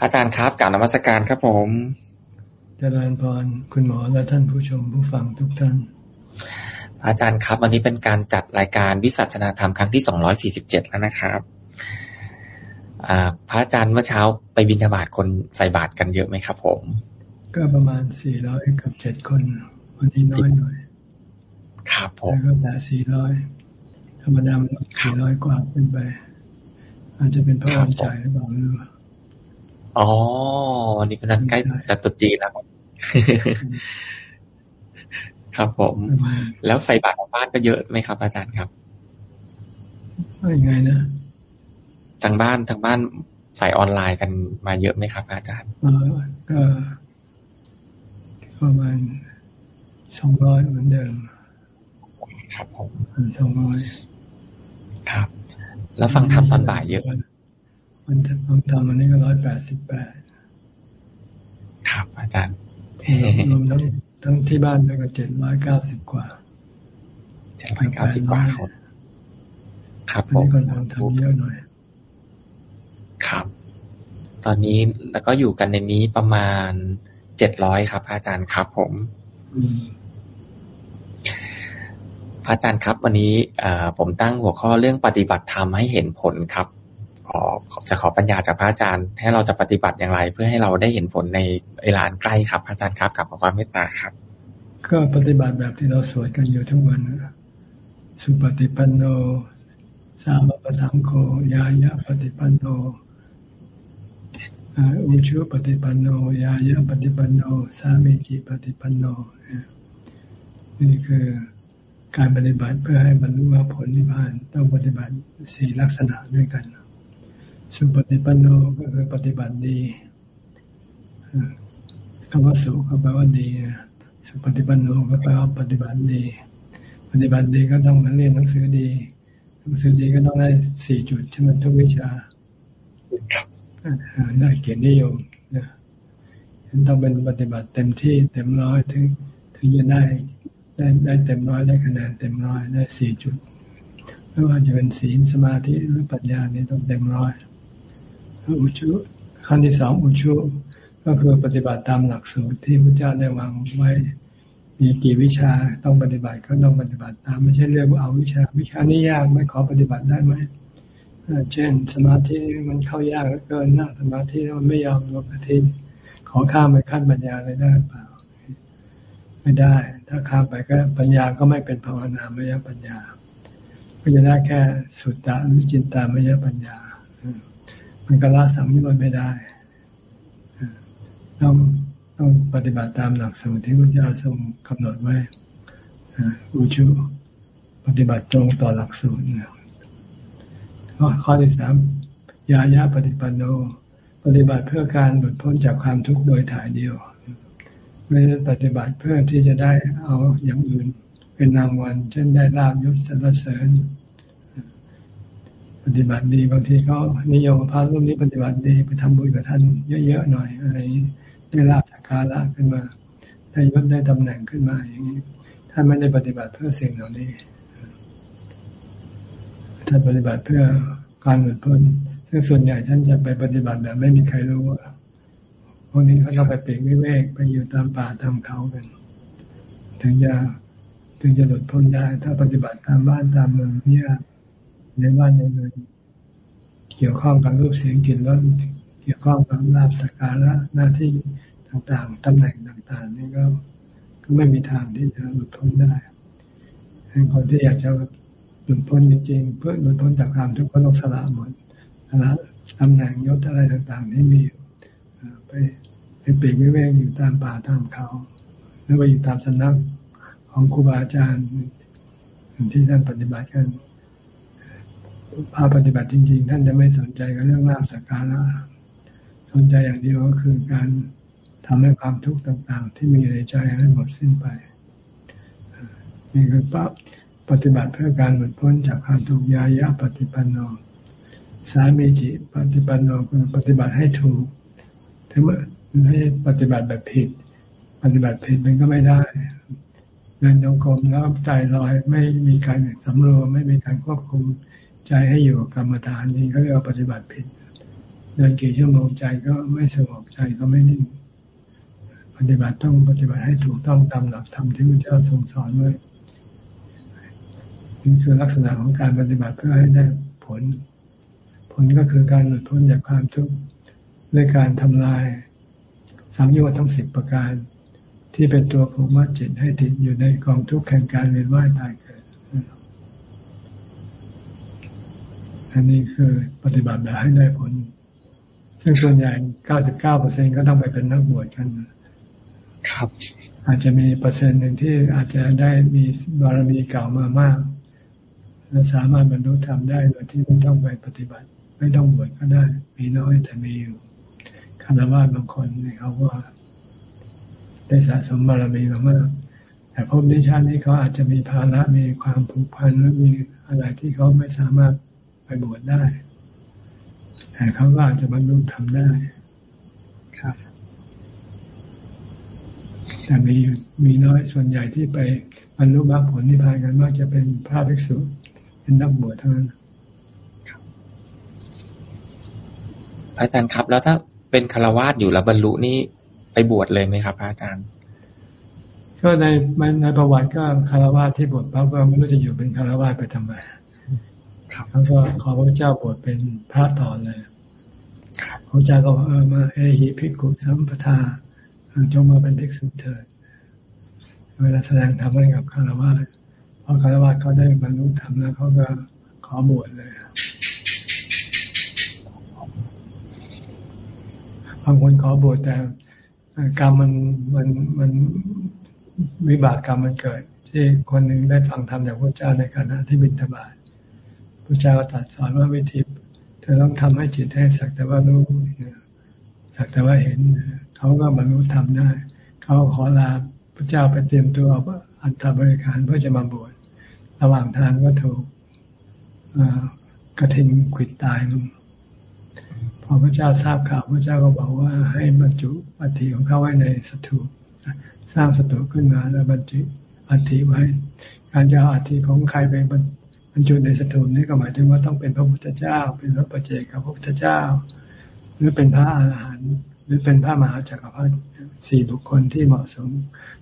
พระอาจารย์ครับกล่าวนมัสการครับผมเจริญพรคุณหมอและท่านผู้ชมผู้ฟังทุกท่านพระอาจารย์ครับ วันนี้เป็นการจัดรายการวิสัชนาธรรมครั้งที่สองร้อยสี่สิบเจ็ดแล้วนะครับพระอาจารย์เมื่อเช้าไปบิณฑบาตคนใส่บาตรกันเยอะไหมครับผม ก็ประมาณสี่ร้อยกับเจ็ดคน วันนี้น้อยหน่อย ครับผมแล้วก็แต่สี่ร้อยธรรมดาสี่ร้อยกว่าเป็นไป อาจจะเป็นเพราะวันจ่ายหรือเปล่าหรื ออ๋อวันนี้ก็นันใกล้จะตุจีแล้วครับผม แล้วใส่บาตรบ้านก็เยอะไหมครับ อาจารย์ครับว่ายังไงนะทางบ้านทางบ้านใส่ออนไลน์กันมาเยอะไหมครับ อาจารย์เออก็ประมาณสองร้อยเหมือนเดิม ครับผมสองร้อยครับ แล้วฟังธรรมตอนบ่ายเยอะ มันฟังธรรมอันนี้ก็ร้อยแปดสิบแปดครับ อาจารย์รวมทั้งทั้งที่บ้านด้วยก็เจ็ดร้อยเก้าสิบกว่าเจ็ดร้อยเก้าสิบกว่าคนครับผมคนทำทำเยอะหน่อย ครับ ตอนนี้แล้วก็อยู่กันในนี้ประมาณเจ็ดร้อยครับ อาจารย์ครับผมพระอาจารย์ครับ วันนี้ผมตั้งหัวข้อเรื่องปฏิบัติธรรมให้เห็นผลครับ ขอจะขอปัญญาจากพระอาจารย์ ให้เราจะปฏิบัติอย่างไร เพื่อให้เราได้เห็นผลในเวลาใกล้ครับ อาจารย์ครับกับความเมตตาครับ ก็ปฏิบัติแบบที่เราสวดกันอยู่ทุกวันนะสุปฏิปันโน สามปสังโฆยายะปฏิปันโนอุชุปฏิปันโน ยายะปฏิปันโน สามีจิปฏิปันโน นี่คือการปฏิบัติเพื่อให้บรรลุผลนิพพานต้องปฏิบัติสี่ลักษณะด้วยกัน สุปฏิปันโนก็คือปฏิบัติดีคำว่าสุก็แปลว่าดีสุปฏิปันโนก็แปลว่าปฏิบัติดี ปฏิบัติดีก็ต้องมาเรียนหนังสือดีหนังสือดีก็ต้องได้สี่จุดใช่ไหมทุกวิชาได้เกียรตินิยมนะต้องเป็นปฏิบัติเต็มที่เต็มร้อยถึง ถึงจะได้ได้ได้เต็มร้อยได้คะแนนเต็มร้อยได้สี่จุดไม่ว่าจะเป็นศีลสมาธิหรือปัญญานี่ต้องเต็มร้อย อุชุขั้นที่สองอุชุก็คือปฏิบัติตามหลักสูตรที่พระเจ้าได้วางไว้ มีกี่วิชาต้องปฏิบัติก็ต้องปฏิบัติตามไม่ใช่เรื่องว่าเอาวิชา วิชานี้ยากไม่ขอปฏิบัติได้ไหมเช่น สมาธิมันเข้ายากเหลือเกินนั่งสมาธิมันไม่ยอมลงสมาธิขอข้ามไปขั้นปัญญาเลยได้เปล่า ไม่ได้ ถ้าข้ามไปก็ปัญญาก็ไม่เป็นภาวนามยปัญญา ก็จะได้แค่สุดตาวิจินตามยปัญญา มันก็ละสังยุตไม่ได้ต้องต้องปฏิบัติตามหลักสูตรที่พระเจ้าทรงกำหนดไว้อุชุปฏิบัติตรงต่อหลักสูตรข้อที่สามยายะปฏิปันโน ปฏิบัติเพื่อการหลุดพ้นจากความทุกข์โดยถ่ายเดียว ไม่ได้ปฏิบัติเพื่อที่จะได้เอาอย่างอื่นเป็นรางวัลเช่นได้ลาบยศสรรเสริญ ปฏิบัติดีบางทีเขานิยมพระรูปนี้ปฏิบัติดีไปทำบุญกับท่านเยอะๆหน่อยอะไรได้ลาบจากคาระขึ้นมาได้ยศได้ตำแหน่งขึ้นมาอย่างนี้ท่านไม่ได้ปฏิบัติเพื่อสิ่งเหล่านี้ท่านปฏิบัติเพื่อการหลุดพ้นซึ่งส่วนใหญ่ท่านจะไปปฏิบัติแบบไม่มีใครรู้ว่าพวกนี้เขาจะไปเปลีกวิเวกไปอยู่ตามป่าตามเขากัน ถึงจะถึงจะหลุดพ้นได้ ถ้าปฏิบัติตามบ้านตามเมืองเนี่ย ในบ้านในเมืองเกี่ยวข้องกับรูปเสียงกลิ่นรสเกี่ยวข้องกับลาบสักการะหน้าที่ต่างๆตำแหน่งต่างๆ นี่ก็ก็ไม่มีทางที่จะหลุดพ้นได้คนที่อยากจะหลุดพ้นจริงๆเพื่อหลุดพ้นจากความทุกข์ก็ต้องสละหมดสละตำแหน่งยศอะไรต่างๆที่มีอยู่ไปไปเปลี่ยนไม่แม่งอยู่ตามป่าตามเขาหรือว่าอยู่ตามสำนักของครูบาอาจารย์ที่ท่านปฏิบัติกัน พาปฏิบัติจริง ๆ ท่านจะไม่สนใจกับเรื่องลาภสักการะสนใจอย่างเดียวก็คือการทำให้ความทุกข์ต่าง ๆ ที่มีในใจให้หมดสิ้นไปนี่คือปั๊บปฏิบัติเพื่อการหลุดพ้นจากความทุกข์ยายะปฏิปันโนสามีจิปฏิปันโนคือปฏิบัติให้ถูกถ้าไม่ปฏิบัติแบบผิด ปฏิบัติผิดมันก็ไม่ได้เดินโยกมแล้วใจลอยไม่มีการสำรวมไม่มีการควบคุม ใจให้อยู่กับกรรมฐานนี้ก็เรียกว่าปฏิบัติผิดเดินกี่ชั่วโมงใจก็ไม่สงบใจก็ไม่นิ่งปฏิบัติต้องปฏิบัติให้ถูกต้องตามหลักธรรมที่พระเจ้าทรงสอนไว้นี่คือลักษณะของการปฏิบัติเพื่อให้ได้ผล ผลก็คือการหลุดพ้นจากความทุกข์ด้วยการทำลายสังโยชน์ทั้งสิบประการ ที่เป็นตัวผูกมัดจิตให้ติดอยู่ในกองทุกข์แห่งการเวียนว่ายตายเกิด อันนี้คือปฏิบัติแบบให้ได้ผล ซึ่งส่วนใหญ่ 99%ก็ต้องไปเป็นนักบวชกัน ครับ อาจจะมีเปอร์เซ็นต์หนึ่งที่อาจจะได้มีบารมีเก่ามามาก และสามารถบรรลุธรรมได้โดยที่ไม่ต้องไปปฏิบัติ ไม่ต้องบวชก็ได้ มีน้อยแต่มีอยู่คารวะบางคนเนี่ยเขาก็ได้สะสมบารมีมามากแต่พบในชาตินี้เขาอาจจะมีภาระมีความผูกพันหรือมีอะไรที่เขาไม่สามารถ ไปบวชได้แต่เขาก็อาจจะบรรลุธรรมได้ ครับ แต่มีมีน้อยส่วนใหญ่ที่ไปบรรลุมรรคผลนิพพานกันมากจะเป็นพระภิกษุ เป็นนักบวชเท่านั้นอาจารย์ครับ แล้วถ้าเป็นคารวาสอยู่แล้วบรรลุนี่ไปบวชเลยไหมครับ อาจารย์ก็ในในประวัติก็คารวะที่บวชปั๊บก็ไม่รู้จะอยู่เป็นคารวะไปทำไมครับ แล้วก็ขอพระเจ้าบวชเป็นพระต่อเลยพระเจ้าก็เออมาเอหิภิกขุสัมปทาจงมาเป็นภิกษุเถิดเวลาแสดงธรรมให้กับคารวะพอคารวะเขาได้บรรลุธรรมแล้วเขาก็ขอบวชเลยบางคนขอบวชแต่กรรมมันมันมันวิบากกรรมมันเกิด ที่คนหนึ่งได้ฟังธรรมจากพระเจ้าในขณะที่บิณฑบาตพ ระเจ้าตรัสสอนว่าวิธีเธอต้องทำให้จิตให้สักแต่ว่ารู้สักแต่ว่าเห็น เขาก็บรรลุธรรมได้ เขาขอลาพระเจ้าไปเตรียมตัวอันธบริการเพื่อจะมาบวชระหว่างทางก็ถูกกระทิงขิดตายลงพอพระเจ้าทราบข่าวพระเจ้าก็บอกว่าให้บรรจุอัฐิของเขาไว้ในสถูปสร้างสถูปขึ้นมาแล้วบรรจุอัฐิไว้ การจะเอาอัฐิของใครไป บรรจุในสถูปนี่ก็หมายถึงว่าต้องเป็นพระพุทธเจ้า เป็นพระปัจเจกพระพุทธเจ้า หรือเป็นพระอาหารหันต์หรือเป็นพระมหาจักรพรรดิสี่บุคคลที่เหมาะสม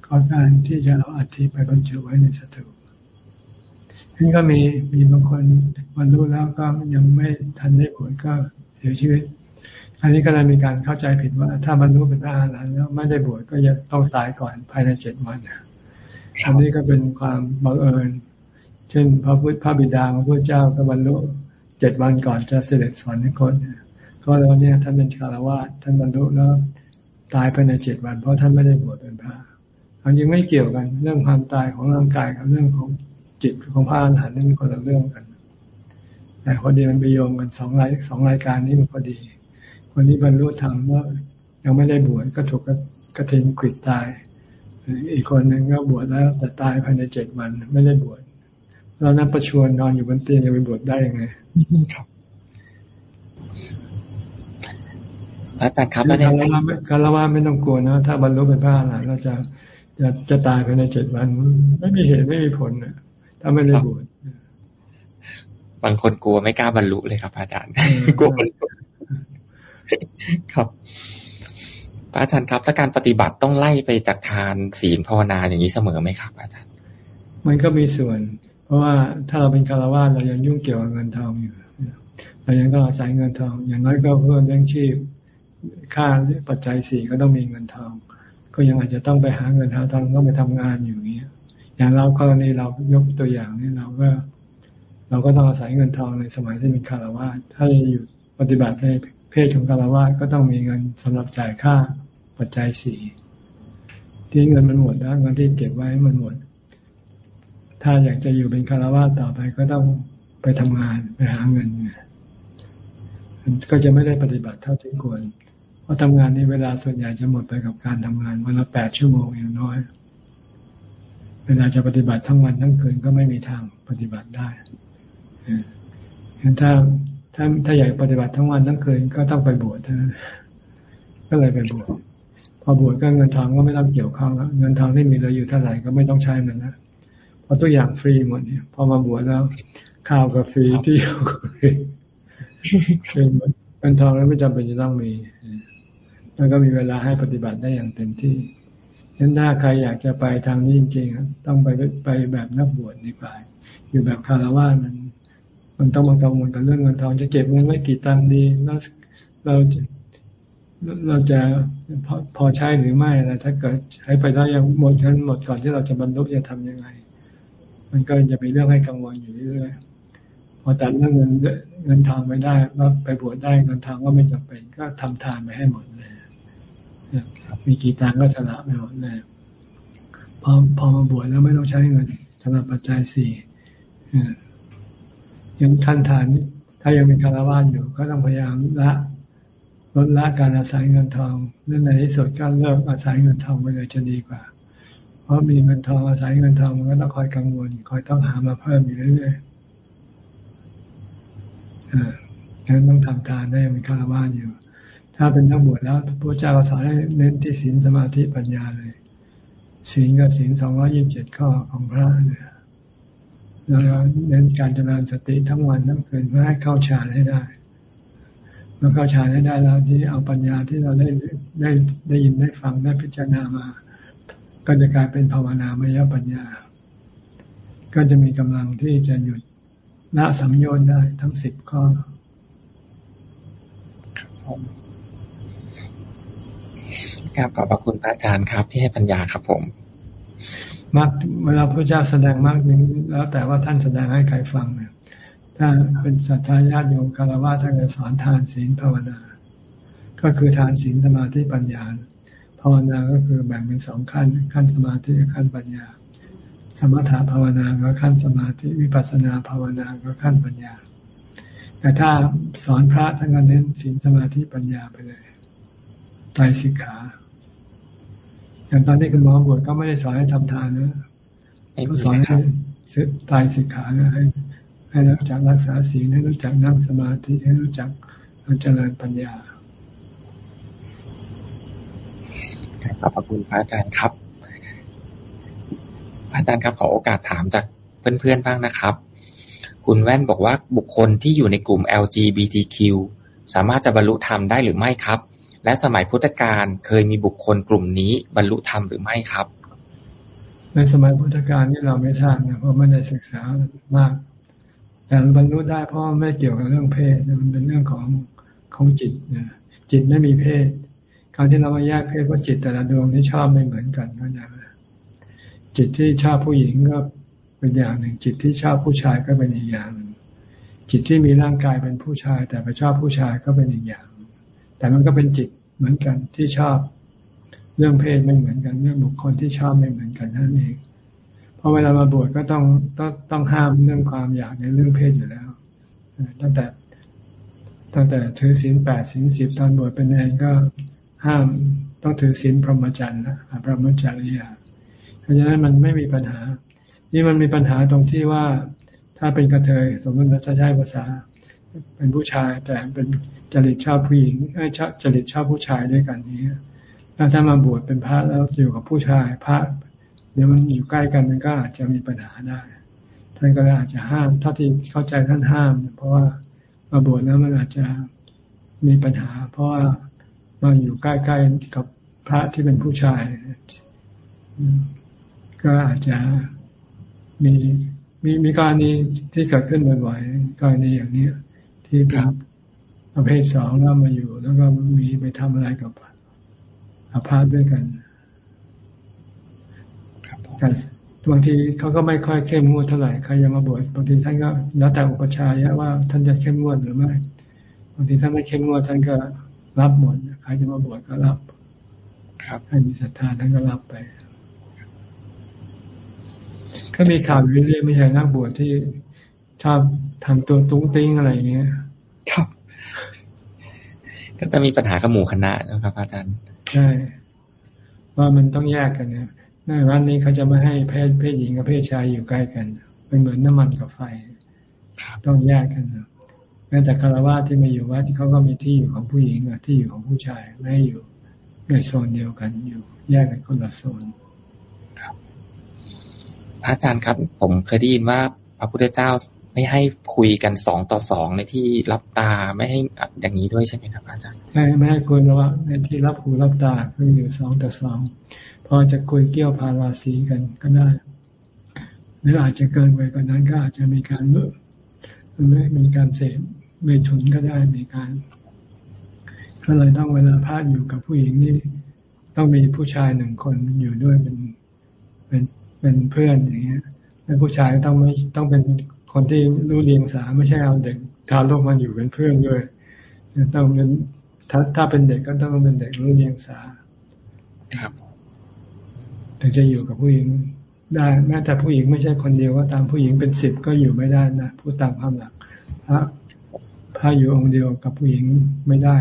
ก็การที่จะเอาอัฐิไปบรรจุไว้ในสถูปนี่ก็มีมีบางคนบรรลุแล้วก็ยังไม่ทันได้บวชก็เสียชีวิต อันนี้ก็เลยมีการเข้าใจผิดว่า ถ้าบรรลุเป็นพระอรหันต์แล้วไม่ได้บวชก็จะต้องตายก่อนภายในเจ็ดวันอันนี้ก็เป็นความบังเอิญ เช่น พระพุทธพระบิดาของพระเจ้าก็บรรลุเจ็ดวันก่อนจะเสด็จสวรรคตก็แล้วเนี่ยท่านเป็นคารวะท่านบรรลุแล้วตายภายในเจ็ดวัน เพราะท่านไม่ได้บวชเป็นพระอันยังไม่เกี่ยวกันเรื่องความตายของร่างกายกับเรื่องของจิตของพระอรหันต์นี่มันคนละเรื่องกัน แต่พอดีมันไปโยงกันสองรายสองรายการนี้มันพอดี คนนี้บรรลุธรรมว่ายังไม่ได้บวชก็ถูกกระเทงขิดตาย อีกคนหนึ่งก็บวชแล้วแต่ตายภายในเจ็ดวันไม่ได้บวช แล้วนับประชวนนอนอยู่บนเตียงจะไปบวชได้ยังไงครับอาจารย์ครับแล้วเนี่ยคารวะไม่ต้องกลัวนะถ้าบรรลุเป็นพระอรหันต์เราจะจะจะตายภายในเจ็ดวัน ไม่มีเหตุไม่มีผลนะถ้าไม่ได้บวชบางคนกลัวไม่กล้าบรรลุเลยครับ อาจารย์กลัวบรรลุครับอาจารย์ครับถ้าการปฏิบัติต้องไล่ไปจากทานศีลภาวนาอย่างนี้เสมอไหมครับ อาจารย์ มันก็มีส่วน เพราะว่าถ้าเราเป็นคารวะเรายังยุ่งเกี่ยวกับเงินทองอยู่เรายังต้องอาศัยเงินทอง อย่างน้อยก็เพื่อเลี้ยงชีพค่าปัจจัยสี่ก็ต้องมีเงินทอง ก็ยังอาจจะต้องไปหาเงินหาทองต้องไปทำงานอยู่อย่างเงี้ย อย่างเรากรณีเรายกตัวอย่างนี่เราก็เราก็ต้องอาศัยเงินทองในสมัยที่เป็นคารวะถ้าจะอยู่ปฏิบัติในเพศของคารวะก็ต้องมีเงินสำหรับจ่ายค่าปัจจัยสี่ที่เงินมันหมดแล้วเงินที่เก็บไว้มันหมด ถ้าอยากจะอยู่เป็นคารวะต่อไปก็ต้องไปทำงานไปหาเงินก็จะไม่ได้ปฏิบัติเท่าที่ควร เพราะทำงานนี้เวลาส่วนใหญ่จะหมดไปกับการทำงานวันละแปดชั่วโมงอย่างน้อย เวลาจะปฏิบัติทั้งวันทั้งคืนก็ไม่มีทางปฏิบัติได้เห็นถ้าถ้าถ้าอยากปฏิบัติทั้งวันทั้งคืนก็ต้องไปบวชนะก็เลยไปบวชพอบวชก็เงินทองก็ไม่ต้องเกี่ยวข้องแล้วเงินทองที่มีเราอยู่เท่าไหร่ก็ไม่ต้องใช้มันนะ เพราะตัวอย่างฟรีหมดเนี่ย พอมาบวชแล้วข้าวก็ฟรีที่อยู่ก็ฟรีฟรีหมดเงินทองแล้วไม่จำเป็นจะต้องมี แล้วก็มีเวลาให้ปฏิบัติได้อย่างเต็มที่ฉะนั้นถ้าใครอยากจะไปทางนี้จริงๆต้องไปไปแบบนักบวชดีกว่าอยู่แบบคารวะมัน มันต้องมากังวลกับเรื่องเงินทองจะเก็บเงินไว้กี่ตังค์ดีแล้วเราจะเราจะพอพอใช้หรือไม่อะไรถ้าเกิดใช้ไปแล้วยังหมดกันหมดก่อนที่เราจะบรรลุจะทํำยังไง มันก็จะเป็นเรื่องให้กังวลอยู่เรื่อยๆพอตัดเรื่องเงินเงินทองไม่ได้ว่าไปบวชได้เงินทองก็ไม่จำเป็นก็ทำทานไปให้หมดเลยมีกี่ตังก็สละไปหมดเลยพอพอมาบวชแล้วไม่ต้องใช้เงินสำหรับปัจจัยสี่ยังท่านทานถ้ายังเป็นคารวะอยู่ ก็ต้องพยายามละลดละการอาศัยเงินทองเรื่องในที่สุดก็เลิกอาศัยเงินทองไปเลยจะดีกว่า เพราะมีเงินทองอาศัยเงินทองมันก็ต้องคอยกังวล คอยต้องหามาเพิ่มอยู่เรื่อยๆอ่าฉะนั้นต้องทำทานได้มีคารวะอยู่ ถ้าเป็นนักบวชแล้วพระเจ้าสอนให้เน้นที่ศีลสมาธิปัญญาเลยศีลกับศีลสองร้อยี่สิบเจ็ดข้อของพระเนี่ยแล้วเน้นการเจริญสติทั้งวันทั้งคืนเพื่อให้เข้าฌานให้ได้เมื่อเข้าฌานให้ได้แล้วที่เอาปัญญาที่เราได้ได้ได้ยินได้ฟังได้พิจารณามา ก็จะกลายเป็นภาวนามยปัญญา ก็จะมีกำลังที่จะหยุดละสัมโยชน์ได้ทั้งสิบข้อครับขอบพระคุณพระอาจารย์ครับ ที่ให้ปัญญาครับผมมากเวลาพระเจ้าแสดงมากนี้แล้วแต่ว่าท่านแสดงให้ใครฟังเนี่ยถ้าเป็นสัตยาติโยมคารวะท่านจะสอนทานศีลภาวนา ก็คือทานศีลสมาธิปัญญาภาวนาก็คือแบ่งเป็นสองขั้น ขั้นสมาธิกับขั้นปัญญา สมถะภาวนาก็ขั้นสมาธิวิปัสสนาภาวนาก็ขั้นปัญญา แต่ถ้าสอนพระท่านก็เน้นศีลสมาธิปัญญาไปเลยไตรสิกขา อย่างตอนที่คุณหมอบวชก็ไม่ได้สอนให้ทำทานนะก็สอนให้ซื้อตายสิกขานะให้ให้รู้จักรักษาศีลให้รู้จักนั่งสมาธิให้รู้จักเจริญปัญญา ขอบพระคุณพระอาจารย์ครับ พระอาจารย์ครับขอโอกาสถามจากเพื่อนๆบ้างนะครับ คุณแว่นบอกว่าบุคคลที่อยู่ในกลุ่ม LGBTQ สามารถจะบรรลุธรรมได้หรือไม่ครับ และสมัยพุทธกาลเคยมีบุคคลกลุ่มนี้บรรลุธรรมหรือไม่ครับ ในสมัยพุทธกาลนี่เราไม่ทราบนะเพราะไม่ได้ศึกษามากแต่บรรลุได้เพราะไม่เกี่ยวกับเรื่องเพศมันเป็นเรื่องของของจิตนะจิตไม่มีเพศ การที่เรามาแยกเพศว่าจิตแต่ละดวงที่ชอบไม่เหมือนกันเข้าใจไหมจิตที่ชอบผู้หญิงก็เป็นอย่างหนึ่ง จิตที่ชอบผู้ชายก็เป็นอีกอย่างหนึ่งจิตที่มีร่างกายเป็นผู้ชาย แต่ไปชอบผู้ชายก็เป็นอีกอย่าง แต่มันก็เป็นจิตเหมือนกันที่ชอบเรื่องเพศไม่เหมือนกัน เรื่องบุคคลที่ชอบไม่เหมือนกันนั่นเองพอเวลามาบวชก็ต้องต้องต้องห้ามเรื่องความอยากในเรื่องเพศอยู่แล้วตั้งแต่ตั้งแต่ถือศีลแปดศีลสิบตอนบวชเป็นเองก็ ห้ามต้องถือศีลพรหมจรรย์นะพรหมจรรย์เพราะฉะนั้นมันไม่มีปัญหา นี่มันมีปัญหาตรงที่ว่าถ้าเป็นกระเทยสมมติเราจะใช้ภาษา เป็นผู้ชายแต่เป็นจริตชอบผู้หญิงไอ้ชอบจริตชอบผู้ชายด้วยกันนี้แล้วถ้ามาบวชเป็นพระแล้วอยู่กับผู้ชายพระเดี๋ยวมันอยู่ใกล้กันมันก็อาจจะมีปัญหาได้ท่านก็อาจจะห้ามถ้าที่เข้าใจท่านห้าม เพราะว่ามาบวชแล้วมันอาจจะมีปัญหา เพราะว่า มาอยู่ใกล้ๆกับพระที่เป็นผู้ชาย ก็อาจจะมีมีมีกรณีที่เกิดขึ้นบ่อยๆกรณีอย่างนี้ที่เป็นประเภทสองแล้วมาอยู่ แล้วก็มีไปทำอะไรกับอาพาธด้วยกันกันบางทีเขาก็ไม่ค่อยเข้มงวดเท่าไหร่ใครจะมาบวชบางทีท่านก็แล้วแต่อุปชายะว่าท่านจะเข้มงวดหรือไม่บางทีท่านไม่เข้มงวดท่านก็รับหมดใค รจะมาบวชก็รับ ครับให้มีศรัทธาท่านก็รับไป ก็มีข่าวเรื่อยๆไม่ใช่นักบวชที่ชอบทำตัวตุ้งติ้งอะไรอย่างเงี้ย ครับ ก็จะมีปัญหากับหมู่คณะนะครับ อาจารย์ ใช่ ว่ามันต้องแยกกันเนี่ยในวัดนี้เขาจะไม่ให้เพศเพศหญิงกับเพศชายอยู่ใกล้กัน เป็นเหมือนน้ำมันกับไฟ ต้องแยกกัน แม้แต่คารวะที่มาอยู่วัดที่เขาก็มีที่อยู่ของผู้หญิงที่อยู่ของผู้ชายไม่ให้อยู่ในโซนเดียวกันอยู่ แยกกันคนละโซนครับอาจารย์ครับ ผมเคยได้ยินว่าพระพุทธเจ้าในไม่ให้คุยกันสองต่อสองในที่รับตาไม่ให้อย่างนี้ด้วยใช่ไหมครับ อาจารย์ใช่ไม่ให้คุยระหว่างในที่รับหูรับตาคืออยู่สองต่อสองพอจะคุยเกี่ยวพาราสีกันก็ได้ หรืออาจจะเกินไปกว่านั้นก็อาจจะมีการเลือกไม่มีการเสพ ไม่ทุนก็ได้มีการ ก็เลยต้องเวลาพระอยู่กับผู้หญิงนี่ต้องมีผู้ชายหนึ่งคนอยู่ด้วยเป็นเป็นเป็นเพื่อนอย่างเงี้ยแล้วผู้ชายต้องไม่ต้องเป็นคนที่รู้เรียงสาไม่ใช่เอาเด็กทารกมาอยู่เป็นเพื่อนด้วยต้องเป็นถ้าถ้าเป็นเด็กก็ต้องเป็นเด็กรู้เรียงสาครับถึงจะอยู่กับผู้หญิงได้แม้แต่ผู้หญิงไม่ใช่คนเดียวก็ตามผู้หญิงเป็นสิบก็อยู่ไม่ได้นะผู้ตามความหลักพระ พระอยู่องค์เดียวกับผู้หญิงไม่ได้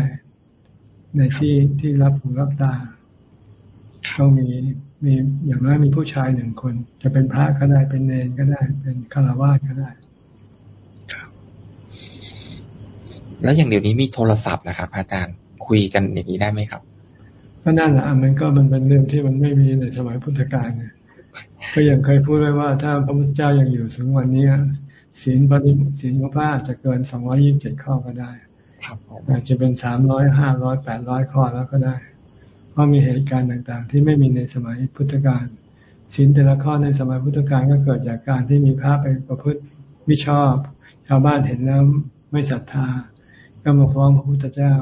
ในที่ที่รับหูรับตาต้องมีมีอย่างน้อยมีผู้ชายหนึ่งคน จะเป็นพระก็ได้เป็นเนรก็ได้ เป็นฆราวาสก็ได้แล้วอย่างเดี๋ยวนี้มีโทรศัพท์นะครับ อาจารย์คุยกันอย่างนี้ได้ไหมครับก็นั่นแหละมันก็มันเป็นเรื่องที่มันไม่มีในสมัยพุทธกาลเนี่ยก็ยังเคยพูดไว้ว่าถ้าพระพุทธเจ้ายังอยู่ถึงวันนี้ ศีลปฏิศีลของพระจะเกินสองร้อยี่สิบเจ็ดข้อก็ได้อาจจะเป็นสามร้อยห้าร้อยแปดร้อยข้อแล้วก็ได้ เพราะมีเหตุการณ์ต่างๆ ที่ไม่มีในสมัยพุทธกาลศีลแต่ละข้อในสมัยพุทธกาลก็เกิดจากการที่มีพระไปประพฤติวิชอบ ชาวบ้านเห็นแล้วไม่ศรัทธา ก็มาฟ้องพระพุทธเจ้า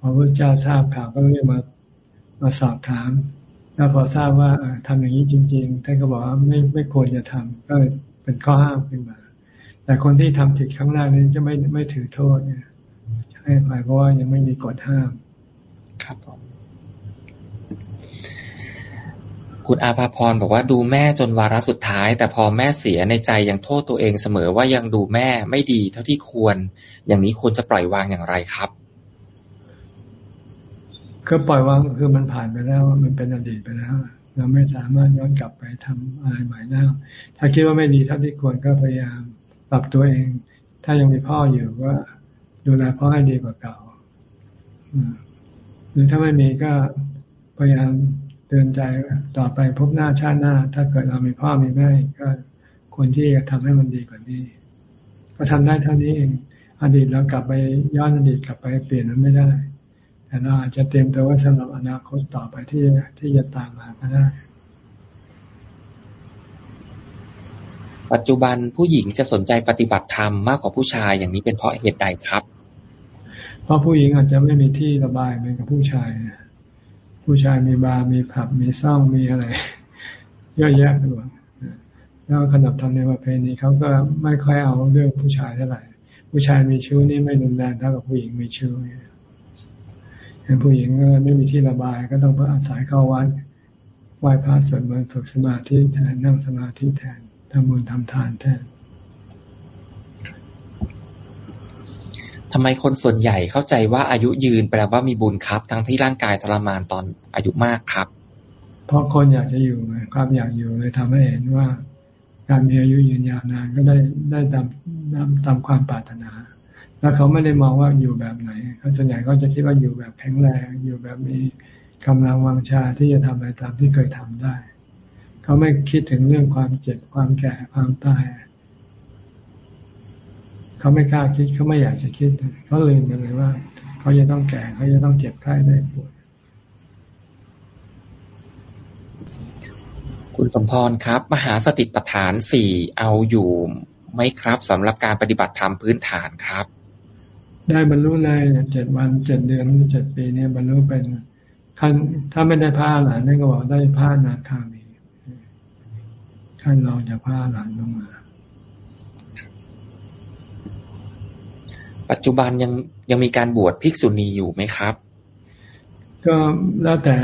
พระพุทธเจ้าทราบข่าวก็เลยมามาสอบถาม แล้วพอทราบว่าทำอย่างนี้จริง ๆ ท่านก็บอกว่าไม่ไม่ควรจะทำก็เป็นข้อห้ามขึ้นมา แต่คนที่ทำผิดครั้งแรกนี้จะไม่ไม่ถือโทษเนี่ยให้ไปเพราะว่ายังไม่มีกฎห้าม ครับผมคุณอาภาพรบอกว่าดูแม่จนวาระสุดท้าย แต่พอแม่เสียในใจยังโทษตัวเองเสมอว่ายังดูแม่ไม่ดีเท่าที่ควร อย่างนี้ควรจะปล่อยวางอย่างไรครับก็ปล่อยวางคือมันผ่านไปแล้วมันเป็นอดีตไปแล้ว เราไม่สามารถย้อนกลับไปทำอะไรใหม่ได้ถ้าคิดว่าไม่ดีเท่าที่ควรก็พยายามปรับตัวเอง ถ้ายังมีพ่ออยู่ก็ดูแลพ่อให้ดีกว่าเก่าหรือถ้าไม่มีก็พยายามเตือนใจต่อไปพบหน้าชาติหน้า ถ้าเกิดเรามีพ่อมีแม่ก็ควรที่จะทำให้มันดีกว่านี้ ก็ทำได้เท่านี้เองอดีตเรากลับไปย้อนอดีตกลับไปเปลี่ยนมันไม่ได้ แต่เราอาจจะเตรียมตัวไว้สำหรับอนาคตต่อไปที่ที่จะตามมาก็ได้ปัจจุบันผู้หญิงจะสนใจปฏิบัติธรรมมากกว่าผู้ชายอย่างนี้เป็นเพราะเหตุใดครับ เพราะผู้หญิงอาจจะไม่มีที่ระบายเหมือนกับผู้ชาย ผู้ชายมีบาร์มีผับมีซ่องมีอะไร เยอะแยะไปหมดแล้วขนบธรรมในประเพณีเขาก็ไม่ค่อยเอาเรื่องผู้ชายเท่าไหร่ ผู้ชายมีชู้นี่ไม่รุนแรงเท่ากับผู้หญิงมีชู้เนี่ย ผู้หญิงก็ไม่มีที่ระบายก็ต้องไปอาศัยเข้าวัดไหว้พระสวดมนต์ฝึกสมาธิแทนนั่งสมาธิแทนทำบุญทำทานแทนทำไมคนส่วนใหญ่เข้าใจว่าอายุยืนแปลว่ามีบุญครับ ทั้งที่ร่างกายทรมานตอนอายุมากครับ เพราะคนอยากจะอยู่ความอยากอยู่เลยทำให้เห็นว่า การมีอายุยืนยาวนานก็ได้ได้ตามตามความปรารถนา แล้วเขาไม่ได้มองว่าอยู่แบบไหนเขาส่วนใหญ่ก็จะคิดว่าอยู่แบบแข็งแรง อยู่แบบมีกำลังวังชาที่จะทำอะไรตามที่เคยทำได้ เขาไม่คิดถึงเรื่องความเจ็บความแก่ความตายเขาไม่กล้าคิดเขาไม่อยากจะคิดเขาลืมไปเลยว่า เขาจะต้องแก่เขาจะต้องเจ็บไข้ได้ป่วยคุณสมพรครับ มหาสติปัฏฐานสี่เอาอยู่ไหมครับสำหรับการปฏิบัติธรรมพื้นฐานครับ ได้บรรลุในเจ็ดวันเจ็ดเดือนเจ็ดปีเนี่ยบรรลุเป็นขั้นถ้าไม่ได้ผ้าหลานนั่นก็บอกได้ผ้านาคามีขั้นรองจากผ้าหลานลงมา ปัจจุบันยังยังมีการบวชภิกษุณีอยู่ไหมครับ ก็แล้วแต่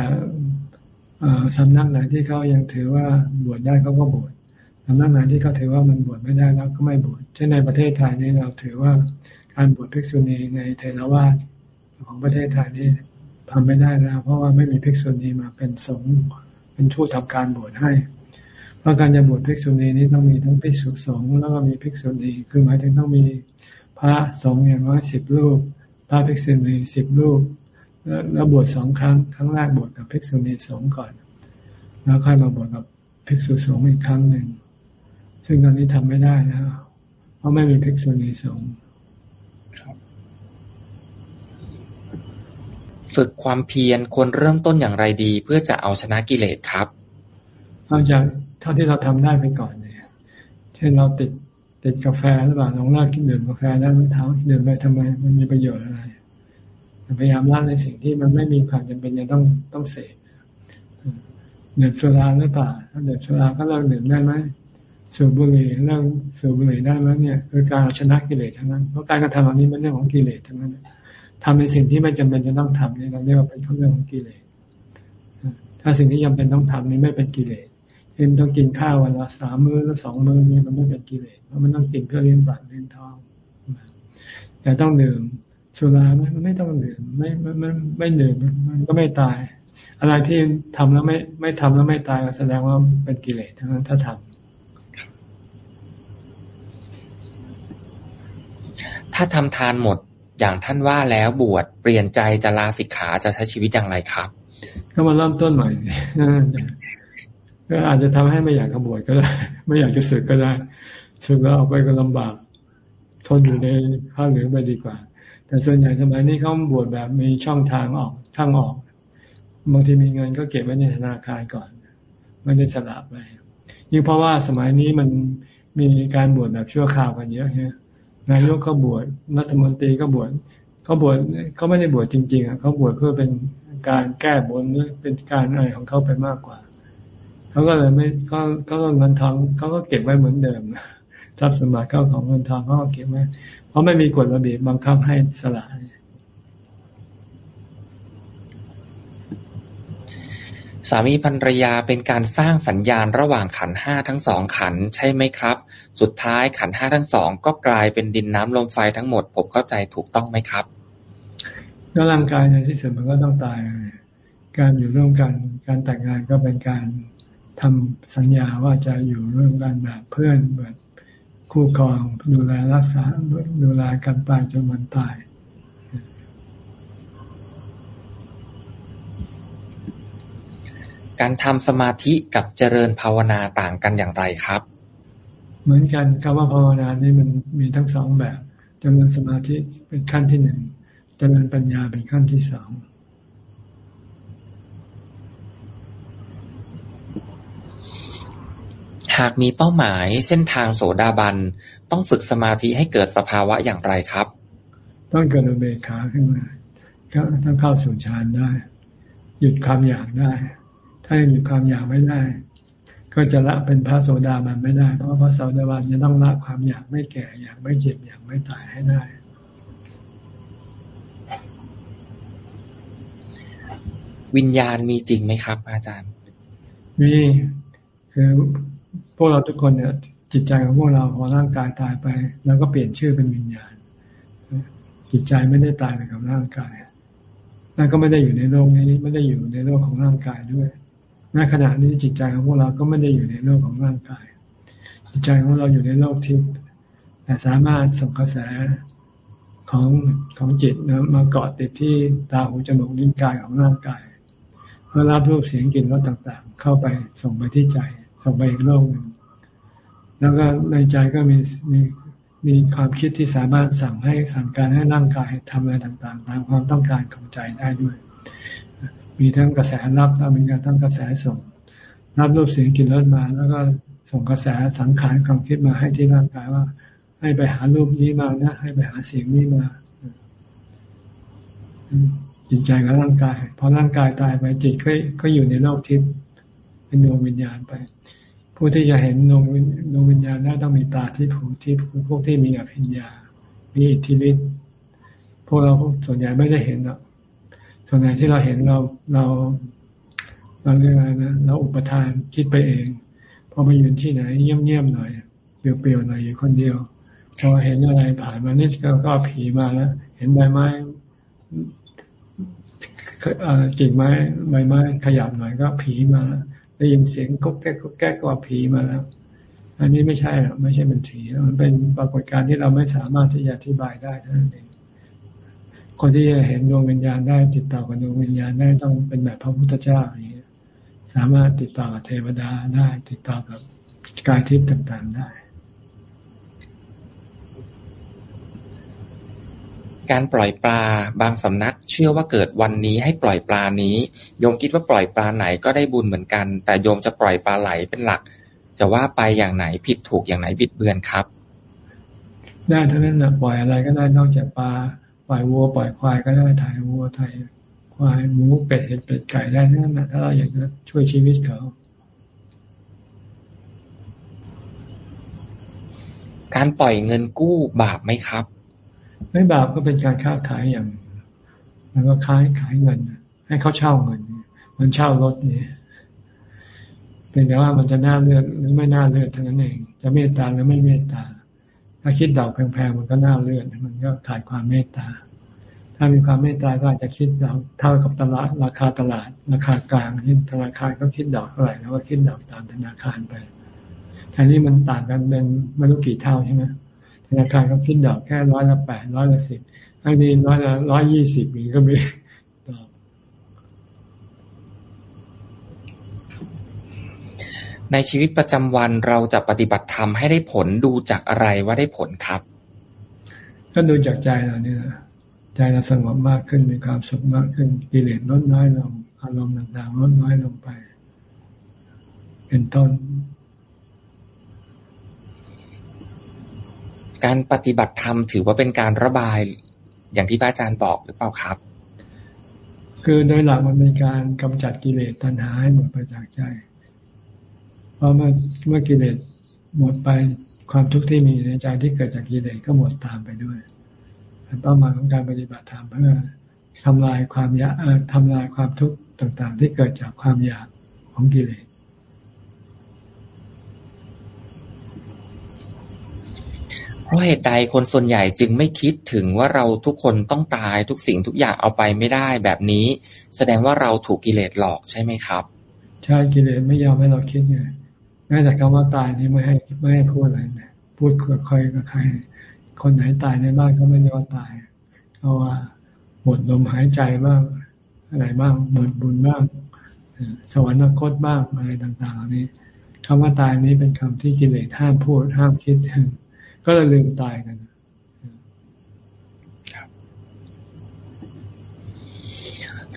สำนักไหนที่เขายังถือว่าบวชได้เขาก็บวชสำนักไหนที่เขาถือว่ามันบวชไม่ได้แล้วก็ไม่บวชเช่นในประเทศไทยนี่เราถือว่า การบวชภิกษุณีในเทรวาสของประเทศไทยนี่ทำไม่ได้แล้ว เพราะว่าไม่มีภิกษุณีมาเป็นสงฆ์เป็นผู้ทำการบวชให้ เพราะการจะบวชภิกษุณีนี้ต้องมีทั้งภิกษุสงฆ์แล้วก็มีภิกษุณีคือหมายถึงต้องมีพระสงฆ์อย่างน้อยสิบรูป พระภิกษุณีสิบรูป แล้วบวชสองครั้งครั้งแรกบวชกับภิกษุณีสงฆ์ก่อน แล้วค่อยมาบวชกับภิกษุสงฆ์อีกครั้งหนึ่ง ซึ่งตอนนี้ทำไม่ได้นะเพราะไม่มีภิกษุณีสงฆ์ ฝึกความเพียรควรเริ่มต้นอย่างไรดี เพื่อจะเอาชนะกิเลสครับเอาจากเท่าที่เราทำได้ไปก่อนเนี่ยเช่นเราติดติดกาแฟหรือเปล่าลองเลิกกินดื่มกาแฟแล้วมันถามดื่มไปทำไม มันมีประโยชน์อะไรพยายามละในสิ่งที่มันไม่มีความจำเป็นจะต้องต้องเสพดื่มสุราหรือเปล่าถ้าดื่มสุราก็เลิกดื่มได้ไหมสูบบุหรี่เรื่องสูบบุหรี่ได้ไหมเนี่ยคือการชนะกิเลสทั้งนั้นเพราะการกระทำอันนี้เป็นเรื่องของกิเลสทั้งนั้น ทำในสิ่งที่ไม่จำเป็นจะต้องทำนี่เราเรียกว่าเป็นเรื่องของกิเลสถ้าสิ่งที่จาเป็นต้องทำนี่ไม่เป็นกิเลสเช่นต้องกินข้าววันละสามมื้อหรือสองมื้อนี่มันไม่เป็นกิเลสเพราะมันต้องกินเพื่อเลี้ยงปากเลี้ยงท้องแต่ต้องดื่มสุราไม่ไม่ต้องดื่มไม่ไม่ไม่ไม่ดื่มมันก็ไม่ตาย อะไรที่ทำแล้วไม่ไม่ทำแล้วไม่ตายแสดงว่าเป็นกิเลสทั้งนั้นถ้าทำถ้าทำทานหมด อย่างท่านว่าแล้วบวชเปลี่ยนใจจะลาสิกขาจะใช้ชีวิตอย่างไรครับก็มาเริ่มต้นใหม่ก็อาจจะทำให้ไม่อยากบวชก็ได้ ไม่อยากจะสึกก็ได้สึกแล้วออกไปก็ลำบาก ทนอยู่ในผ้าเหลืองไปดีกว่า แต่ส่วนใหญ่สมัยนี้เขาบวชแบบมีช่องทางออกทางออกบางทีมีเงินก็เก็บไว้ในธนาคารก่อนไม่ได้สลับไปยิ่งเพราะว่าสมัยนี้มันมีการบวชแบบชั่วคราวกันเยอะเนี่ย นายกก็บวชรัฐมนตรีก็บวชเขาบวชเขาไม่ได้บวชจริง ๆอะเขาบวชเพื่อเป็นการแก้บนหรือเป็นการอะไรของเขาไปมากกว่าเขาก็เลยไม่เขาเขาก็เงินทองเขาก็เก็บไว้เหมือนเดิมทรัพย์สมบัติเข้าของเงินทองเขาก็เก็บไว้เพราะไม่มีกฎระเบียบบังคับให้สละสามีภรรยาเป็นการสร้างสัญญาณระหว่างขันห้าทั้งสองขันใช่ไหมครับ สุดท้ายขันห้าทั้งสองก็กลายเป็นดินน้ำลมไฟทั้งหมด ผมเข้าใจถูกต้องไหมครับก็ร่างกายในที่สุดมันก็ต้องตาย การอยู่ร่วมกัน การแต่งงานก็เป็นการทำสัญญาว่าจะอยู่ร่วมกันแบบเพื่อนแบบคู่ครองดูแลรักษาดูแลกันไปจนวันตาย การทำสมาธิกับเจริญภาวนาต่างกันอย่างไรครับ เหมือนกันคำว่าภาวนานี่มันมีทั้งสองแบบเจริญสมาธิเป็นขั้นที่หนึ่งเจริญปัญญาเป็นขั้นที่สองหากมีเป้าหมายเส้นทางโสดาบัน ต้องฝึกสมาธิให้เกิดสภาวะอย่างไรครับ ต้องเกิดอุเบกขาขึ้นมาต้องเข้าสู่ฌานได้ หยุดความอยากได้ ถ้ายังหยุดความอยากไม่ได้ ก็จะละเป็นพระโสดาบันไม่ได้ เพราะพระโสดาบันจะต้องละความอยากไม่แก่ อยากไม่เจ็บอยากไม่ตายให้ได้ วิญญาณมีจริงไหมครับ อาจารย์มีคือพวกเราทุกคนเนี่ย จิตใจของพวกเราพอร่างกายตายไป แล้วก็เปลี่ยนชื่อเป็นวิญญาณ จิตใจไม่ได้ตายไปกับร่างกายแล้วก็ไม่ได้อยู่ในโลกนี้ไม่ได้อยู่ในโลกของร่างกายด้วย ณขณะนี้จิตใจของพวกเราก็ไม่ได้อยู่ในโลกของร่างกาย จิตใจของเราอยู่ในโลกทิพย์แต่สามารถส่งกระแสของของจิตนะมาเกาะติดที่ตาหูจมูกลิ้นกายของร่างกาย เพื่อรับรูปเสียงกลิ่นรสต่างๆ เข้าไปส่งไปที่ใจ ส่งไปอีกโลกหนึ่งแล้วก็ในใจก็มีมีมีความคิดที่สามารถสั่งให้สั่งการให้ร่างกายทำอะไรต่างๆ ตามความต้องการของใจได้ด้วย มีทั้งกระแสรับแล้วมีการทั้งกระแสส่ง รับรูปเสียงกลิ่นรสมา แล้วก็ส่งกระแสสังขารความคิดมาให้ที่ร่างกายว่า ให้ไปหารูปนี้มานะ ให้ไปหาเสียงนี้มาจิตใจกับร่างกายพอร่างกายตายไปจิตก็ก็อยู่ในโลกทิพย์เป็นดวงวิญญาณไป ผู้ที่จะเห็นดวงดวงวิญญาณได้ต้องมีตาที่ผูทิพย์คือพวกที่มีอภิญญา มีอิทธิฤทธิ์พวกเราส่วนใหญ่ไม่ได้เห็นหรอก ส่วนใหญ่ที่เราเห็นเราเราเราเรียกอะไรนะเราอุปทานคิดไปเองพอไปยืนที่ไหนเงียบๆหน่อยเปลี่ยวๆหน่อยอยู่คนเดียวพอเห็นอะไรผ่านมานี่ก็ก็ผีมาแล้วเห็นใบไม้กิ่งไม้ใบไม้ขยับหน่อยก็ผีมาแล้วได้ยินเสียงก็แก๊กก็แก๊กก็ผีมาแล้ว อันนี้ไม่ใช่หรอกไม่ใช่เป็นผีมันเป็นปรากฏการณ์ที่เราไม่สามารถที่จะอธิบายได้นั้นเอง คนที่จะเห็นดวงวิญญาณได้ติดต่อกับดวงวิญญาณได้ต้องเป็นแบบพระพุทธเจ้าอย่างนี้สามารถติดต่อกับเทวดาได้ ติดต่อกับกายทิพย์ต่างๆได้ การปล่อยปลาบางสำนัก เชื่อว่าเกิดวันนี้ให้ปล่อยปลานี้โยมคิดว่าปล่อยปลาไหนก็ได้บุญเหมือนกัน แต่โยมจะปล่อยปลาไหลเป็นหลัก จะว่าไปอย่างไหนผิดถูกอย่างไหนบิดเบือนครับ ได้ทั้งนั้นนะปล่อยอะไรก็ได้นอกจากปลา ปล่อยวัวปล่อยควายก็ได้ถ่ายวัวถ่ายควายหมูเป็ดเห็ดเป็ดไก่ได้ทั้งนั้นนะถ้าเราอยากจะช่วยชีวิตเขา การปล่อยเงินกู้บาปไหมครับ ไม่บาปก็เป็นการค้าขายอย่างแล้วก็ขายขายเงิน ให้เขาเช่าเงินมันเช่ารถนี่เป็นแต่ว่ามันจะน่าเลือดหรือไม่น่าเลือดเท่านั้นเอง จะเมตตาหรือไม่เมตตา ถ้าคิดดอกแพงๆมันก็น่าเลื่อดมันก็ขาดความเมตตา ถ้ามีความเมตตาก็อาจจะคิดดอกเท่ากับตลาดราคาตลาด ราคากลางที่ธนาคารก็คิดดอกเท่าไหร่แล้วก็คิดดอกตามธนาคารไปแต่นี้มันต่างกันเป็นไม่รู้กี่เท่าใช่ไหมธนาคารเขาคิดดอกแค่ร้อยละแปดร้อยละสิบอันนี้ร้อยละร้อยยี่สิบมีก็มีดอก ในชีวิตประจำวันเราจะปฏิบัติธรรมให้ได้ผลดูจากอะไรว่าได้ผลครับ ก็ดูจากใจเราเนี่ยนะใจเราสงบมากขึ้นมีความสุขมากขึ้นกิเลสลดน้อยลงอารมณ์ต่างๆลดน้อยลงไป เป็นต้น การปฏิบัติธรรมถือว่าเป็นการระบายอย่างที่พระอาจารย์บอกหรือเปล่าครับ คือโดยหลักมันเป็นการกำจัดกิเลสตัณหาให้หมดไปจากใจ เพราะเมื่อเมื่อกิเลสหมดไปความทุกข์ที่มีในใจที่เกิดจากกิเลสก็หมดตามไปด้วยเป้าหมายของการปฏิบัติธรรมเพื่อทำลายความอยากทำลายความทุกข์ต่าง ๆ ที่เกิดจากความอยากของกิเลสเพราะเหตุใดคนส่วนใหญ่จึงไม่คิดถึงว่าเราทุกคนต้องตายทุกสิ่งทุกอย่างเอาไปไม่ได้แบบนี้ แสดงว่าเราถูกกิเลสหลอกใช่ไหมครับ ใช่กิเลสไม่ยอมให้เราคิดไง แม้แต่คำว่าตายนี่ไม่ให้ไม่ให้พูดอะไรนะพูดคุยใครกับใคร คนไหนตายในบ้านก็ไม่ยอมตายเอาว่าหมดลมหายใจบ้างอะไรบ้างหมดบุญบ้างสวรรคตบ้างอะไรต่างๆนี้คำว่าตายนี้เป็นคำที่กิเลสห้ามพูดห้ามคิดก็เลยลืมตายกัน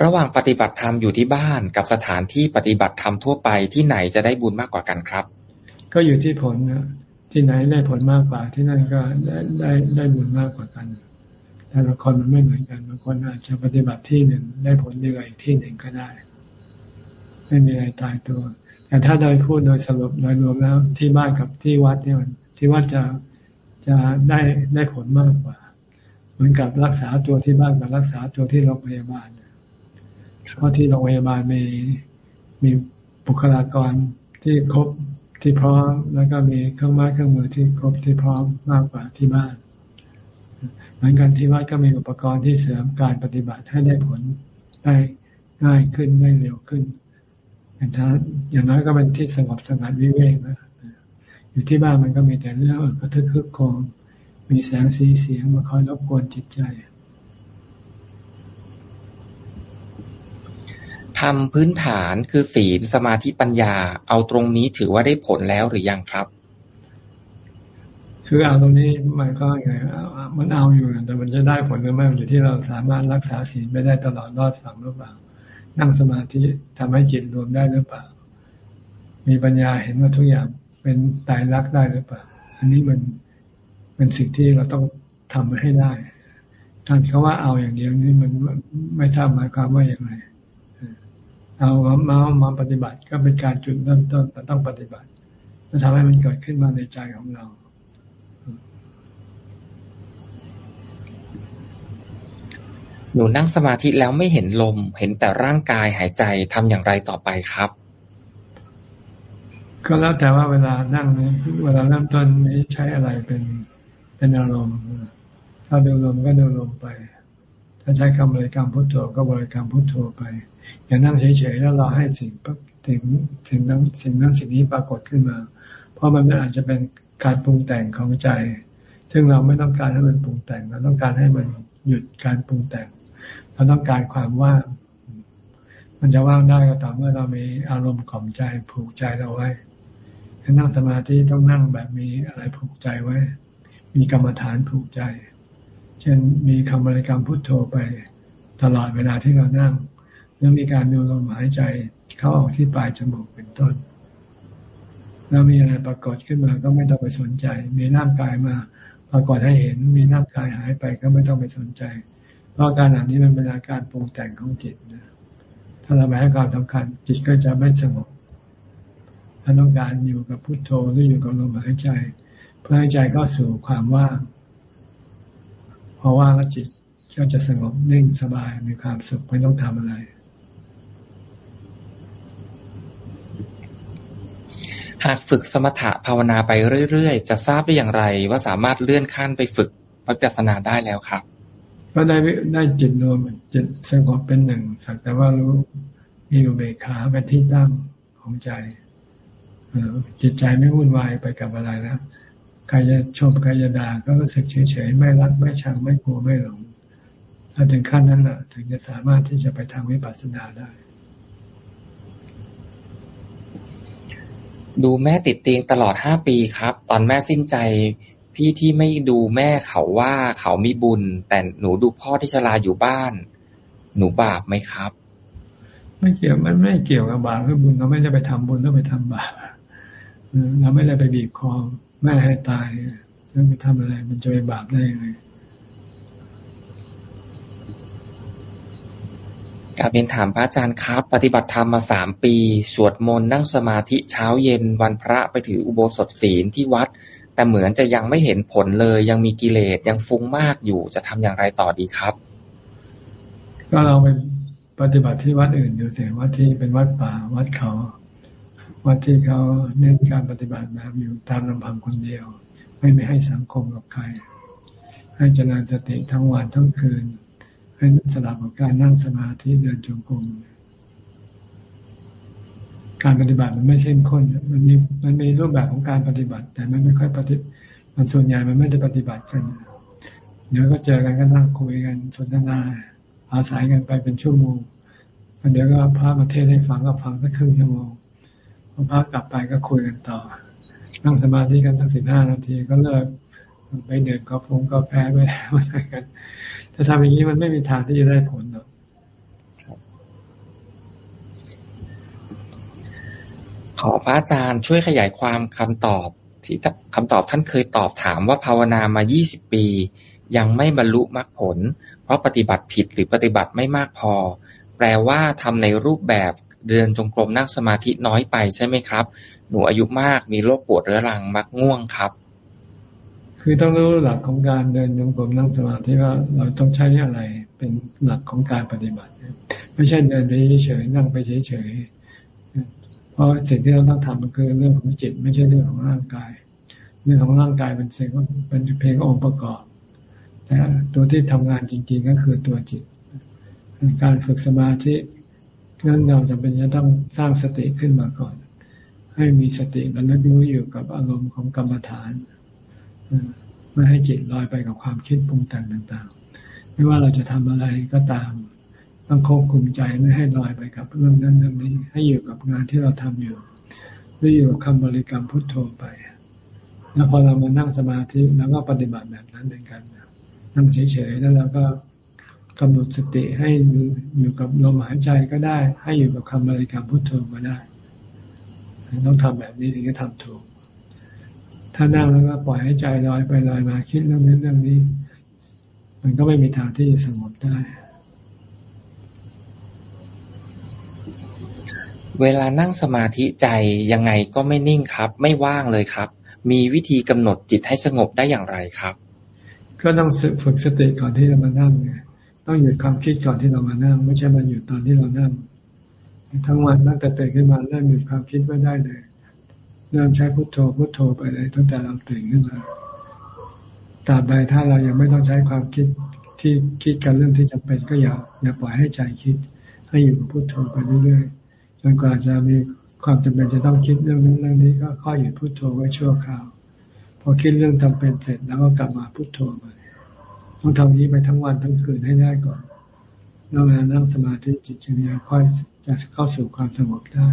ระหว่างปฏิบัติธรรมอยู่ที่บ้านกับสถานที่ปฏิบัติธรรมทั่วไปที่ไหนจะได้บุญมากกว่ากันครับ ก็อยู่ที่ผลนะที่ไหนได้ผลมากกว่าที่นั่นก็ได้ได้ได้บุญมากกว่ากัน แต่ละคนมันไม่เหมือนกันบางคนอาจจะปฏิบัติที่หนึ่งได้ผลดีกว่าอีกที่หนึ่งก็ได้ ไม่มีอะไรตายตัว แต่ถ้าโดยพูดโดยสรุปโดยรวมแล้วที่บ้านกับที่วัดเนี่ยที่วัดจะจะได้ได้ผลมากกว่า เหมือนกับรักษาตัวที่บ้านกับรักษาตัวที่โรงพยาบาลเเพราะที่โรงพยาบาลมีมีบุคลากรที่ครบที่พร้อม แล้วก็มีเครื่องไม้เครื่องมือที่ครบที่พร้อมมากกว่าที่บ้าน เหมือนกันที่วัดก็มีอุปกรณ์ที่เสริมการปฏิบัติให้ได้ผลได้ง่ายขึ้นได้เร็วขึ้นอย่างถ้าอย่างน้อยก็เป็นที่สงบสงัดวิเวกนะอยู่ที่บ้านมันก็มีแต่เรื่องกระทึกคึกโคมมีแสงสีเสียงมาคอยรบกวนจิตใจ ทำพื้นฐานคือศีลสมาธิปัญญา เอาตรงนี้ถือว่าได้ผลแล้วหรือยังครับ คือเอาตรงนี้มันก็ไงมันเอาอยู่แต่มันจะได้ผลหรือไม่มันอยู่ที่เราสามารถรักษาศีลไม่ได้ตลอดรอดฝั่งหรือเปล่า นั่งสมาธิทำให้จิตรวมได้หรือเปล่า มีปัญญาเห็นว่าทุกอย่างเป็นตายรักได้หรือเปล่า อันนี้มันเป็นสิ่งที่เราต้องทำให้ได้การเขาว่าเอาอย่างเดียวนี่มันไม่ทราบหมายความว่าอย่างไร เอามามาปฏิบัติก็เป็นการจุดเริ่มต้นแต่ต้องปฏิบัติจะทำให้มันเกิดขึ้นมาในใจของเราหนูนั่งสมาธิแล้วไม่เห็นลม เห็นแต่ร่างกายหายใจทำอย่างไรต่อไปครับ ก็แล้วแต่ว่าเวลานั่งนี้เวลาเริ่มต้นนี้ใช้อะไรเป็นเป็นอารมณ์ถ้าดูลมก็ดูลมไป ถ้าใช้คำบริกรรมพุทโธก็บริกรรมพุทโธไป อย่านั่งเฉยๆแล้วรอให้สิ่งสิ่งสิ่งนั้นสิ่งนั้นสิ่งนี้ปรากฏขึ้นมา เพราะมันอาจจะเป็นการปรุงแต่งของใจ ซึ่งเราไม่ต้องการให้มันปรุงแต่งเราต้องการให้มันหยุดการปรุงแต่งเราต้องการความว่างมันจะว่างได้ก็ต่อเมื่อเรามีอารมณ์ข่มใจผูกใจเราไว้ให้นั่งสมาธิต้องนั่งแบบมีอะไรผูกใจไว้ มีกรรมฐานผูกใจ เช่นมีคำบริกรรมพุทโธไป ตลอดเวลาที่เรานั่ง หรือมีการดูลมหายใจเข้าออกที่ปลายจมูกเป็นต้น แล้วมีอะไรปรากฏขึ้นมาก็ไม่ต้องไปสนใจ มีร่างกายมาปรากฏให้เห็นมีร่างกายหายไปก็ไม่ต้องไปสนใจ เพราะการอ่านนี้มันเป็นอาการปรุงแต่งของจิตนะถ้าเราไปให้ความสำคัญ จิตก็จะไม่สงบถ้าต้องการอยู่กับพุทโธหรืออยู่กับลมหายใจ เพื่อให้ใจเข้าสู่ความว่างพอว่างแล้วจิตก็จะสงบนิ่งสบายมีความสุขไม่ต้องทำอะไร หากฝึกสมถะภาวนาไปเรื่อยๆ จะทราบได้อย่างไร ว่าสามารถเลื่อนขั้นไปฝึกวิปัสสนาได้แล้วครับก็ได้ได้จิตรวมจิตสงบเป็นหนึ่งสักแต่ว่ารู้มีอุเบกขาเป็นที่ตั้งของใจจิตใจไม่วุ่นวายไปกับอะไรแล้วใครจะชมใครจะด่าก็รู้สึกเฉยๆไม่รักไม่ชังไม่กลัวไม่หลงถ้าถึงขั้นนั้นแหละถึงจะสามารถที่จะไปทำวิปัสสนาได้ ดูแม่ติดเตียงตลอดห้าปีครับ ตอนแม่สิ้นใจ พี่ที่ไม่ดูแม่เขาว่าเขามีบุญ แต่หนูดูพ่อที่ชราอยู่บ้าน หนูบาปไหมครับ ไม่เกี่ยวมันไม่เกี่ยวกับบาปหรือบุญเราไม่ได้ไปทำบุญต้องไปทำบาปเราไม่ได้ไปบีบคอแม่ให้ตายแล้วไปทำอะไร มันจะไปบาปได้ยังไง การเป็นถามพระอาจารย์ครับ ปฏิบัติธรรมมาสามปี สวดมนต์นั่งสมาธิเช้าเย็นวันพระไปถืออุโบสถศีลที่วัด แต่เหมือนจะยังไม่เห็นผลเลย ยังมีกิเลสยังฟุ้งมากอยู่จะทำอย่างไรต่อดีครับ ก็เราไปปฏิบัติที่วัดอื่นดูเสียวัดที่เป็นวัดป่าวัดเขา วัดที่เขาเน้นการปฏิบัติแบบอยู่ตามลำพังคนเดียว ไม่ไม่ให้สังคมกับใคร ให้เจริญสติทั้งวันทั้งคืน ให้สลับกับการนั่งสมาธิเดินจงกรมการปฏิบัติมันไม่เข้มข้นมันมีมันมีรูปแบบของการปฏิบัติ แต่มันไม่ค่อยปฏิมันส่วนใหญ่มันไม่ได้ปฏิบัติกันเดี๋ยวก็เจอกันก็นั่งคุยกันสนทนาอาศัยกันไปเป็นชั่วโมงเดี๋ยวก็พระมาเทศให้ฟังก็ฟังสักครึ่งชั่วโมงพอพระกลับไปก็คุยกันต่อ นั่งสมาธิกันตั้งสิบห้านาทีก็เลิกไปเดินกาแฟกาแฟไปอะไรกัน ถ้าทำอย่างนี้มันไม่มีทางที่จะได้ผลหรอกขอพระอาจารย์ช่วยขยายความคำตอบที่คำตอบท่านเคยตอบถามว่าภาวนามา 20 ปี ยังไม่บรรลุมรรคผล เพราะปฏิบัติผิดหรือปฏิบัติไม่มากพอ แปลว่าทำในรูปแบบเดินจงกรมนั่งสมาธิน้อยไปใช่ไหมครับ หนูอายุมากมีโรคปวดเรื้อรังมักง่วงครับ คือต้องรู้หลักของการเดินโยงกลมนั่งสมาธิว่าเราต้องใช้อะไรเป็นหลักของการปฏิบัติไม่ใช่เดินไปเฉยๆนั่งไปเฉยๆเพราะสิ่งที่เราต้องทำมันคือเรื่องของจิต ไม่ใช่เรื่องของร่างกาย เรื่องของร่างกายเป็นสิ่งเป็นเพียงองค์ประกอบแต่ตัวที่ทำงานจริง ๆ ก็คือตัวจิต การฝึกสมาธินั้นเราจะเป็นจะต้องสร้างสติขึ้นมาก่อน ให้มีสติระลึกรู้อยู่กับอารมณ์ของกรรมฐาน ไม่ให้จิตลอยไปกับความคิดปรุงแต่งต่างๆ ไม่ว่าเราจะทำอะไรก็ตาม ต้องควบคุมใจไม่ให้ลอยไปกับเรื่องนั้นเรื่องนี้ ให้อยู่กับงานที่เราทำอยู่หรืออยู่กับคำบริกรรมพุทโธไป แล้วพอเรามานั่งสมาธิแล้วก็ปฏิบัติแบบนั้นเหมือนกันนั่งเฉยๆแล้วเราก็กำหนดสติให้อยู่กับลมหายใจก็ได้ ให้อยู่กับคำบริกรรมพุทโธก็ได้ ต้องทำแบบนี้ถึงจะทำถูก ถ้านั่งแล้วก็ปล่อยให้ใจลอยไปลอยมาคิดเรื่องนี้เรื่องนี้ มันก็ไม่มีทางที่จะสงบได้ เวลานั่งสมาธิใจยังไงก็ไม่นิ่งครับ ไม่ว่างเลยครับ มีวิธีกำหนดจิตให้สงบได้อย่างไรครับ ก็ต้องฝึกสติก่อนที่เรามานั่งไงต้องหยุดความคิดก่อนที่เรามานั่ง ไม่ใช่มาหยุดตอนที่เรานั่งทั้งวันตั้งแต่ตื่นขึ้นมาเริ่มหยุดความคิดไม่ได้เลย เริ่มใช้พุทโธพุทโธไปเลยตั้งแต่เราตื่นขึ้นมาตราบใดถ้าเรายังไม่ต้องใช้ความคิดที่คิดกันเรื่องที่จำเป็นก็อย่าอย่าปล่อยให้ใจคิด ให้อยู่กับพุทโธไปเรื่อยๆจนกว่าจะมีความจำเป็นจะต้องคิดเรื่องนั้นเรื่องนี้ก็ค่อยหยุดพุทโธไว้ชั่วคราว พอคิดเรื่องจำเป็นเสร็จแล้วก็กลับมาพุทโธใหม่ต้องทำนี้ไปทั้งวันทั้งคืนให้ได้ก่อนแล้วเวลานั่งสมาธิจิตจะค่อยจะเข้าสู่ความสงบได้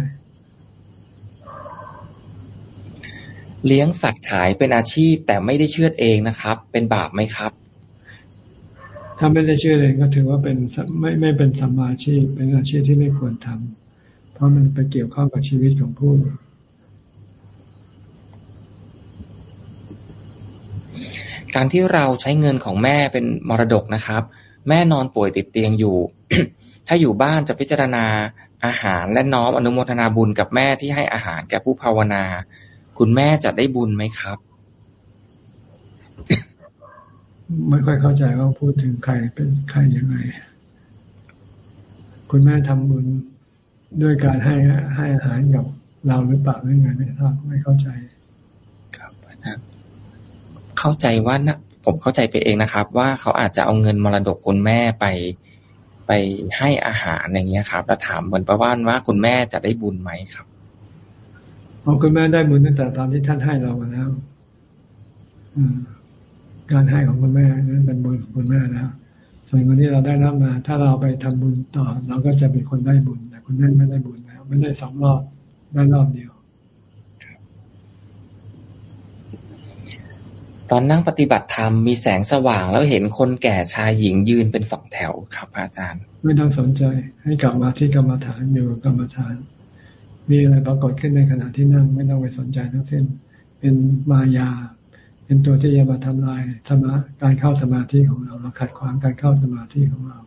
เลี้ยงสัตว์ขายเป็นอาชีพ แต่ไม่ได้เชื่อเองนะครับ เป็นบาปไหมครับ ถ้าไม่ได้ชื่อเลยก็ถือว่าเป็นไม่ไม่เป็นสัมมาชีพ เป็นอาชีพที่ไม่ควรทำเพราะมันไปเกี่ยวข้องกับชีวิตของผู้การที่เราใช้เงินของแม่เป็นมรดกนะครับ แม่นอนป่วยติดเตียงอยู่ ถ้าอยู่บ้านจะพิจารณาอาหารและน้อมอนุโมทนาบุญกับแม่ที่ให้อาหารแก่ผู้ภาวนา คุณแม่จะได้บุญไหมครับ ไม่ค่อยเข้าใจว่าพูดถึงใครเป็นใครยังไง คุณแม่ทำบุญด้วยการให้ให้อาหารกับเราหรือเปล่าหรือไงไม่ทราบไม่เข้าใจ ครับอาจารย์เข้าใจว่านะผมเข้าใจไปเองนะครับ ว่าเขาอาจจะเอาเงินมรดกคุณแม่ไปไปให้อาหารอย่างเงี้ยครับแล้วถามเหมือนประว่านว่าคุณแม่จะได้บุญไหมครับ อ๋อคุณแม่ได้บุญตั้งแต่ตอนที่ท่านให้เราแล้วการให้ของคุณแม่นั้นเป็นบุญของคุณแม่แล้วส่วนวันนี้เราได้รับมา ถ้าเราไปทำบุญต่อ เราก็จะเป็นคนได้บุญแต่คุณแม่ไม่ได้บุญแล้วไม่ได้สองรอบได้รอบเดียวตอนนั่งปฏิบัติธรรมมีแสงสว่างแล้วเห็นคนแก่ชายหญิงยืนเป็นสองแถวครับอาจารย์ ไม่ต้องสนใจให้กลับมาที่กรรมฐานอยู่กรรมฐาน มีอะไรปรากฏขึ้นในขณะที่นั่งไม่ต้องไปสนใจทั้งสิ้น เป็นมายา เป็นตัวที่จะมาทำลายสมาการเข้าสมาธิของเรา เราขัดขวางการเข้าสมาธิของเรา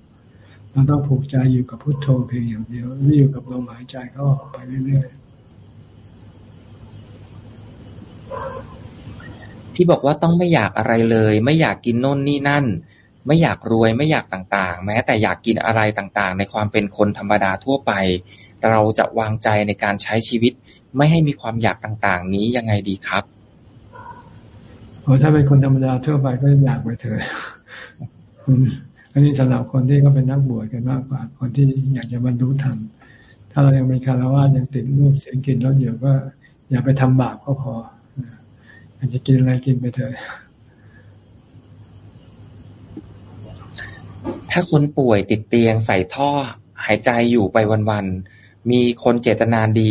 เราต้องผูกใจอยู่กับพุทโธเพียงอย่างเดียวหรืออยู่กับลมหายใจเข้าออกไปเรื่อยๆที่บอกว่าต้องไม่อยากอะไรเลย ไม่อยากกินโน่นนี่นั่น ไม่อยากรวยไม่อยากต่างๆ แม้แต่อยากกินอะไรต่างๆ ในความเป็นคนธรรมดาทั่วไป เราจะวางใจในการใช้ชีวิต ไม่ให้มีความอยากต่างๆ นี้ยังไงดีครับโอ้ถ้าเป็นคนธรรมดาทั่วไปก็อยากไปเถอะอันนี้สำหรับคนที่เขาเป็นนักบวชกันมากกว่า คนที่อยากจะบรรลุธรรมถ้าเรายังเป็นคารวะยังติดรูปเสียงกลิ่นรสอยู่ก็ อย่าไปทำบาปก็พออยากจะกินอะไรกินไปเถอะถ้าคนป่วยติดเตียงใส่ท่อหายใจอยู่ไปวันๆ มีคนเจตนาดี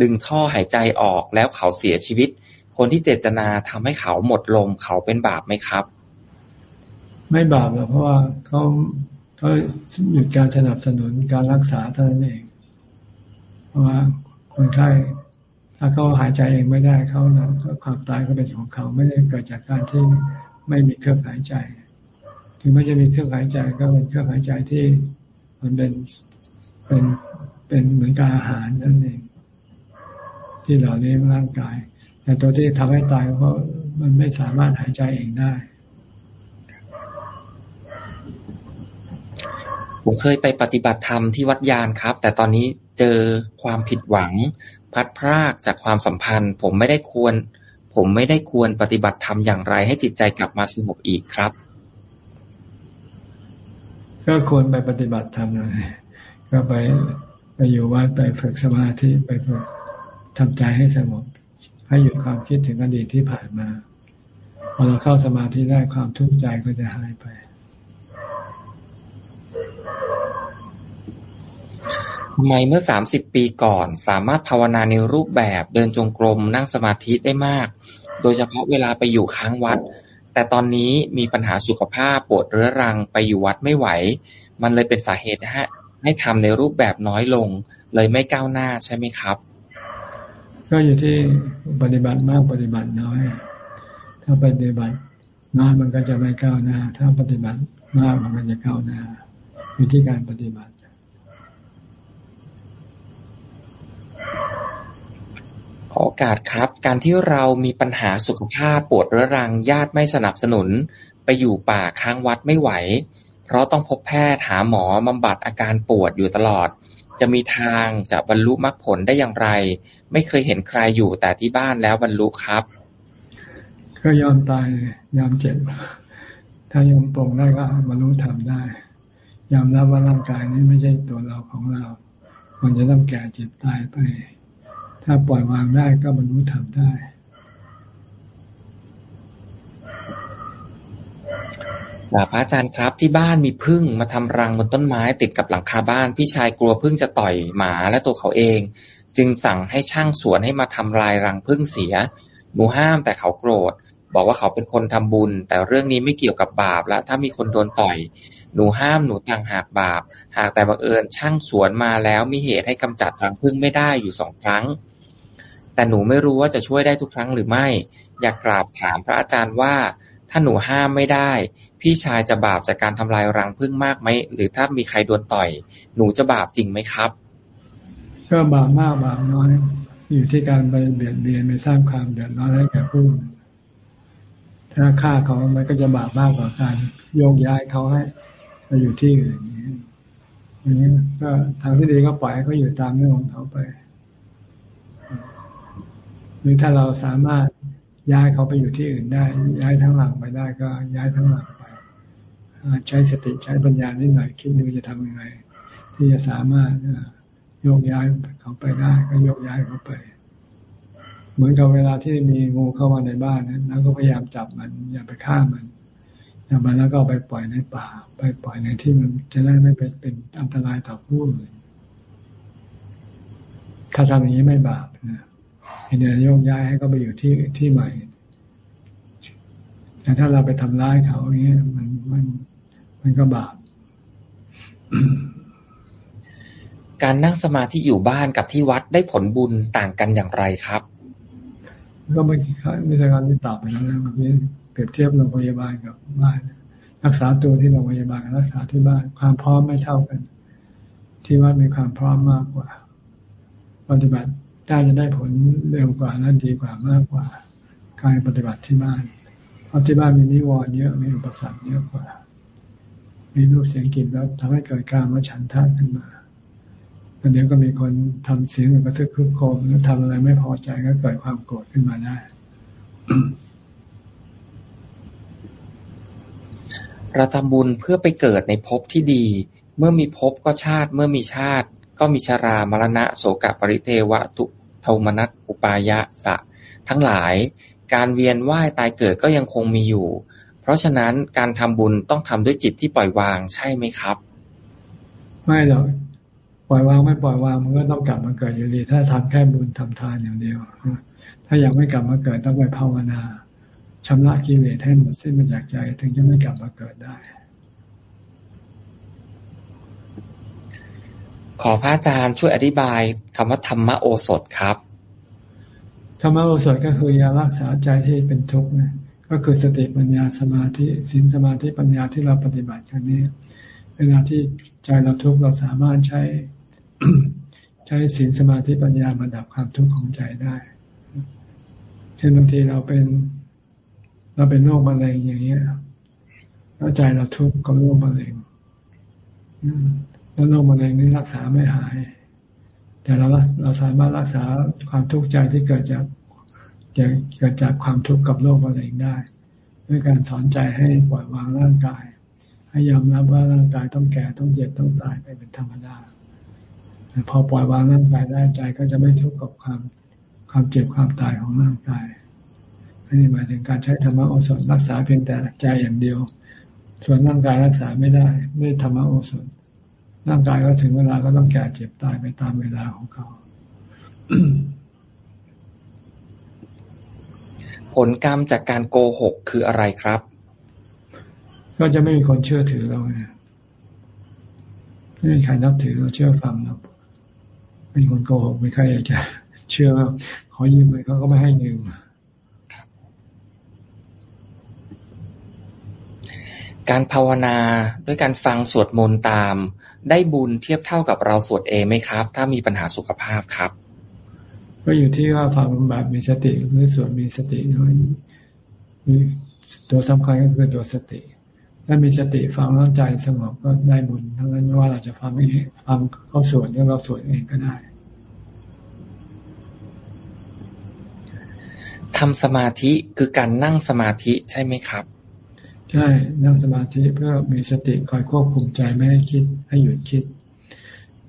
ดึงท่อหายใจออกแล้วเขาเสียชีวิต คนที่เจตนาทำให้เขาหมดลมเขาเป็นบาปไหมครับ ไม่บาปหรอกเพราะว่าเขาเขาหยุดการสนับสนุนการรักษาเท่านั้นเอง เพราะว่าคนไข้ถ้าเขาหายใจเองไม่ได้เขานะความตายก็เป็นของเขาไม่ได้เกิดจากการที่ไม่มีเครื่องหายใจ ถึงไม่จะมีเครื่องหายใจก็เป็นเครื่องหายใจที่มันเป็นเป็น เป็นเหมือนกับอาหารนั่นเอง ที่เราเลี้ยงร่างกาย แต่ตัวที่ทำให้ตายเพราะมันไม่สามารถหายใจเองได้ผมเคยไปปฏิบัติธรรมที่วัดยานครับ แต่ตอนนี้เจอความผิดหวัง พัดพรากจากความสัมพันธ์ ผมไม่ได้ควร ผมไม่ได้ควรปฏิบัติธรรมอย่างไรให้จิตใจกลับมาสงบอีกครับ ก็ควรไปปฏิบัติธรรมเลยก็ไป ไปอยู่วัดไปฝึกสมาธิไปฝึกทำใจให้สงบให้หยุดความคิดถึงอดีตที่ผ่านมาพอเราเข้าสมาธิได้ความทุกข์ใจก็จะหายไป ทำไมเมื่อสามสิบปีก่อน สามารถภาวนาในรูปแบบเดินจงกรมนั่งสมาธิได้มาก โดยเฉพาะเวลาไปอยู่ค้างวัด แต่ตอนนี้มีปัญหาสุขภาพปวดเรื้อรังไปอยู่วัดไม่ไหว มันเลยเป็นสาเหตุฮะ ให้ทำในรูปแบบน้อยลง เลยไม่ก้าวหน้าใช่ไหมครับ ก็อยู่ที่ปฏิบัติมากปฏิบัติน้อย ถ้าปฏิบัติน้อยมันก็จะไม่ก้าวหน้า ถ้าปฏิบัติมากมันก็จะก้าวหน้าอยู่ที่การปฏิบัติขอโอกาสครับ การที่เรามีปัญหาสุขภาพปวดเรื้อรังญาติไม่สนับสนุน ไปอยู่ป่าค้างวัดไม่ไหวเพ ราะต้องพบแพทย์หาหมอบำบัดอาการปวดอยู่ตลอด จะมีทางจะบรรลุมรรคผลได้อย่างไร ไม่เคยเห็นใครอยู่แต่ที่บ้านแล้วบรรลุครับ ก็ยอมตายยอมเจ็บ ถ้ายอมปรงได้ก็บรรลุธรรมได้ ยอมรับว่าร่างกายนี้ไม่ใช่ตัวเราของเรา มันจะต้องแก่เจ็บตายไป ถ้าปล่อยวางได้ก็บรรลุธรรมได้ พระอาจารย์ครับ ที่บ้านมีพึ่งมาทำรังบนต้นไม้ติดกับหลังคาบ้าน พี่ชายกลัวพึ่งจะต่อยหมาและตัวเขาเอง จึงสั่งให้ช่างสวนให้มาทำลายรังพึ่งเสีย หนูห้ามแต่เขาโกรธ บอกว่าเขาเป็นคนทำบุญ แต่เรื่องนี้ไม่เกี่ยวกับบาปและถ้ามีคนโดนต่อย หนูห้ามหนูต่างหากบาป หากแต่บังเอิญช่างสวนมาแล้วมีเหตุให้กำจัดรังพึ่งไม่ได้อยู่สองครั้ง แต่หนูไม่รู้ว่าจะช่วยได้ทุกครั้งหรือไม่ อยากกราบถามพระอาจารย์ว่า ถ้าหนูห้ามไม่ได้ พี่ชายจะบาปจากการทำลายรังพึ่งมากไหม หรือถ้ามีใครโดนต่อย หนูจะบาปจริงไหมครับ ก็บาปมากบาปน้อย อยู่ที่การไปเบียดเบียนไปสร้างความเดือดร้อนให้แก่ผู้ถ้าฆ่าเขามันก็จะบาปมากกว่าการโยกย้ายเขาให้ไปอยู่ที่อื่นอย่างนี้ก็ทางที่ดีก็ปล่อยให้เขาอยู่ตามเรื่องของเขาไปหรือถ้าเราสามารถ ย้ายเขาไปอยู่ที่อื่นได้ ย้ายทั้งหลังไปได้ก็ย้ายทั้งหลังไป ใช้สติใช้ปัญญานิดหน่อยคิดดูจะทำยังไง ที่จะสามารถโยกย้ายเขาไปได้ ก็โยกย้ายเขาไป เหมือนกับเวลาที่มีงูเข้ามาในบ้านนะแล้วก็พยายามจับมัน อย่าไปฆ่ามันอย่ามันแล้วก็ไปปล่อยในป่า ไปปล่อยในที่มันจะได้ไม่เป็นเป็นอันตรายต่อผู้อื่นถ้าทำอย่างนี้ไม่บาปนะ เห็นโยกย้ายให้เขาไปอยู่ที่ที่ใหม่ แต่ถ้าเราไปทำร้ายเขาอย่างนี้มันมันมันก็บาปการนั่งสมาธิอยู่บ้านกับที่วัดได้ผลบุญต่างกันอย่างไรครับ ก็ไม่ไม่ใช่การที่ตอบไปแล้วนะเมื่อกี้เปรียบเทียบโรงพยาบาลกับบ้านรักษาตัวที่โรงพยาบาลรักษาที่บ้านความพร้อมไม่เท่ากัน ที่วัดมีความพร้อมมากกว่าปฏิบัติ ได้จะได้ผลเร็วกว่าและดีกว่ามากกว่าการปฏิบัติที่บ้าน เพราะที่บ้านมีนิวรณ์เยอะมีอุปสรรคเยอะกว่า มีรูปเสียงกลิ่นแล้วทำให้เกิดการมาฉันทะขึ้นมาเดี๋ยวก็มีคนทำเสียงกระทึกคึกโคมแล้วทำอะไรไม่พอใจก็เกิดความโกรธขึ้นมาได้ เราทำบุญเพื่อไปเกิดในภพที่ดี เมื่อมีภพก็ชาติ เมื่อมีชาติ ก็มีชรามรณะโสกปริเทวะตุโทมนัสอุปายะสะ ทั้งหลาย การเวียนว่ายตายเกิดก็ยังคงมีอยู่ เพราะฉะนั้นการทำบุญต้องทำด้วยจิตที่ปล่อยวางใช่ไหมครับ ไม่หรอกปล่อยวางไม่ปล่อยวางมันก็ต้องกลับมาเกิดอยู่ดี ถ้าทำแค่บุญทำทานอย่างเดียว ถ้ายังไม่กลับมาเกิดต้องไปภาวนาชำระกิเลสให้หมดสิ้นไปจากใจ ถึงจะไม่กลับมาเกิดได้ ขอพระอาจารย์ช่วยอธิบายคำว่าธรรมโอสถครับธรรมโอสถก็คือยารักษาใจที่เป็นทุกข์นะก็คือสติปัญญาสมาธิสินสมาธิปัญญาที่เราปฏิบัติกันนี้เวลาที่ใจเราทุกข์เราสามารถใช้ใช้ศีลสมาธิปัญญามาดับความทุกข์ของใจได้เช่นบางทีเราเป็นเราเป็นโรคมะเร็งอย่างเงี้ยแล้วใจเราทุกข์กับโรคมะเร็ง แล้วโรคมะเร็งนี้รักษาไม่หาย แต่เราเราสามารถรักษาความทุกข์ใจที่เกิดจากเกิดจากความทุกข์กับโรคมะเร็งได้ ด้วยการสอนใจให้ปล่อยวางร่างกาย ให้ยอมรับว่าร่างกายต้องแก่ต้องเจ็บต้องตายไปเป็นธรรมดาพอปล่อยวางร่างกายได้ใจก็จะไม่ทุกข์กับความความเจ็บความตายของร่างกายอันนี้หมายถึงการใช้ธรรมโอสถรักษาเพียงแต่ใจอย่างเดียว ส่วนร่างกายรักษาไม่ได้ไม่ธรรมโอสถ ร่างกายก็ถึงเวลาก็ต้องแก่เจ็บตายไปตามเวลาของเขาผลกรรมจากการโกหกคืออะไรครับ ก็จะไม่มีคนเชื่อถือเราเนี่ยไม่มีใครนับถือเราเชื่อฟังเราเป็นคนโกหกไม่ใครอยากจะเชื่อว่าขอยืมไปเขาก็ไม่ให้ยืมการภาวนาด้วยการฟังสวดมนต์ตาม ได้บุญเทียบเท่ากับเราสวดเองไหมครับ ถ้ามีปัญหาสุขภาพครับ ก็อยู่ที่ว่าฟังแบบมีสติหรือสวดมีสติน้อยตัวสำคัญก็คือตัวสติถ้ามีสติฟังแล้วใจสงบก็ได้บุญทั้งนั้นว่าเราจะฟังเองฟังเขาสวดหรือเราสวดเองก็ได้ทำสมาธิคือการนั่งสมาธิใช่ไหมครับ ใช่นั่งสมาธิเพื่อมีสติคอยควบคุมใจไม่ให้คิดให้หยุดคิด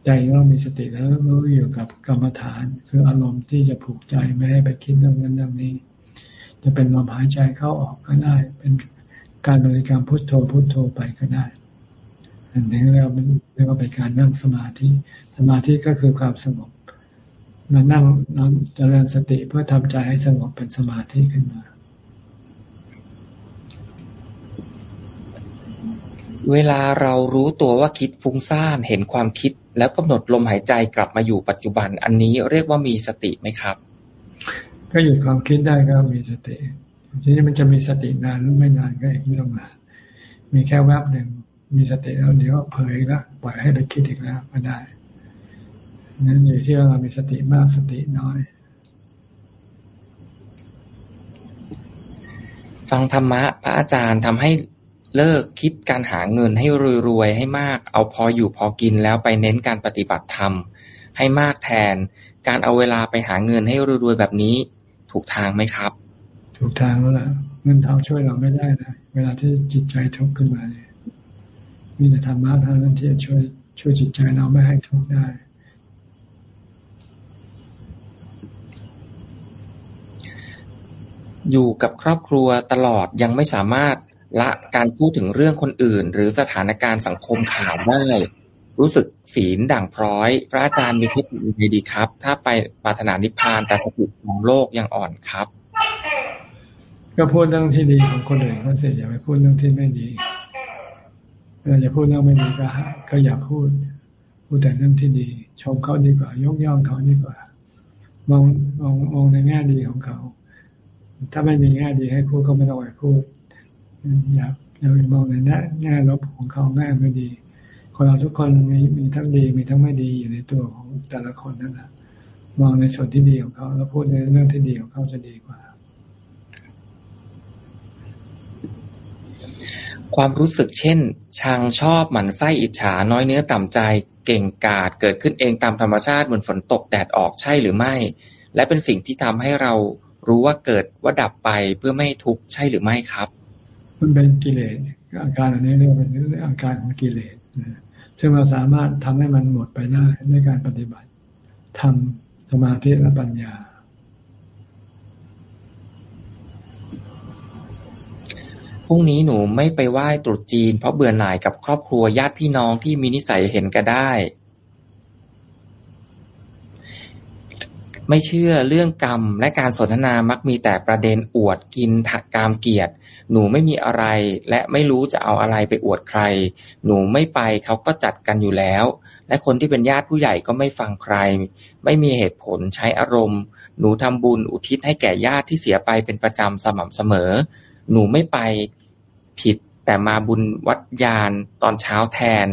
ใจเรามีสติแล้วรู้อยู่กับกรรมฐาน คืออารมณ์ที่จะผูกใจไม่ให้ไปคิดเรื่องนั้นเรื่องนี้ จะเป็นลมหายใจเข้าออกก็ได้ เป็นการบริกรรมพุทโธพุทโธไปก็ได้อันนี้เรียกว่าเป็นการนั่งสมาธิ สมาธิก็คือความสงบเรานั่งนั่งเจริญสติเพื่อทำใจให้สงบเป็นสมาธิขึ้นมา เวลาเรารู้ตัวว่าคิดฟุ้งซ่านเห็นความคิด แล้วกำหนดลมหายใจกลับมาอยู่ปัจจุบัน อันนี้เรียกว่ามีสติไหมครับก็หยุดความคิดได้ก็มีสติ ทีนี้มันจะมีสตินานหรือไม่นานก็อีกเรื่องละมีแค่แวบหนึ่งมีสติแล้วเดี๋ยวเผยแล้วปล่อยให้ไปคิดอีกแล้วก็ได้นั้นอยู่ที่เรามีสติมากสติน้อยฟังธรรมะพระอาจารย์ทำให้ เลิกคิดการหาเงินให้รวยๆให้มาก เอาพออยู่พอกินแล้วไปเน้นการปฏิบัติธรรมให้มากแทน การเอาเวลาไปหาเงินให้รวยๆแบบนี้ ถูกทางไหมครับ ถูกทางแล้วล่ะเงินทองช่วยเราไม่ได้นะเวลาที่จิตใจทุกข์ขึ้นมาเนี่ยมีแต่ธรรมะเท่านั้นที่จะช่วยช่วยจิตใจเราไม่ให้ทุกข์ได้ อยู่กับครอบครัวตลอดยังไม่สามารถ ละการพูดถึงเรื่องคนอื่น หรือสถานการณ์สังคมข่าวได้ รู้สึกศีลด่างพร้อย พระอาจารย์มีเทคนิคยังไงดีครับ ถ้าไปปรารถนานิพพานแต่สติของโลกยังอ่อนครับ ก็พูดเรื่องที่ดีของคนอื่นเขาเสียอย่าไปพูดเรื่องที่ไม่ดีเราจะพูดเรื่องไม่ดีก็ก็อย่าพูด พูดแต่เรื่องที่ดี ชมเขาดีกว่า ยกย่องเขาดีกว่ามองมองมองในแง่ดีของเขา ถ้าไม่มีแง่ดีให้พูดก็ไม่ต้องไปพูด อย่าอย่าไปมองในแง่แง่ลบของเขาแง่ไม่ดี คนเราทุกคนมีมีทั้งดีมีทั้งไม่ดีอยู่ในตัวของแต่ละคนนั่นแหละมองในส่วนที่ดีของเขาแล้วพูดในเรื่องที่ดีของเขาจะดีกว่า ความรู้สึกเช่น ชังชอบหมั่นไส้อิจฉาน้อยเนื้อต่ำใจเก่งกาจเกิดขึ้นเองตามธรรมชาติเหมือนฝนตกแดดออกใช่หรือไม่ และเป็นสิ่งที่ทำให้เรารู้ว่าเกิดว่าดับไปเพื่อไม่ทุกข์ใช่หรือไม่ครับ มันเป็นกิเลสอาการอันนี้เรียกว่าเป็นอาการของกิเลสซึ่งเราสามารถทำให้มันหมดไปได้ในการปฏิบัติทำสมาธิและปัญญา พรุ่งนี้หนูไม่ไปไหว้ตรุษจีน เพราะเบื่อหน่ายกับครอบครัวญาติพี่น้องที่มีนิสัยเห็นกันได้ ไม่เชื่อเรื่องกรรมและการสนทนามักมีแต่ประเด็นอวดกินถักกามเกียรติ หนูไม่มีอะไร และไม่รู้จะเอาอะไรไปอวดใคร หนูไม่ไปเขาก็จัดกันอยู่แล้ว และคนที่เป็นญาติผู้ใหญ่ก็ไม่ฟังใคร ไม่มีเหตุผลใช้อารมณ์ หนูทำบุญอุทิศให้แก่ญาติที่เสียไปเป็นประจำสม่ำเสมอ หนูไม่ไปผิดแต่มาบุญวัดยานตอนเช้าแทน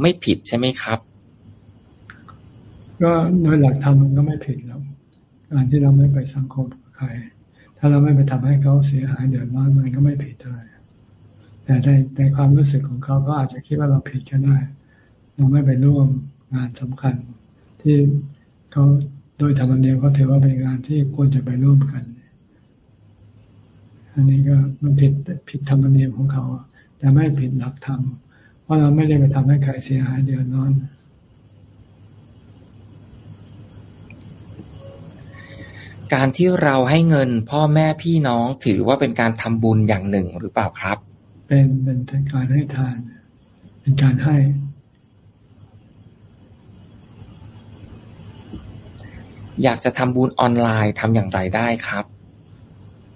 ไม่ผิดใช่ไหมครับ ก็โดยหลักธรรมมันก็ไม่ผิดแล้วการที่เราไม่ไปสังคมกับใคร ถ้าเราไม่ไปทำให้เขาเสียหายเดือดร้อนมันก็ไม่ผิดเลยแต่ในในความรู้สึกของเขาก็อาจจะคิดว่าเราผิดก็ได้ เราไม่ไปร่วมงานสำคัญ ที่เขาโดยธรรมเนียมเขาถือว่าเป็นงานที่ควรจะไปร่วมกัน อันนี้ก็มันผิดผิดธรรมเนียมของเขา แต่ไม่ผิดหลักธรรม เพราะเราไม่ได้ไปทำให้ใครเสียหายเดือดร้อน การที่เราให้เงินพ่อแม่พี่น้องถือว่าเป็นการทำบุญอย่างหนึ่งหรือเปล่าครับ เป็นเป็นการให้ทาน เป็นการให้ อยากจะทำบุญออนไลน์ทำอย่างไรได้ครับ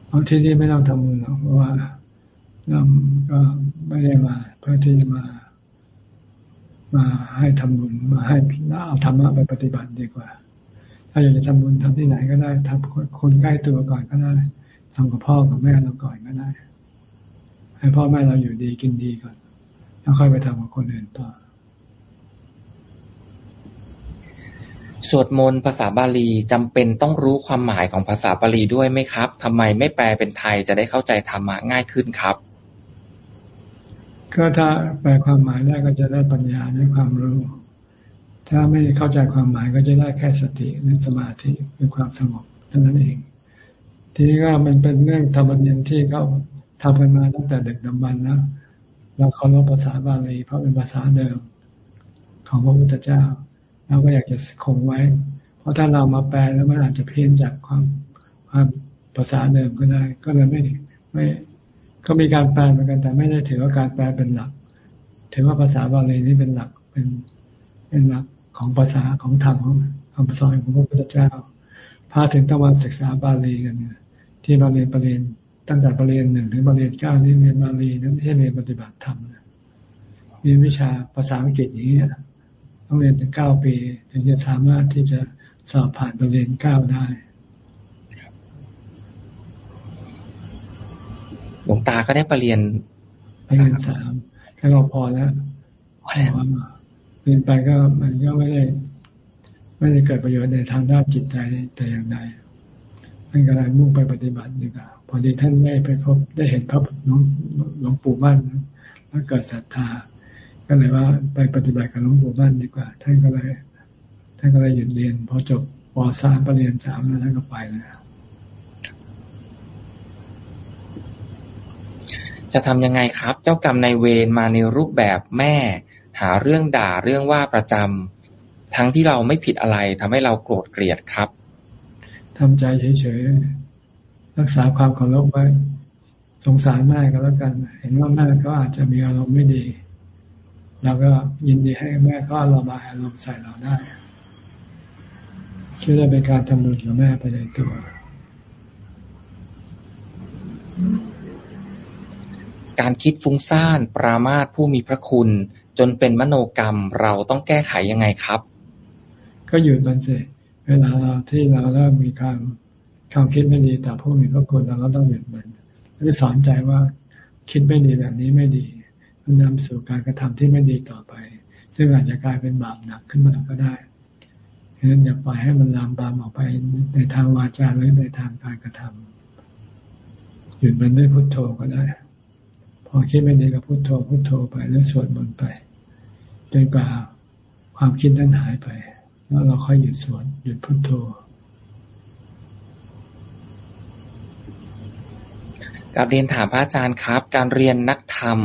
เอาที่นี่ไม่ต้องทำบุญหรอกเพราะว่าเราก็ไม่ได้มา เพื่อที่จะมา มาให้ทำบุญมาให้เอาธรรมะไปปฏิบัติดีกว่า ถ้าอยากจะทำบุญทำที่ไหนก็ได้ทำคนใกล้ตัวก่อนก็ได้ทำกับพ่อกับแม่เราก่อนก็ได้ ให้พ่อแม่เราอยู่ดีกินดีก่อน แล้วค่อยไปทำกับคนอื่นต่อ สวดมนต์ภาษาบาลีจำเป็นต้องรู้ความหมายของภาษาบาลีด้วยไหมครับทำไมไม่แปลเป็นไทยจะได้เข้าใจธรรมะง่ายขึ้นครับ ก็ถ้าแปลความหมายได้ก็จะได้ปัญญาได้ความรู้ ถ้าไม่เข้าใจความหมายก็จะได้แค่สติหรือสมาธิคือความสงบเท่านั้นเอง ทีนี้ก็มันเป็นเรื่องธรรมเนียมที่เขาทำกันมาตั้งแต่เด็กดำบรรนะเราเคารพภาษาบาลีเพราะเป็นภาษาเดิม ของพระพุทธเจ้าเราก็อยากจะคงไว้ เพราะถ้าเรามาแปลแล้วมันอาจจะเพี้ยนจากความความภาษาเดิมก็ได้ ก็เลยไม่ไม่ก็มีการแปลเหมือนกันแต่ไม่ได้ถือว่าการแปลเป็นหลัก ถือว่าภาษาบาลีนี่เป็นหลักเป็นเป็นหลัก ของภาษาของธรรมของคำสอนของพระพุทธเจ้าพาถึงต้องมาศึกษาบาลีกันที่เราเรียนปรริญญาตั้งแต่ปรริญญาหนึ่งถึงปรริญญาเก้านี่เรียนบาลีนั้นไม่ใช่เรียนปฏิบัติธรรมมีวิชาภาษาอังกฤษอย่างนี้ต้องเรียนถึงเก้าปี ถึงจะสามารถที่จะสอบผ่านตัวเรียนเก้าได้หลวงตาก็ได้ไปเรียนไปเรียนสามแค่พอแล้วพอแล้ว เรียนไปก็มันก็ไม่ได้ ไม่ได้เกิดประโยชน์ในทางด้านจิตใจแต่อย่างใดท่านก็เลยมุ่งไปปฏิบัติดีกว่าพอดีท่านได้ไปพบได้เห็นพระหลวงหลวงปู่มั่นแล้วเกิดศรัทธา ก็เลยว่าไปปฏิบัติกับหลวงปู่มั่นดีกว่า ท่านก็เลยท่านก็เลยหยุดเรียนพอจบปสามปรริญญาสามแล้วท่านก็ไปแล้วจะทำยังไงครับ เจ้ากรรมในเวรมาในรูปแบบแม่ หาเรื่องด่าเรื่องว่าประจำทั้งที่เราไม่ผิดอะไรทำให้เราโกรธเกลียดครับทำใจเฉยๆรักษาความเคารพไว้ สงสารแม่ก็แล้วกัน เห็นว่าแม่ก็อาจจะมีอารมณ์ไม่ดีเราก็ยินดีให้แม่เขาอารมณ์มาอารมณ์ใส่เราได้คิดว่าเป็นการทำบุญกับแม่ไปในตัวการคิดฟุ้งซ่านปรามาสผู้มีพระคุณ จนเป็นมโนกรรมเราต้องแก้ไขยังไงครับ ก็หยุดมันสิเวลาเราที่เราเริ่มมีความความคิดไม่ดีต่อผู้มีพระคุณเราก็ต้องหยุดมันไม่สอนใจว่าคิดไม่ดีแบบนี้ไม่ดี มันนำสู่การกระทำที่ไม่ดีต่อไป ซึ่งอาจจะกลายเป็นบาปหนักขึ้นมาก็ได้ฉะนั้นอย่าปล่อยให้มันลามบามออกไปในทางวาจาหรือในทางการกระทำหยุดมันด้วยพุทโธก็ได้ พอคิดไม่ดีก็พุทโธพุทโธไปแล้วสวดมนต์ไป จนกว่าความคิดนั้นหายไป แล้วเราค่อยหยุดสวดหยุดพุทโธกับเรียนถามพระอาจารย์ครับ การเรียนนักธรรม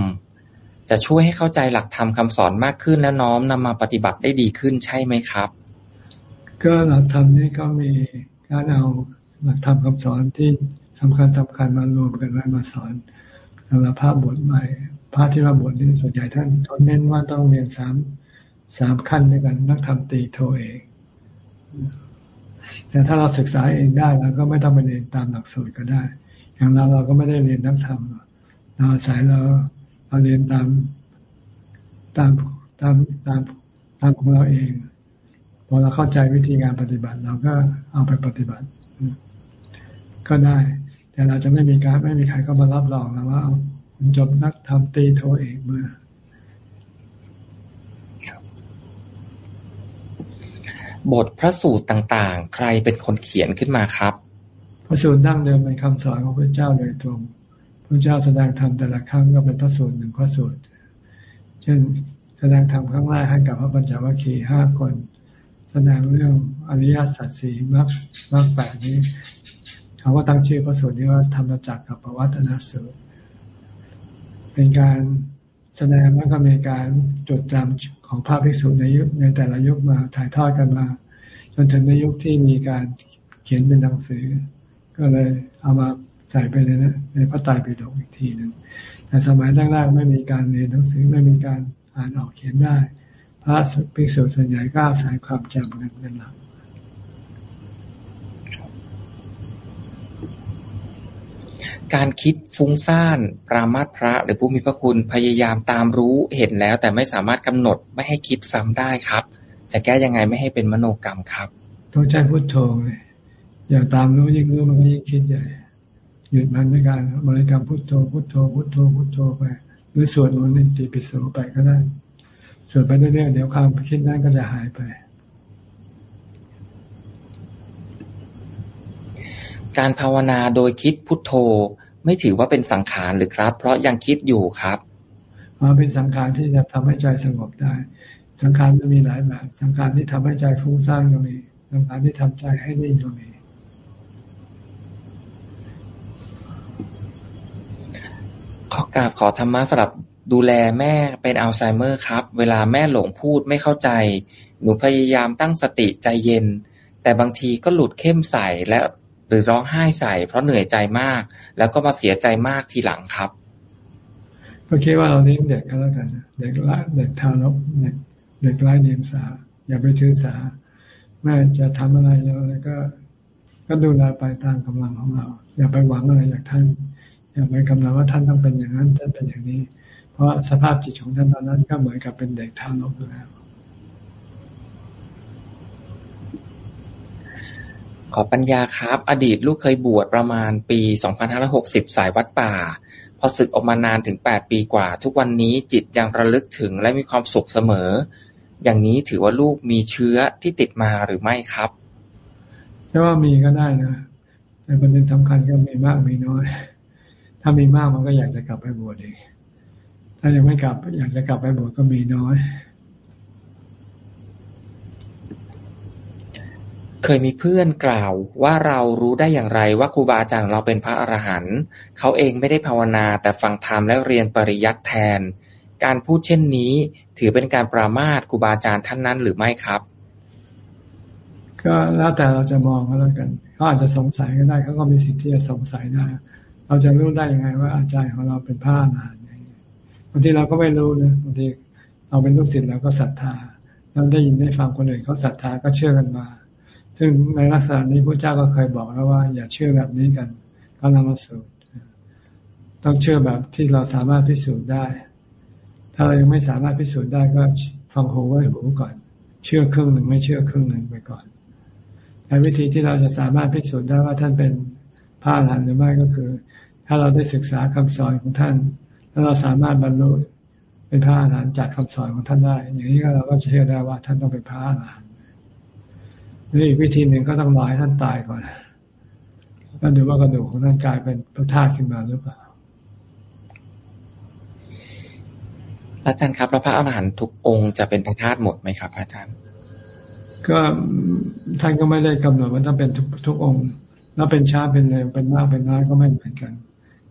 จะช่วยให้เข้าใจหลักธรรมคาสอนมากขึ้นและน้อมนำมาปฏิบัติได้ดีขึ้นใช่ไหมครับ ก็หลักธรรมนี่ก็มีการเอาหลักธรรมคำสอนที่สำคัญสำคัญมารวมกันไว้มาสอนสำหรับพระบทใหม่ พระที่เราบทนี่ส่วนใหญ่ท่านเน้นว่าต้องเรียนสามสามขั้นด้วยกันนักธรรมตีโทเองแต่ถ้าเราศึกษาเองได้เราก็ไม่ต้องไปเรียนตามหลักสูตรก็ได้ อย่างเราเราก็ไม่ได้เรียนนักธรรมเราอาศัยเราเราเรียนตามตามตามตามตามของเราเองพอเราเข้าใจวิธีการปฏิบัติเราก็เอาไปปฏิบัติ ก็ได้ แต่เราจะไม่มีการไม่มีใครเข้ามารับรองเราว่า จบนักธรรมตีโทเองเมื่อบทพระสูตรต่างๆ ใครเป็นคนเขียนขึ้นมาครับ พระสูตรดั้งเดิมเป็นคำสอนของพระเจ้าโดยตรงพระเจ้าแสดงธรรมแต่ละครั้งก็เป็นพระสูตรหนึ่งพระสูตร เช่นแสดงธรรมครั้งแรกให้กับพระปัญจวัคคีย์ห้าคน แสดงเรื่องอริยสัจสี่มรรคมรรคแปดนี้เขาก็ตั้งชื่อพระสูตรนี้ว่าธรรมจักรกับปวัตนสูตร เป็นการแสดงแล้วก็มีการจดจำของพระภิกษุในยุคในแต่ละยุคมาถ่ายทอดกันมา จนถึงในยุคที่มีการเขียนเป็นหนังสือ ก็เลยเอามาใส่ไปในในพระไตรปิฎกอีกทีหนึ่งแต่สมัยแรกๆไม่มีการเรียนหนังสือไม่มีการอ่านออกเขียนได้ พระภิกษุส่วนใหญ่ก็อาศัยความจำกันเป็นหลัก การคิดฟุ้งซ่านปรามาสพระ หรือผู้มีพระคุณพยายามตามรู้เห็นแล้ว แต่ไม่สามารถกำหนดไม่ให้คิดซ้ำได้ครับ จะแก้ยังไงไม่ให้เป็นมโนกรรมครับต้องใช้พุทโธเลยอย่าตามรู้ยิ่งรู้มันยิ่งคิดใหญ่หยุดมันด้วยการบริกรรมพุทโธพุทโธพุทโธพุทโธไป หรือสวดมนต์ติปิโสไปก็ได้สวดไปเรื่อยๆเดี๋ยวความคิดนั้นก็จะหายไป การภาวนาโดยคิดพุทโธ ไม่ถือว่าเป็นสังขารหรือครับ เพราะยังคิดอยู่ครับมาเป็นสังขารที่จะทำให้ใจสงบได้ สังขารจะมีหลายแบบ สังขารที่ทำให้ใจฟุ้งซ่านก็มี สังขารที่ทำใจให้นิ่งก็มี ขอกราบขอธรรมะสำหรับดูแลแม่เป็นอัลไซเมอร์ครับ เวลาแม่หลงพูดไม่เข้าใจ หนูพยายามตั้งสติใจเย็น แต่บางทีก็หลุดเข้มใส่และ หรือร้องไห้ใส่ เพราะเหนื่อยใจมาก แล้วก็มาเสียใจมากทีหลังครับ ก็คิดว่าเราเลี้ยงเด็กก็แล้วกันเด็กละเด็กทารกเด็กเด็กไร้เดียมสา อย่าไปถือสา แม่จะทำอะไรอะไรก็ ก็ดูแลไปตามกำลังของเรา อย่าไปหวังอะไรจากท่าน อย่าไปกำลังว่าท่านต้องเป็นอย่างนั้นท่านเป็นอย่างนี้ เพราะสภาพจิตของท่านตอนนั้นก็เหมือนกับเป็นเด็กทารกแล้ว ขอปัญญาครับ อดีตลูกเคยบวชประมาณปี 2560 สายวัดป่า พอศึกออกมานานถึง 8 ปีกว่า ทุกวันนี้จิตยังระลึกถึงและมีความสุขเสมอ อย่างนี้ถือว่าลูกมีเชื้อที่ติดมาหรือไม่ครับถ้าว่ามีก็ได้นะแต่ประเด็นสำคัญก็มีมากมีน้อย ถ้ามีมากมันก็อยากจะกลับไปบวชเอง ถ้ายังไม่กลับ อยากจะกลับไปบวชก็มีน้อย เคยมีเพื่อนกล่าวว่าเรารู้ได้อย่างไรว่าครูบาอาจารย์เราเป็นพระอรหันต์ เขาเองไม่ได้ภาวนาแต่ฟังธรรมและเรียนปริยัติแทน การพูดเช่นนี้ ถือเป็นการปรามาสครูบาอาจารย์ท่านนั้นหรือไม่ครับ ก็แล้วแต่เราจะมองก็แล้วกันเขาอาจจะสงสัยก็ได้เขาก็มีสิทธิ์ที่จะสงสัยได้ เราจะรู้ได้ยังไงว่าอาจารย์ของเราเป็นพระอรหันต์บางทีเราก็ไม่รู้นะบางทีเราเป็นลูกศิษย์เราก็ศรัทธาเราได้ยินได้ฟังคนอื่นเขาศรัทธาก็เชื่อกันมา ซึ่งในลักษณะนี้พระเจ้าก็เคยบอกแล้วว่า อย่าเชื่อแบบนี้กันกำลังมาสูตรต้องเชื่อแบบที่เราสามารถพิสูจน์ได้ ถ้าเรายังไม่สามารถพิสูจน์ได้ก็ฟังหูไว้หูก่อน เชื่อครึ่งหนึ่งไม่เชื่อครึ่งหนึ่งไปก่อนแต่วิธีที่เราจะสามารถพิสูจน์ได้ว่าท่านเป็นพระอรหันต์หรือไม่ก็คือ ถ้าเราได้ศึกษาคำสอนของท่าน แล้วเราสามารถบรรลุเป็นพระอรหันต์จากคำสอนของท่านได้ อย่างนี้เราก็จะเชื่อได้ว่าท่านต้องเป็นพระอรหันต์ หรืออีกวิธีหนึ่งก็ต้องรอให้ท่านตายก่อนแล้วดูว่ากระดูกของท่านกลายเป็นพระธาตุขึ้นมาหรือเปล่าอาจารย์ครับพระอรหันต์ทุกองค์จะเป็นพระธาตุหมดไหมครับ อาจารย์ ก็ท่านก็ไม่ได้กำหนดว่าต้องเป็นทุกทุกองค์แล้วเป็นช้าเป็นเร็วเป็นมากเป็นน้อยก็ไม่เหมือนกัน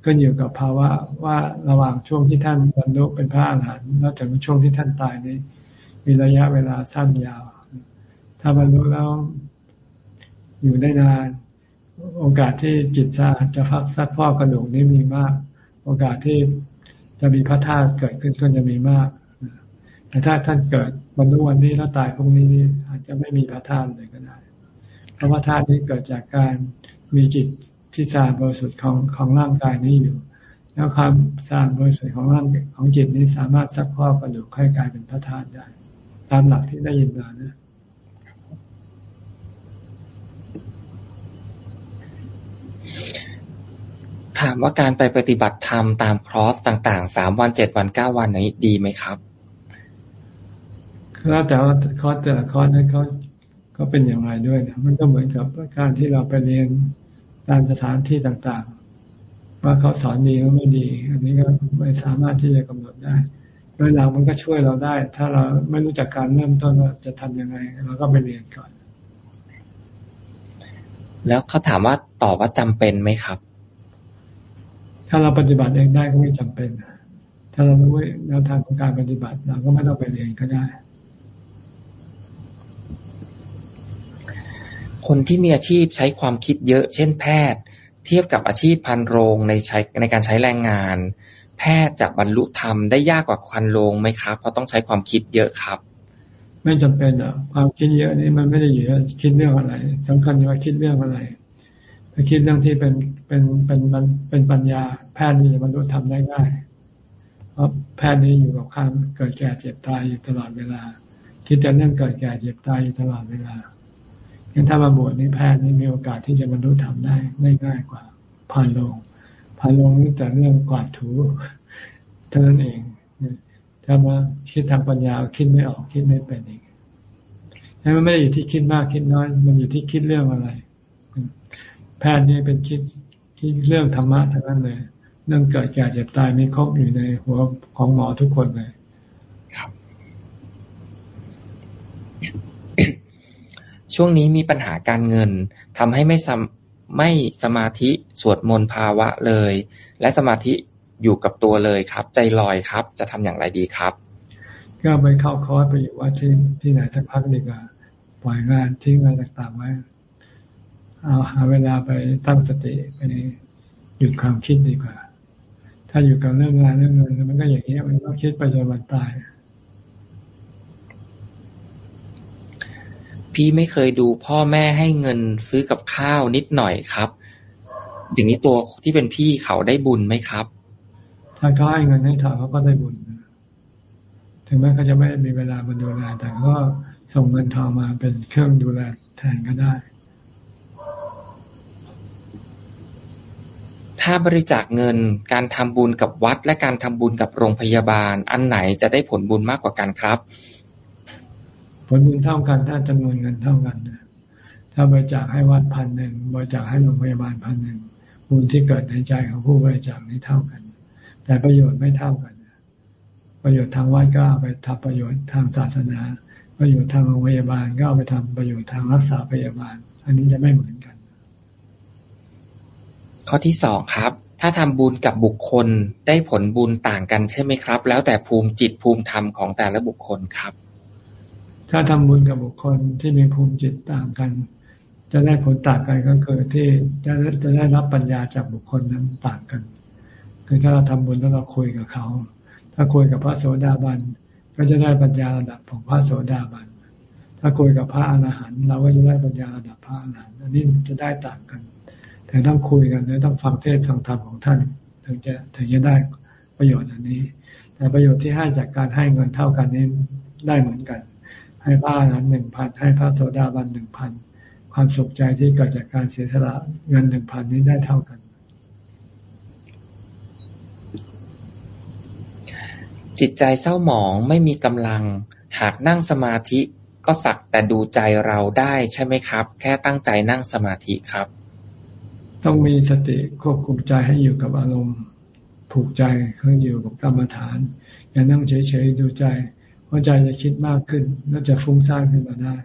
ก็อยู่กับภาวะว่าระหว่างช่วงที่ท่านบรรลุเป็นพระอรหันต์แล้วถึงช่วงที่ท่านตายนี้มีระยะเวลาสั้นยาว ถ้าบรรลุแล้วอยู่ได้นาน โอกาสที่จิตจะจะพักซัดพ่อกระดูกนี้มีมาก โอกาสที่จะมีพระธาตุเกิดขึ้นก็จะมีมาก แต่ถ้าท่านเกิดบรรลุวันนี้แล้วตายพรุ่งนี้อาจจะไม่มีพระธาตุเลยก็ได้ เพราะว่าธาตุนี้เกิดจากการมีจิตที่สะอาดบริสุทธิ์ของของร่างกายนี้อยู่ แล้วความสะอาดบริสุทธิ์ของร่างของจิตนี้สามารถซักพอกกระดูกให้กลายเป็นพระธาตุได้ ตามหลักที่ได้ยินมานะ ถามว่าการไปปฏิบัติธรรมตามครอสต่างๆสามวันเจ็ดวันเก้าวันนี้ดีไหมครับแล้วแต่ว่าคอร์สแต่ละคอร์สนั้นเขาก็เป็นอย่างไรด้วยนะมันก็เหมือนกับการที่เราไปเรียนตามสถานที่ต่างๆ ว่าเขาสอนดีหรือไม่ดี อันนี้ก็ไม่สามารถที่จะกำหนดได้โดยหลักมันก็ช่วยเราได้ ถ้าเราไม่รู้จักการเริ่มต้นว่าจะทํำยังไงเราก็ไปเรียนก่อน แล้วเขาถามว่าตอบว่าจำเป็นไหมครับ ถ้าเราปฏิบัติเองได้ก็ไม่จำเป็น ถ้าเรารู้แนวทางของการปฏิบัติเราก็ไม่ต้องไปเรียนก็ได้ คนที่มีอาชีพใช้ความคิดเยอะ เช่นแพทย์ เทียบกับอาชีพพันโรงในใช้ในการใช้แรงงาน แพทย์จากบรรลุธรรมได้ยากกว่าพันโรงไหมครับ เพราะต้องใช้ความคิดเยอะครับไม่จำเป็นอะความคิดเยอะนี่มันไม่ได้อยู่คิดเรื่องอะไรสำคัญว่าคิดเรื่องอะไรถ้าคิดเรื่องที่เป็น เป็นเป็นเป็นปัญญา แพทย์นี่จะบรรลุธรรมได้ง่ายเพราะแพทย์นี้อยู่กับความเกิดแก่เจ็บตายอยู่ตลอดเวลา คิดแต่เรื่องเกิดแก่เจ็บตายอยู่ตลอดเวลางั้นถ้ามาบวชนี่แพทย์นี่มีโอกาสที่จะบรรลุธรรมได้ได้ง่ายกว่าผ่านลงผ่านลงนี่แต่เรื่องกวาดถูเท่านั้นเองถ้ามาคิดทางปัญญาคิดไม่ออกคิดไม่เป็นเองมันไม่ได้อยู่ที่คิดมากคิดน้อย มันอยู่ที่คิดเรื่องอะไร แพทย์นี่เป็นคิด คิดเรื่องธรรมะทั้งนั้นเลย เรื่องเกิดแก่เจ็บตายมีครบอยู่ในหัวของหมอทุกคนเลย ครับ ช่วงนี้มีปัญหาการเงินทำให้ไม่สไม่สมาธิสวดมนต์ภาวะเลย และสมาธิอยู่กับตัวเลยครับ ใจลอยครับ จะทำอย่างไรดีครับ ก็ไปเข้าคอร์สไปอยู่ว่าที่ที่ไหนสักพักดีกว่าปล่อยงานทิ้งอะไรต่างๆไว้ เอาหาเวลาไปตั้งสติไปหยุดความคิดดีกว่า ถ้าอยู่กับเรื่องงานเรื่องเงินมันก็อย่างนี้มันก็คิดไปจนวันตาย พี่ไม่เคยดูพ่อแม่ให้เงินซื้อกับข้าวนิดหน่อยครับอย่างนี้ตัวที่เป็นพี่เขาได้บุญไหมครับ ถ้าเขาให้เงินให้ทองเขาก็ได้บุญ ถึงแม้เขาจะไม่มีเวลามาดูแลแต่ก็ส่งเงินทองมาเป็นเครื่องดูแลแทนก็ได้ ถ้าบริจาคเงิน การทำบุญกับวัด และการทำบุญกับโรงพยาบาล อันไหนจะได้ผลบุญมากกว่ากันครับ ผลบุญเท่ากันถ้าจำนวนเงินเท่ากันนะถ้าบริจาคให้วัดพันหนึ่งบริจาคให้โรงพยาบาลพันหนึ่งบุญที่เกิดในใจของผู้บริจาคนี้เท่ากัน แต่ประโยชน์ไม่เท่ากัน ประโยชน์ทางวัดก็เอาไปทำประโยชน์ทางศาสนา ประโยชน์ทางโรงพยาบาลก็เอาไปทำประโยชน์ทางรักษาพยาบาล อันนี้จะไม่เหมือน ข้อที่สองครับ ถ้าทำบุญกับบุคคลได้ผลบุญต่างกันใช่ไหมครับ แล้วแต่ภูมิจิตภูมิธรรมของแต่ละบุคคลครับ ถ้าทำบุญกับบุคคลที่มีภูมิจิตต่างกัน จะได้ผลต่างกันก็คือที่จะจะได้รับปัญญาจากบุคคลนั้นต่างกัน คือถ้าเราทำบุญแล้วเราคุยกับเขา ถ้าคุยกับพระโสดาบันก็จะได้ปัญญาระดับของพระโสดาบัน ถ้าคุยกับพระอรหันต์เราก็จะได้ปัญญาระดับพระอรหันต์อันนี้จะได้ต่างกัน แต่ต้องคุยกันและต้องฟังเทศฟังธรรมของท่านถึงจะถึงจะได้ประโยชน์อันนี้ แต่ประโยชน์ที่ให้จากการให้เงินเท่ากันนี้ได้เหมือนกัน ให้พระอรหันต์หนึ่งพันให้พระโสดาบันหนึ่งพันความสุขใจที่เกิดจากการเสียสละเงินหนึ่งพันนี้ได้เท่ากัน จิตใจเศร้าหมองไม่มีกำลัง หากนั่งสมาธิก็สักแต่ดูใจเราได้ใช่ไหมครับ แค่ตั้งใจนั่งสมาธิครับ ต้องมีสติควบคุมใจให้อยู่กับอารมณ์ ผูกใจเครื่องอยู่กับกรรมฐาน อย่านั่งเฉยๆดูใจเพราะใจจะคิดมากขึ้นแล้วจะฟุ้งซ่านขึ้นมาได้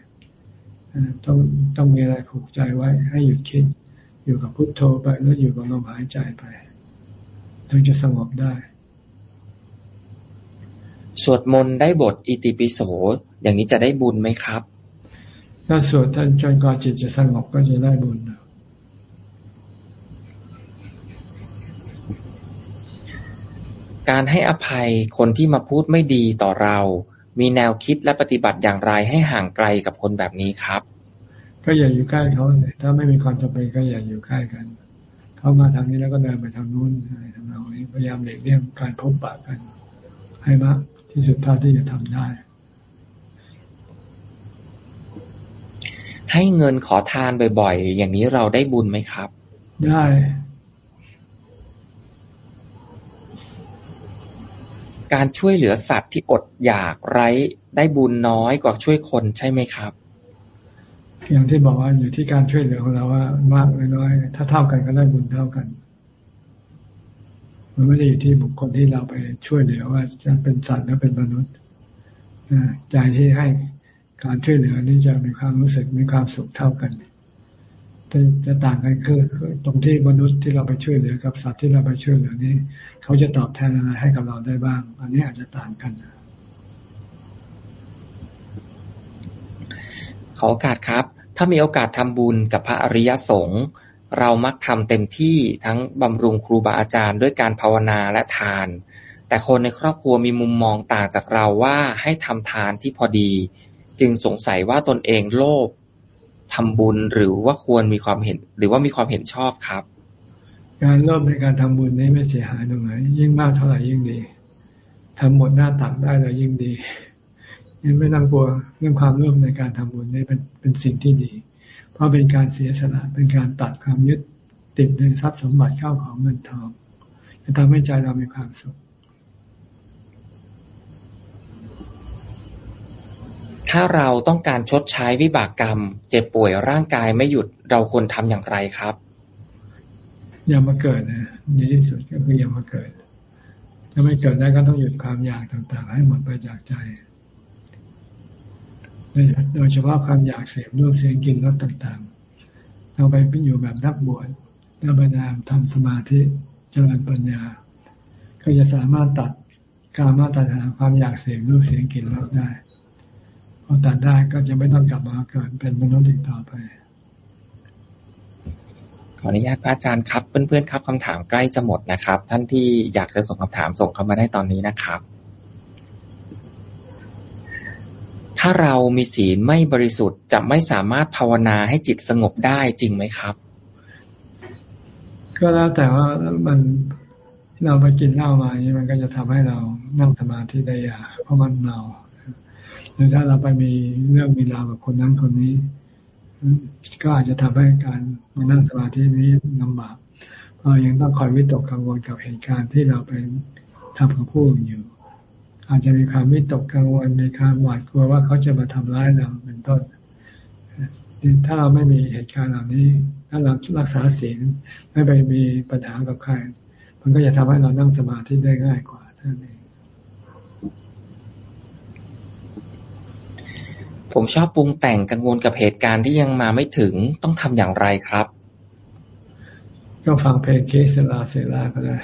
ต้องต้องมีอะไรผูกใจไว้ ให้หยุดคิด อยู่กับพุทโธไปแล้วอยู่กับลมหายใจไปถึงจะสงบได้ สวดมนต์ได้บทอิติปิโส อย่างนี้จะได้บุญไหมครับ ถ้าสวดท่านจนกว่าจิตจะสงบก็จะได้บุญ การให้อภัยคนที่มาพูดไม่ดีต่อเรา มีแนวคิดและปฏิบัติอย่างไรให้ห่างไกลกับคนแบบนี้ครับ ก็อย่าอยู่ใกล้เขาเลยถ้าไม่มีความจำเป็นก็อย่าอยู่ใกล้กัน เข้ามาทางนี้แล้วก็เดินไปทางนู้นอะไรทำนองนี้พยายามเด็กเลี่ยงการพบปะกัน ให้มากที่สุดเท่าที่จะทำได้ ให้เงินขอทานบ่อยๆ อย่างนี้เราได้บุญไหมครับ ได้ การช่วยเหลือสัตว์ที่อดอยากไร้ได้บุญน้อยกว่าช่วยคนใช่ไหมครับ อย่างที่บอกว่าอยู่ที่การช่วยเหลือของเราว่ามากหรือน้อย ถ้าเท่ากันก็ได้บุญเท่ากัน มันไม่ได้อยู่ที่บุคคลที่เราไปช่วยเหลือว่าจะเป็นสัตว์หรือเป็นมนุษย์ใจที่ให้การช่วยเหลือนี่จะมีความรู้สึกมีความสุขเท่ากัน จะต่างกันคือตรงที่มนุษย์ที่เราไปช่วยเหลือกับสัตว์ที่เราไปช่วยเหลือนี่เขาจะตอบแทนอะไรให้กับเราได้บ้าง อันนี้อาจจะต่างกันขอโอกาสครับ ถ้ามีโอกาสทำบุญกับพระอริยสงฆ์เรามักทำเต็มที่ทั้งบำรุงครูบาอาจารย์ด้วยการภาวนาและทาน แต่คนในครอบครัวมีมุมมองต่างจากเราว่าให้ทำทานที่พอดี จึงสงสัยว่าตนเองโลภ ทำบุญหรือว่าควรมีความเห็น หรือว่ามีความเห็นชอบครับ การโลภในการทำบุญนี้ไม่เสียหายตรงไหนยิ่งมากเท่าไหร่ยิ่งดีทำหมดหน้าตักได้เลยยิ่งดียังไม่ต้องกลัวเรื่องความโลภในการทำบุญนี่เป็นเป็นสิ่งที่ดี เพราะเป็นการเสียสละเป็นการตัดความยึดติดในทรัพย์สมบัติเข้าของเงินทอง จะทำให้ใจเรามีความสุข ถ้าเราต้องการชดใช้วิบากกรรม เจ็บป่วยร่างกายไม่หยุดเราควรทำอย่างไรครับ อย่ามาเกิดนะดีที่สุดก็คืออย่ามาเกิด ถ้าไม่เกิดได้ก็ต้องหยุดความอยากต่าง ๆ ให้หมดไปจากใจโดยเฉพาะความอยากเสพรูปเสียงกินรสต่างๆเราไปอยู่แบบนักบวชนักพยายามทำสมาธิเจริญปัญญา ก็จะสามารถตัดการมาตัดหาความอยากเสพรูปเสียงกลิ่นรสได้ อตัดได้ก็จะไม่ต้องกลับมาเกิดเป็นมนุษย์อีกต่อไป ขออนุญาตพระอาจารย์ครับ เพื่อนๆครับคำถามใกล้จะหมดนะครับ ท่านที่อยากจะส่งคำถามส่งเข้ามาได้ตอนนี้นะครับ ถ้าเรามีศีลไม่บริสุทธิ์จะไม่สามารถภาวนาให้จิตสงบได้จริงไหมครับ ก็แล้วแต่ว่ามันเราไปกินเหล้ามาอย่างนี้มันก็จะทำให้เรานั่งสมาธิได้ยากเพราะมันเมา หรือถ้าเราไปมีเรื่องมีราวกับคนนั้นคนนี้ ก็อาจจะทำให้การมานั่งสมาธินี้ลำบากเพราะยังต้องคอยวิตกกังวลกับเหตุการณ์ที่เราไปทำกับผู้อื่นอยู่ อาจจะมีความวิตกกังวลในความหวาดกลัวว่าเขาจะมาทำร้ายเราเป็นต้นถ้าเราไม่มีเหตุการณ์เหล่านี้ ถ้าเรารักษาศีลไม่ไปมีปัญหากับใคร มันก็จะทำให้เรานั่งสมาธิได้ง่ายกว่าท่านเอง ผมชอบปรุงแต่งกังวลกับเหตุการณ์ที่ยังมาไม่ถึงต้องทำอย่างไรครับ ก็ฟังเพลงเคสลาเซลาก็ได้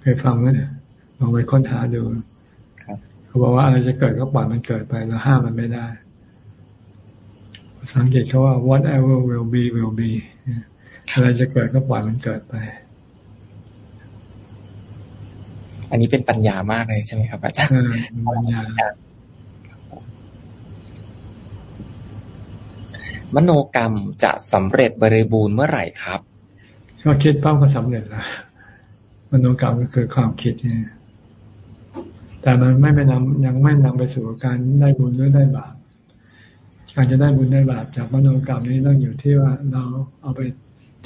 เคยฟังไหมลองไปค้นหาดูเขาบอกว่าอะไรจะเกิดก็ปล่อยมันเกิดไปเราห้ามมันไม่ได้สังเกตเขาว่า whatever will be will be อะไรจะเกิดก็ปล่อยมันเกิดไป อันนี้เป็นปัญญามากเลยใช่ไหมครับอาจารย์ปัญญา มโนกรรมจะสำเร็จบริบูรณ์เมื่อไหร่ครับ ก็คิดปั้มก็สำเร็จแล้วมโนกรรมก็คือความคิดเนี่ยแต่มันไม่ไปนำยังไม่นำไปสู่การได้บุญหรือได้บาปการจะได้บุญได้บาปจากมโนกรรมนี้ต้องอยู่ที่ว่าเราเอาไป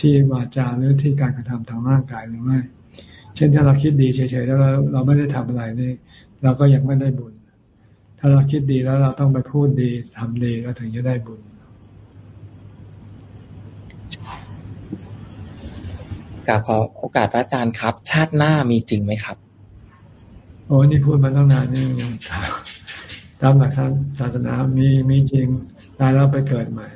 ที่วาจาหรือที่การกระทำทางร่างกายหรือไม่เช่นถ้าเราคิดดีเฉยๆแล้วเราเราไม่ได้ทำอะไรนี่เราก็ยังไม่ได้บุญ ถ้าเราคิดดีแล้วเราต้องไปพูดดีทำดีเราถึงจะได้บุญ กราบขอโอกาสพระอาจารย์ครับ ชาติหน้ามีจริงไหมครับ โอ้นี่พูดมาตั้งนานนี่ตามหลักศาสนามีมีจริงตายแล้วไปเกิดใหม่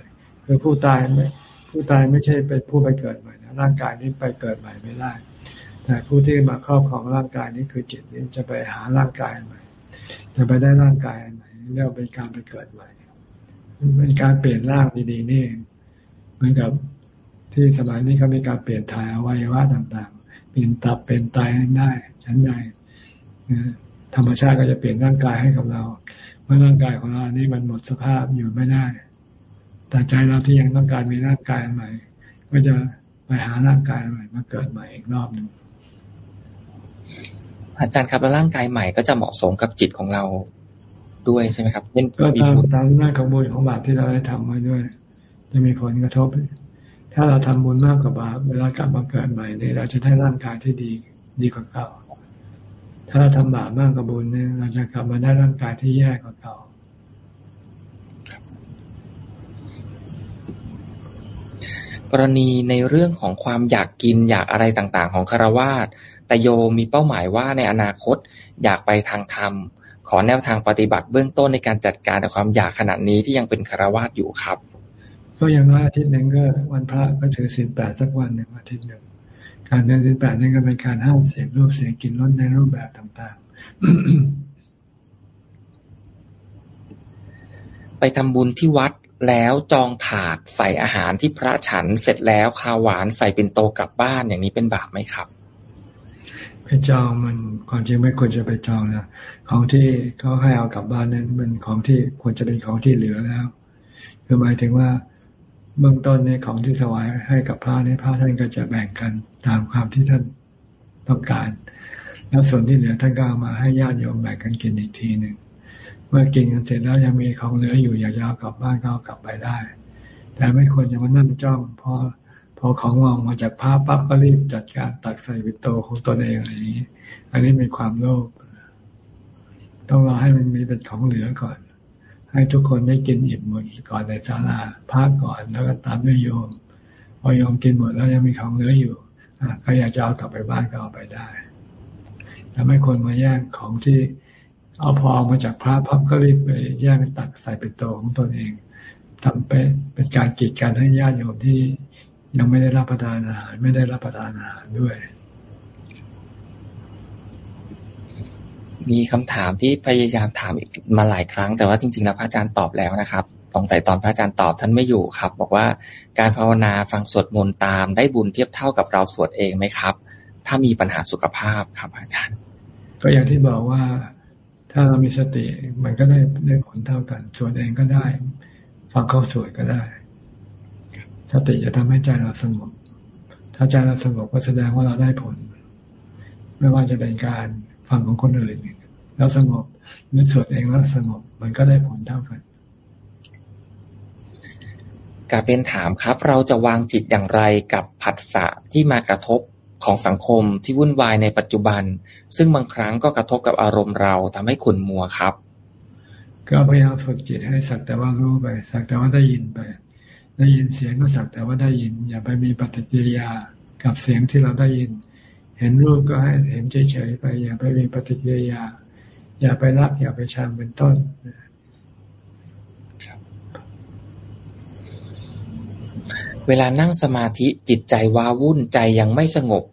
คือผู้ตายไม่ผู้ตายไม่ใช่ไปผู้ไปเกิดใหม่นะร่างกายนี้ไปเกิดใหม่ไม่ได้แต่ผู้ที่มาครอบของร่างกายนี้คือจิตนี้จะไปหาร่างกายใหม่จะไปได้ร่างกายใหม่เรียกเป็นการไปเกิดใหม่เป็นการเปลี่ยนร่างดีๆนี่เหมือนกับ ที่สมัยนี้เขามีการเปลี่ยนถ่ายอวัยวะต่างๆ เปลี่ยนตับเป็นไตได้ชั้นใดธรรมชาติก็จะเปลี่ยนร่างกายให้กับเราเมื่อร่างกายของเรานี่มันหมดสภาพอยู่ไม่ได้ แต่ใจเราที่ยังต้องการมีร่างกายใหม่ ก็จะไปหาร่างกายใหม่มาเกิดใหม่อีกรอบหนึ่งอาจารย์ครับแล้วร่างกายใหม่ก็จะเหมาะสมกับจิตของเราด้วยใช่ไหมครับก็ตามตามหน้าของบุญของบาปที่เราได้ทำไว้ด้วย จะมีผลกระทบ ถ้าเราทำบุญมากกว่าบาปเวลากลับมาเกิดใหม่เนี่ยเราจะได้ร่างกายที่ดีดีกว่าเก่า ถ้าเราทำบาปมากกว่าบุญเนี่ยเราจะกลับมาได้ร่างกายที่แย่กว่าเก่ากรณีในเรื่องของความอยากกินอยากอะไรต่างๆ ของคารวาสแต่โยมีเป้าหมายว่าในอนาคตอยากไปทางธรรม ขอแนวทางปฏิบัติเบื้องต้นในการจัดการกับความอยากขนาดนี้ที่ยังเป็นคารวาสอยู่ครับ ก็อย่างน้อยอาทิตย์หนึ่งก็วันพระก็ถือศีลแปดสักวันหนึ่งอาทิตย์หนึ่งการเดินศีลแปดนี่ก็เป็นการห้ามเสพรูปเสียงกลิ่นรสในรูปแบบต่างๆ ไปทำบุญที่วัดแล้วจองถาดใส่อาหารที่พระฉันเสร็จแล้วคาวหวานใส่เป็นโตกลับบ้านอย่างนี้เป็นบาปไหมครับไปจองมันความจริงไม่ควรจะไปจองนะของที่เขาให้เอากลับบ้านนั้นเป็นของที่ควรจะเป็นของที่เหลือแล้วคือหมายถึงว่า เบื้องต้นในของที่ถวายให้กับพระในพระท่านก็จะแบ่งกันตามความที่ท่านต้องการ แล้วส่วนที่เหลือท่านก็เอามาให้ญาติโยมแบ่งกันกินอีกทีหนึ่งเมื่อกินกันเสร็จแล้วยังมีของเหลืออยู่อยากจะเอากลับบ้านก็เอากลับไปได้ แต่ไม่ควรจะมานั่งจ้องพอพอของมองมาจากพระปั๊บก็รีบจัดการตักใส่วิโตของตนเองอะไรอย่างนี้ อันนี้เป็นความโลภต้องรอให้มันมีเป็นของเหลือก่อน ให้ทุกคนได้กินอิ่มหมดก่อนในศาลาพักก่อนแล้วก็ตามด้วยโยม พอโยมกินหมดแล้วยังมีของเหลืออยู่ใครอยากจะเอากลับไปบ้านก็เอาไปได้แต่ไม่คนมาแย่งของที่เอาพอมาจากพระพับก็รีบไปแย่งตักใส่เป็นโตของตนเองทำไปเป็นการกีดกันให้ญาติโยมที่ยังไม่ได้รับประทานอาหารไม่ได้รับประทานอาหารด้วย มีคำถามที่พยายามถามมาหลายครั้ง แต่ว่าจริงๆแล้วพระอาจารย์ตอบแล้วนะครับสงสัยตอนพระอาจารย์ตอบท่านไม่อยู่ครับ บอกว่าการภาวนาฟังสวดมนต์ตามได้บุญเทียบเท่ากับเราสวดเองไหมครับ ถ้ามีปัญหาสุขภาพครับอาจารย์ ก็อย่างที่บอกว่าถ้าเรามีสติมันก็ได้ได้ผลเท่ากันสวดเองก็ได้ ฟังเข้าสวดก็ได้ สติจะทำให้ใจเราสงบถ้าใจเราสงบก็แสดงว่าเราได้ผล ไม่ว่าจะเป็นการ ฟังของคนอื่นแล้วสงบหรือสวดเองแล้วสงบมันก็ได้ผลเท่ากันกาเป็นถามครับ เราจะวางจิตอย่างไรกับผัสสะที่มากระทบของสังคมที่วุ่นวายในปัจจุบัน ซึ่งบางครั้งก็กระทบกับอารมณ์เราทำให้ขุนมัวครับ ก็พยายามฝึกจิตให้สักแต่ว่ารู้ไป สักแต่ว่าได้ยินไป ได้ยินเสียงก็สักแต่ว่าได้ยิน อย่าไปมีปฏิกิริยากับเสียงที่เราได้ยิน เห็นรูปก็ให้เห็นเฉยๆไป อย่าไปมีปฏิกิริยา อย่าไปรักอย่าไปชังเป็นต้นเวลานั่งสมาธิจิตใจว้าวุ่นใจยังไม่สงบ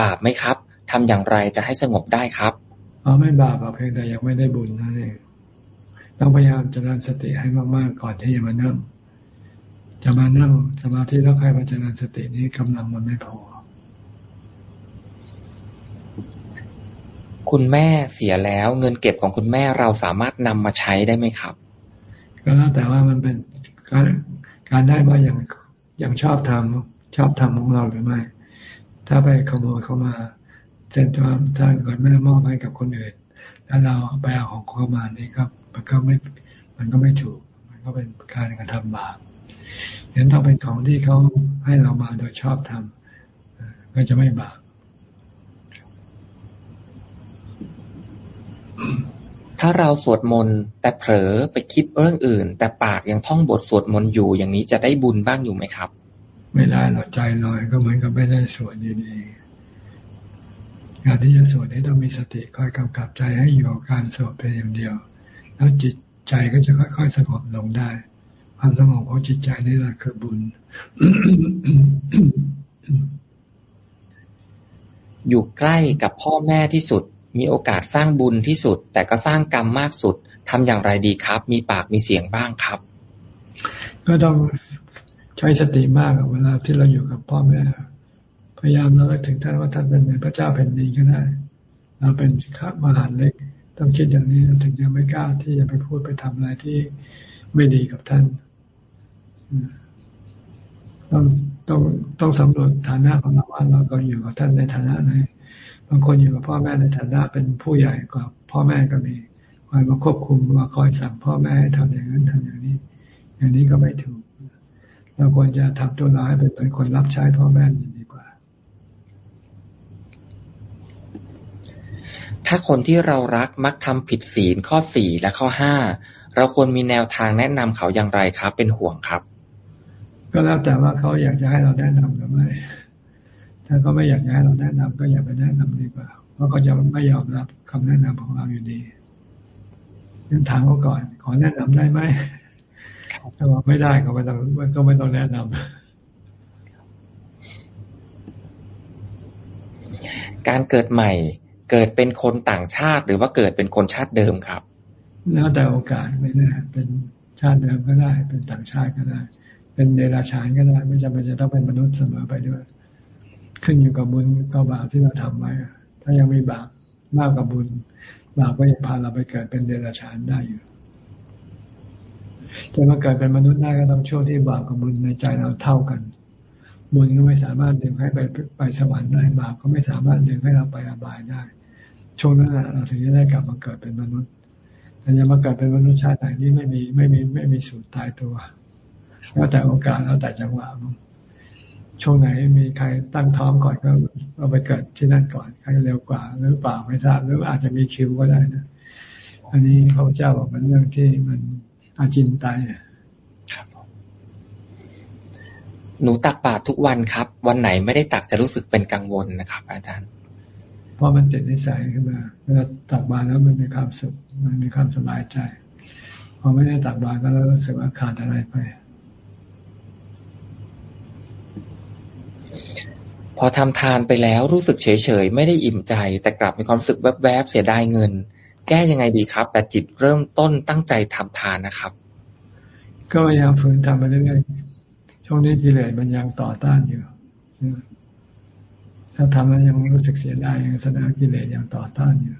บาปไหมครับทำอย่างไรจะให้สงบได้ครับอ๋อไม่บาปเพียงแต่ยังไม่ได้บุญนั่นเองต้องพยายามเจริญสติให้มากๆก่อนที่จะมานั่งจะมานั่งสมาธิแล้วใครมาเจริญสตินี้กำลังมันไม่พอ คุณแม่เสียแล้ว เงินเก็บของคุณแม่เราสามารถนำมาใช้ได้ไหมครับ ก็แล้วแต่ว่ามันเป็นการการได้มาอย่างอย่างชอบทำชอบทำของเราหรือไม่ ถ้าไปขโมยเข้ามาเช่นถ้าถ้าเกิดไม่มอบให้กับคนอื่น แล้วเราไปเอาของเข้ามานี่ครับ มันก็ไม่มันก็ไม่ถูก มันก็เป็นการกระทำบาปเห็นต้องเป็นของที่เขาให้เรามาโดยชอบทำก็จะไม่บาป ถ้าเราสวดมนต์แต่เผลอไปคิดเรื่องอื่น แต่ปากยังท่องบทสวดมนต์อยู่อย่างนี้จะได้บุญบ้างอยู่ไหมครับ ไม่ได้เราใจลอยก็เหมือนกับไม่ได้สวดดีๆการที่จะสวดนี้ต้องมีสติคอยกำกับใจให้อยู่กับการสวดเพียงอย่างเดียว แล้วจิตใจก็จะค่อยๆสงบลงได้ ความสงบของจิตใจนี่แหละคือบุญ อยู่ใกล้กับพ่อแม่ที่สุด มีโอกาสสร้างบุญที่สุด แต่ก็สร้างกรรมมากสุดทำอย่างไรดีครับ มีปากมีเสียงบ้างครับ ก็ต้องใช้สติมากเวลาที่เราอยู่กับพ่อแม่พยายามเราถึงท่านว่าท่านเป็นเหมือนพระเจ้าแผ่นดินก็ได้เราเป็นข้ามหาเล็ก ต้องคิดอย่างนี้ถึงยังไม่กล้าที่จะไปพูดไปทำอะไรที่ไม่ดีกับท่านต้องต้องต้องสำรวจฐานะของเราว่าเราก็อยู่กับท่านในฐานะไหน บางคนอยู่กับพ่อแม่ในฐานะเป็นผู้ใหญ่กว่าพ่อแม่ก็มีคอยมาควบคุมมาคอยสั่งพ่อแม่ให้ทำอย่างนั้นทำอย่างนี้ อย่างนี้ก็ไม่ถูก เราควรจะทำตัวเราให้เป็นคนรับใช้พ่อแม่ดีกว่า ถ้าคนที่เรารักมักทำผิดศีลข้อสี่และข้อห้าเราควรมีแนวทางแนะนำเขาอย่างไรครับ เป็นห่วงครับ ก็แล้วแต่ว่าเขาอยากจะให้เราแนะนำหรือไม่ ถ้าเขาไม่อยากให้เราแนะนำก็อย่าไปแนะนำดีกว่า เพราะเขาจะไม่ยอมรับคำแนะนำของเราอยู่ดียังถามเขาก่อน ขอแนะนำได้ไหมถ้าบอกไม่ได้ก็ไม่ต้องก็ไม่ต้องแนะนำการเกิดใหม่เกิดเป็นคนต่างชาติ หรือว่าเกิดเป็นคนชาติเดิมครับ แล้วแต่โอกาสไม่แน่เป็นชาติเดิมก็ได้ เป็นต่างชาติก็ได้ เป็นเดรัจฉานก็ได้ ไม่จำเป็นจะต้องเป็นมนุษย์เสมอไปด้วย ขึ้นอยู่กับบุญกับบาปที่เราทำไว้ ถ้ายังมีบาปมากกว่าบุญบาปก็ยังพาเราไปเกิดเป็นเดรัจฉานได้อยู่จะมาเกิดเป็นมนุษย์ได้ก็ต้องช่วงที่บาปกับบุญในใจเราเท่ากัน บุญก็ไม่สามารถดึงให้ไปไปสวรรค์ได้บาปก็ไม่สามารถดึงให้เราไปอบายได้ ช่วงนั้นเราถึงจะได้กลับมาเกิดเป็นมนุษย์แต่ยังมาเกิดเป็นมนุษย์ชาติไหนที่ไม่มีไม่มีไม่มีสูตรตายตัวแล้วแต่โอกาสแล้วแต่จังหวะ ช่วงไหนมีใครตั้งท้องก่อนก็เอาไปเกิดที่นั่นก่อนใครเร็วกว่า หรือเปล่าไม่ทราบหรืออาจจะมีคิวก็ได้นะอันนี้พระเจ้าบอกเป็นเรื่องที่มันอาจินตายครับหนูตักบาตรทุกวันครับ วันไหนไม่ได้ตักจะรู้สึกเป็นกังวลนะครับ อาจารย์ เพราะมันติดนิสัยขึ้นมาเวลาตักบาตรแล้วมันมีความสุข มันมีความสบายใจ พอไม่ได้ตักบาตรก็รู้สึกว่าขาดอะไรไป พอทำทานไปแล้วรู้สึกเฉยๆ ไม่ได้อิ่มใจ แต่กลับมีความรู้สึกแวบๆ เสียดายเงิน แก้ยังไงดีครับ แต่จิตเริ่มต้นตั้งใจทำทานนะครับ ก็พยายามฝืนทำไปเรื่อยๆช่วงนี้กิเลสมันยังต่อต้านอยู่ถ้าทำแล้วยังรู้สึกเสียดายยังแสดงกิเลสยังต่อต้านอยู่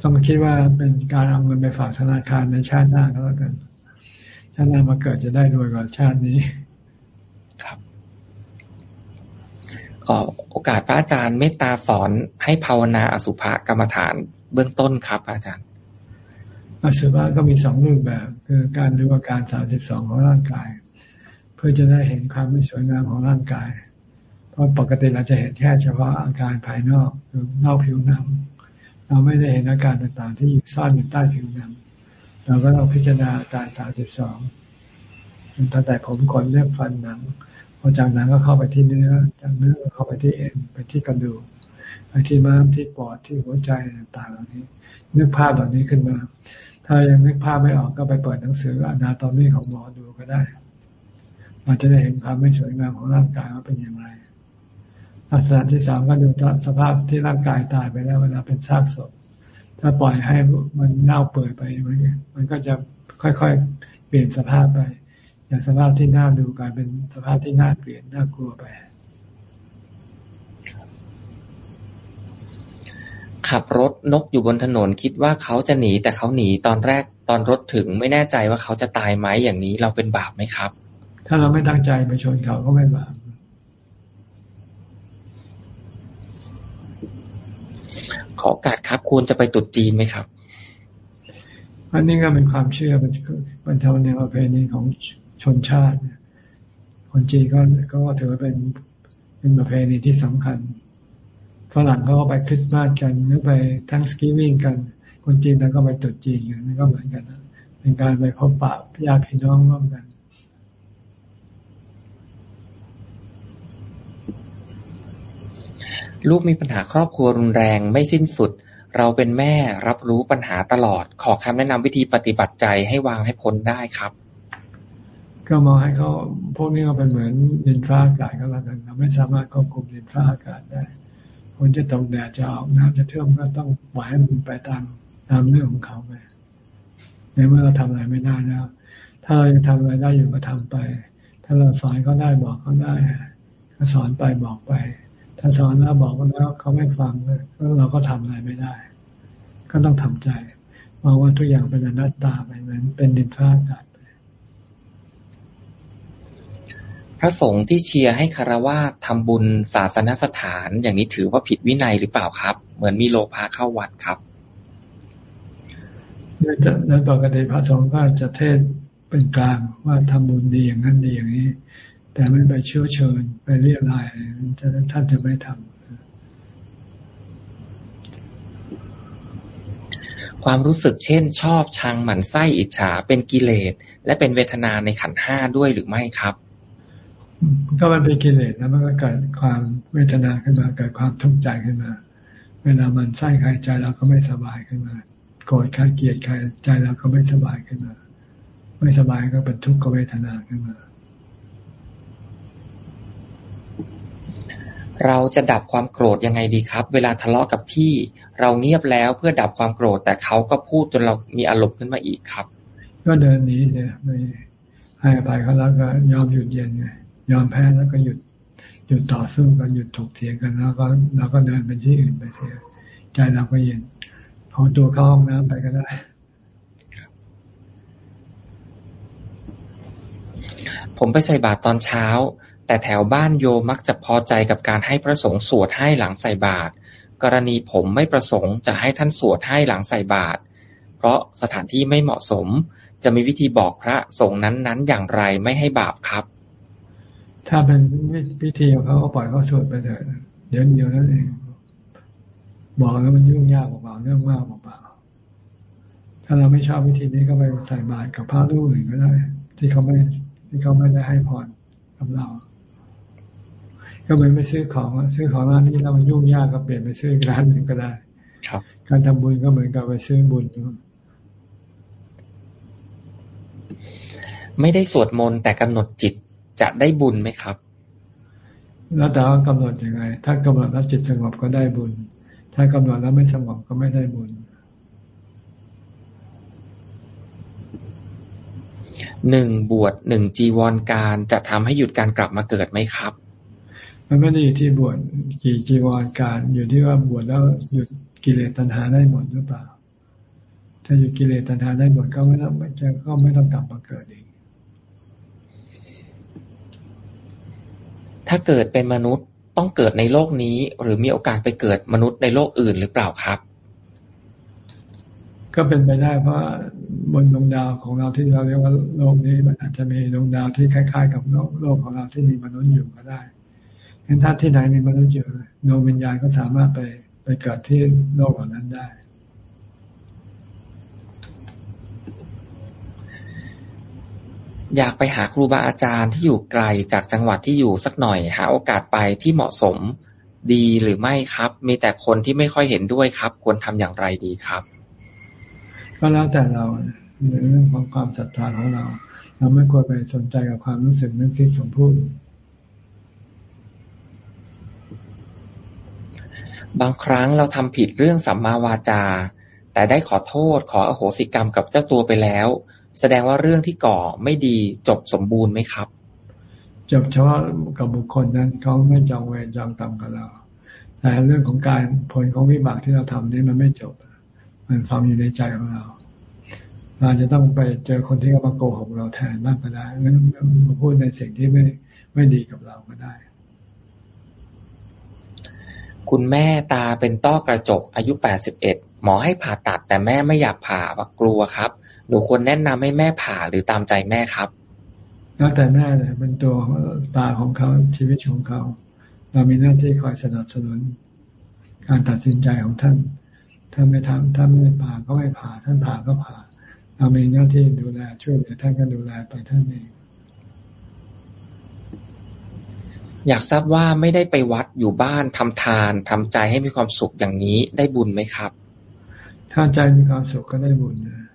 ต้องมาคิดว่าเป็นการเอาเงินไปฝากธนาคารในชาติหน้าก็แล้วกันชาติหน้ามาเกิดจะได้รวยกว่าชาตินี้ ครับ ขอโอกาสพระอาจารย์เมตตาสอนให้ภาวนาอสุภกรรมฐานเบื้องต้นครับอาจารย์ อสุภะก็มีสองรูปแบบ คือการดูอาการสามสิบสองของร่างกาย เพื่อจะได้เห็นความไม่สวยงามของร่างกาย เพราะปกติเราจะเห็นแค่เฉพาะอาการภายนอกคือนอกผิวหนังเราไม่ได้เห็นอาการต่างๆ ที่อยู่ซ่อนอยู่ใต้ผิวหนังเราก็ต้องพิจารณาอาการสามสิบสองตั้งแต่ผมขนเล็บฟันหนัง พอจากนั้นก็เข้าไปที่เนื้อ จากเนื้อก็เข้าไปที่เอ็นไปที่กระดูกไปที่ม้ามที่ปอดที่หัวใจต่างๆเหล่านี้ นึกภาพเหล่านี้ขึ้นมา ถ้ายังนึกภาพไม่ออกก็ไปเปิดหนังสืออนาโตมีของหมอดูก็ได้เราจะได้เห็นความไม่สวยงามของร่างกายว่าเป็นอย่างไรลักษณะที่สามก็ดูสภาพที่ร่างกายตายไปแล้วเวลาเป็นซากศพ ถ้าปล่อยให้มันเน่าเปื่อยไปมันมันก็จะค่อยๆ เปลี่ยนสภาพไป จากสภาพที่น่าดูกลายเป็นสภาพที่น่าเกลียดน่ากลัวไป ขับรถนกอยู่บนถนนคิดว่าเขาจะหนี แต่เขาหนีตอนแรกตอนรถถึงไม่แน่ใจว่าเขาจะตายไหมอย่างนี้เราเป็นบาปไหมครับ ถ้าเราไม่ตั้งใจไปชนเขาก็ไม่บาปขอการครับควรจะไปตุดจีนไหมครับอันนี้ก็เป็นความเชื่อมันมันทำในประเพณีของ ชนชาติ คนจีนก็ก็ถือว่าเป็นเป็นประเพณีที่สำคัญฝรั่งเขาก็ไปคริสต์มาสกันหรือไปทั้งสกีวิ่งกัน คนจีนแล้วก็ไปตุดจีนกันนี่นก็เหมือนกันนะเป็นการไปพบปะญาติพี่น้องร่วมกันลูกมีปัญหาครอบครัวรุนแรงไม่สิ้นสุด เราเป็นแม่รับรู้ปัญหาตลอด ขอคำแนะนำวิธีปฏิบัติใจให้วางให้พ้นได้ครับ ก็มองให้เขาพวกนี้ก็เป็นเหมือนดินฟ้าอากาศก็แล้วกันเราไม่สามารถควบคุมดินฟ้าอากาศได้คนจะตกแดดจะออกน้ำจะเท่วมก็ต้องปล่อยให้มันไปตามตามเรื่องของเขาไปในเมื่อเราทำอะไรไม่ได้แล้ว ถ้าเรายังทำอะไรได้อยู่ก็ทำไป ถ้าเราสอนเขาได้บอกเขาได้ก็สอนไปบอกไป ถ้าสอนแล้วบอกแล้วเขาไม่ฟังก็เราก็ทำอะไรไม่ได้ ก็ต้องทำใจมองว่าทุกอย่างเป็นอนัตตาไปเหมือนเป็นดินฟ้าอากาศ พระสงฆ์ที่เชียร์ให้คารวะทำบุญศาสนสถานอย่างนี้ถือว่าผิดวินัยหรือเปล่าครับ เหมือนมีโลภะเข้าวัดครับแล้วปกติพระสงฆ์ก็จะเทศเป็นกลางว่าทำบุญดีอย่างนั้นดีอย่างนี้ แต่ไม่ไปเชื้อเชิญไปเรียรายท่านจะไม่ทำความรู้สึกเช่น ชอบชังหมั่นไส้อิจฉาเป็นกิเลสและเป็นเวทนาในขันห้าด้วยหรือไม่ครับ ก็มันเป็นกิเลสแล้วมันก็เกิดความเวทนาขึ้นมา เกิดความทุกข์ใจขึ้นมา เวลามันใส่ใครใจเราก็ไม่สบายขึ้นมา โกรธใครเกลียดใครใจเราก็ไม่สบายขึ้นมา ไม่สบายก็เป็นทุกขเวทนาขึ้นมา เราจะดับความโกรธยังไงดีครับ เวลาทะเลาะกับพี่ เราเงียบแล้วเพื่อดับความโกรธ แต่เขาก็พูดจนเรามีอารมณ์ขึ้นมาอีกครับ ก็เดินนี้เนี่ยไม่ให้อภัยเขาแล้วก็ยอมหยุดเย็นไง ยอมแพ้แล้วก็หยุดหยุดต่อสู้กันหยุดถกเถียงกันแล้วก็เราก็เดินไปที่อื่นไปเสียใจเราก็เย็นพอตัวเข้าห้องน้ำไปก็ได้ผมไปใส่บาตรตอนเช้า แต่แถวบ้านโยมักจะพอใจกับการให้พระสงฆ์สวดให้หลังใส่บาตรกรณีผมไม่ประสงค์จะให้ท่านสวดให้หลังใส่บาตรเพราะสถานที่ไม่เหมาะสม จะมีวิธีบอกพระสงฆ์นั้นๆ อย่างไรไม่ให้บาปครับ ถ้าเป็นพิธีของเขาก็ปล่อยเขาสวดไปเถอะเดี๋ยวเดียวนั่นเองบอกแล้วมันยุ่งยากเปล่าเรื่องมากเปล่าถ้าเราไม่ชอบวิธีนี้ก็ไปใส่บาตรกับพระรูปอื่นก็ได้ ที่เขาไม่ที่เขาไม่ได้ให้พรกับเรา ก็เหมือนไปซื้อของซื้อของร้านนี้แล้วมันยุ่งยากก็เปลี่ยนไปซื้อร้านหนึ่งก็ได้ ครับ การทำบุญก็เหมือนกับไปซื้อบุญไม่ได้สวดมนต์แต่กำหนดจิต จะได้บุญไหมครับ แล้วแต่ว่ากำหนดยังไง ถ้ากำหนดแล้วจิตสงบก็ได้บุญ ถ้ากำหนดแล้วไม่สงบก็ไม่ได้บุญหนึ่งบวชหนึ่งจีวรการจะทำให้หยุดการกลับมาเกิดไหมครับ มันไม่ได้อยู่ที่บวชกี่จีวรการอยู่ที่ว่าบวชแล้วหยุดกิเลสตัณหาได้หมดหรือเปล่า ถ้าหยุดกิเลสตัณหาได้หมดก็ไม่ต้องไม่จะก็ไม่ต้องกลับมาเกิดอีก ถ้าเกิดเป็นมนุษย์ต้องเกิดในโลกนี้ หรือมีโอกาสไปเกิดมนุษย์ในโลกอื่นหรือเปล่าครับ ก็เป็นไปได้เพราะบนดวงดาวของเราที่เราเรียกว่าโลกนี้มันอาจจะมีดวงดาวที่คล้าย ๆ กับโลกโลกของเราที่มีมนุษย์อยู่ก็ได้เห็นถ้าที่ไหนมีมนุษย์อยู่ดวงวิญญาณก็สามารถไปไปเกิดที่โลกเหล่านั้นได้ อยากไปหาครูบาอาจารย์ที่อยู่ไกลจากจังหวัดที่อยู่สักหน่อย หาโอกาสไปที่เหมาะสมดีหรือไม่ครับ มีแต่คนที่ไม่ค่อยเห็นด้วยครับ ควรทำอย่างไรดีครับ ก็แล้วแต่เราในเรื่องของความศรัทธาของเรา เราไม่ควรไปสนใจกับความรู้สึกนึกคิดของผู้อื่นบางครั้งเราทำผิดเรื่องสัมมาวาจา แต่ได้ขอโทษขออโหสิกรรมกับเจ้าตัวไปแล้ว แสดงว่าเรื่องที่ก่อไม่ดีจบสมบูรณ์ไหมครับ จบเฉพาะกับบุคคลนั้นเขาไม่จองเวรจองกรรมกับเรา แต่เรื่องของการผลของวิบากที่เราทำนี่มันไม่จบ มันฟังอยู่ในใจของเราเราจะต้องไปเจอคนที่เขามาโกหกเราแทนมากก็ได้งั้นมาพูดในสิ่งที่ไม่ไม่ดีกับเราก็ได้ คุณแม่ตาเป็นต้อกระจกอายุ 81 หมอให้ผ่าตัดแต่แม่ไม่อยากผ่าว่ากลัวครับ หนูควรแนะนำให้แม่ผ่าหรือตามใจแม่ครับ แล้วแต่แม่เลยเป็นตัวตาของเขาชีวิตของเขา เรามีหน้าที่คอยสนับสนุน การตัดสินใจของท่านท่านไม่ทำท่านไม่ผ่าก็ไม่ผ่าท่านผ่าก็ผ่า เรามีหน้าที่ดูแลช่วยเหลือท่านก็ดูแลไปท่านเองอยากทราบว่าไม่ได้ไปวัดอยู่บ้านทำทานทำใจให้มีความสุขอย่างนี้ได้บุญไหมครับ ถ้าใจมีความสุขก็ได้บุญนะ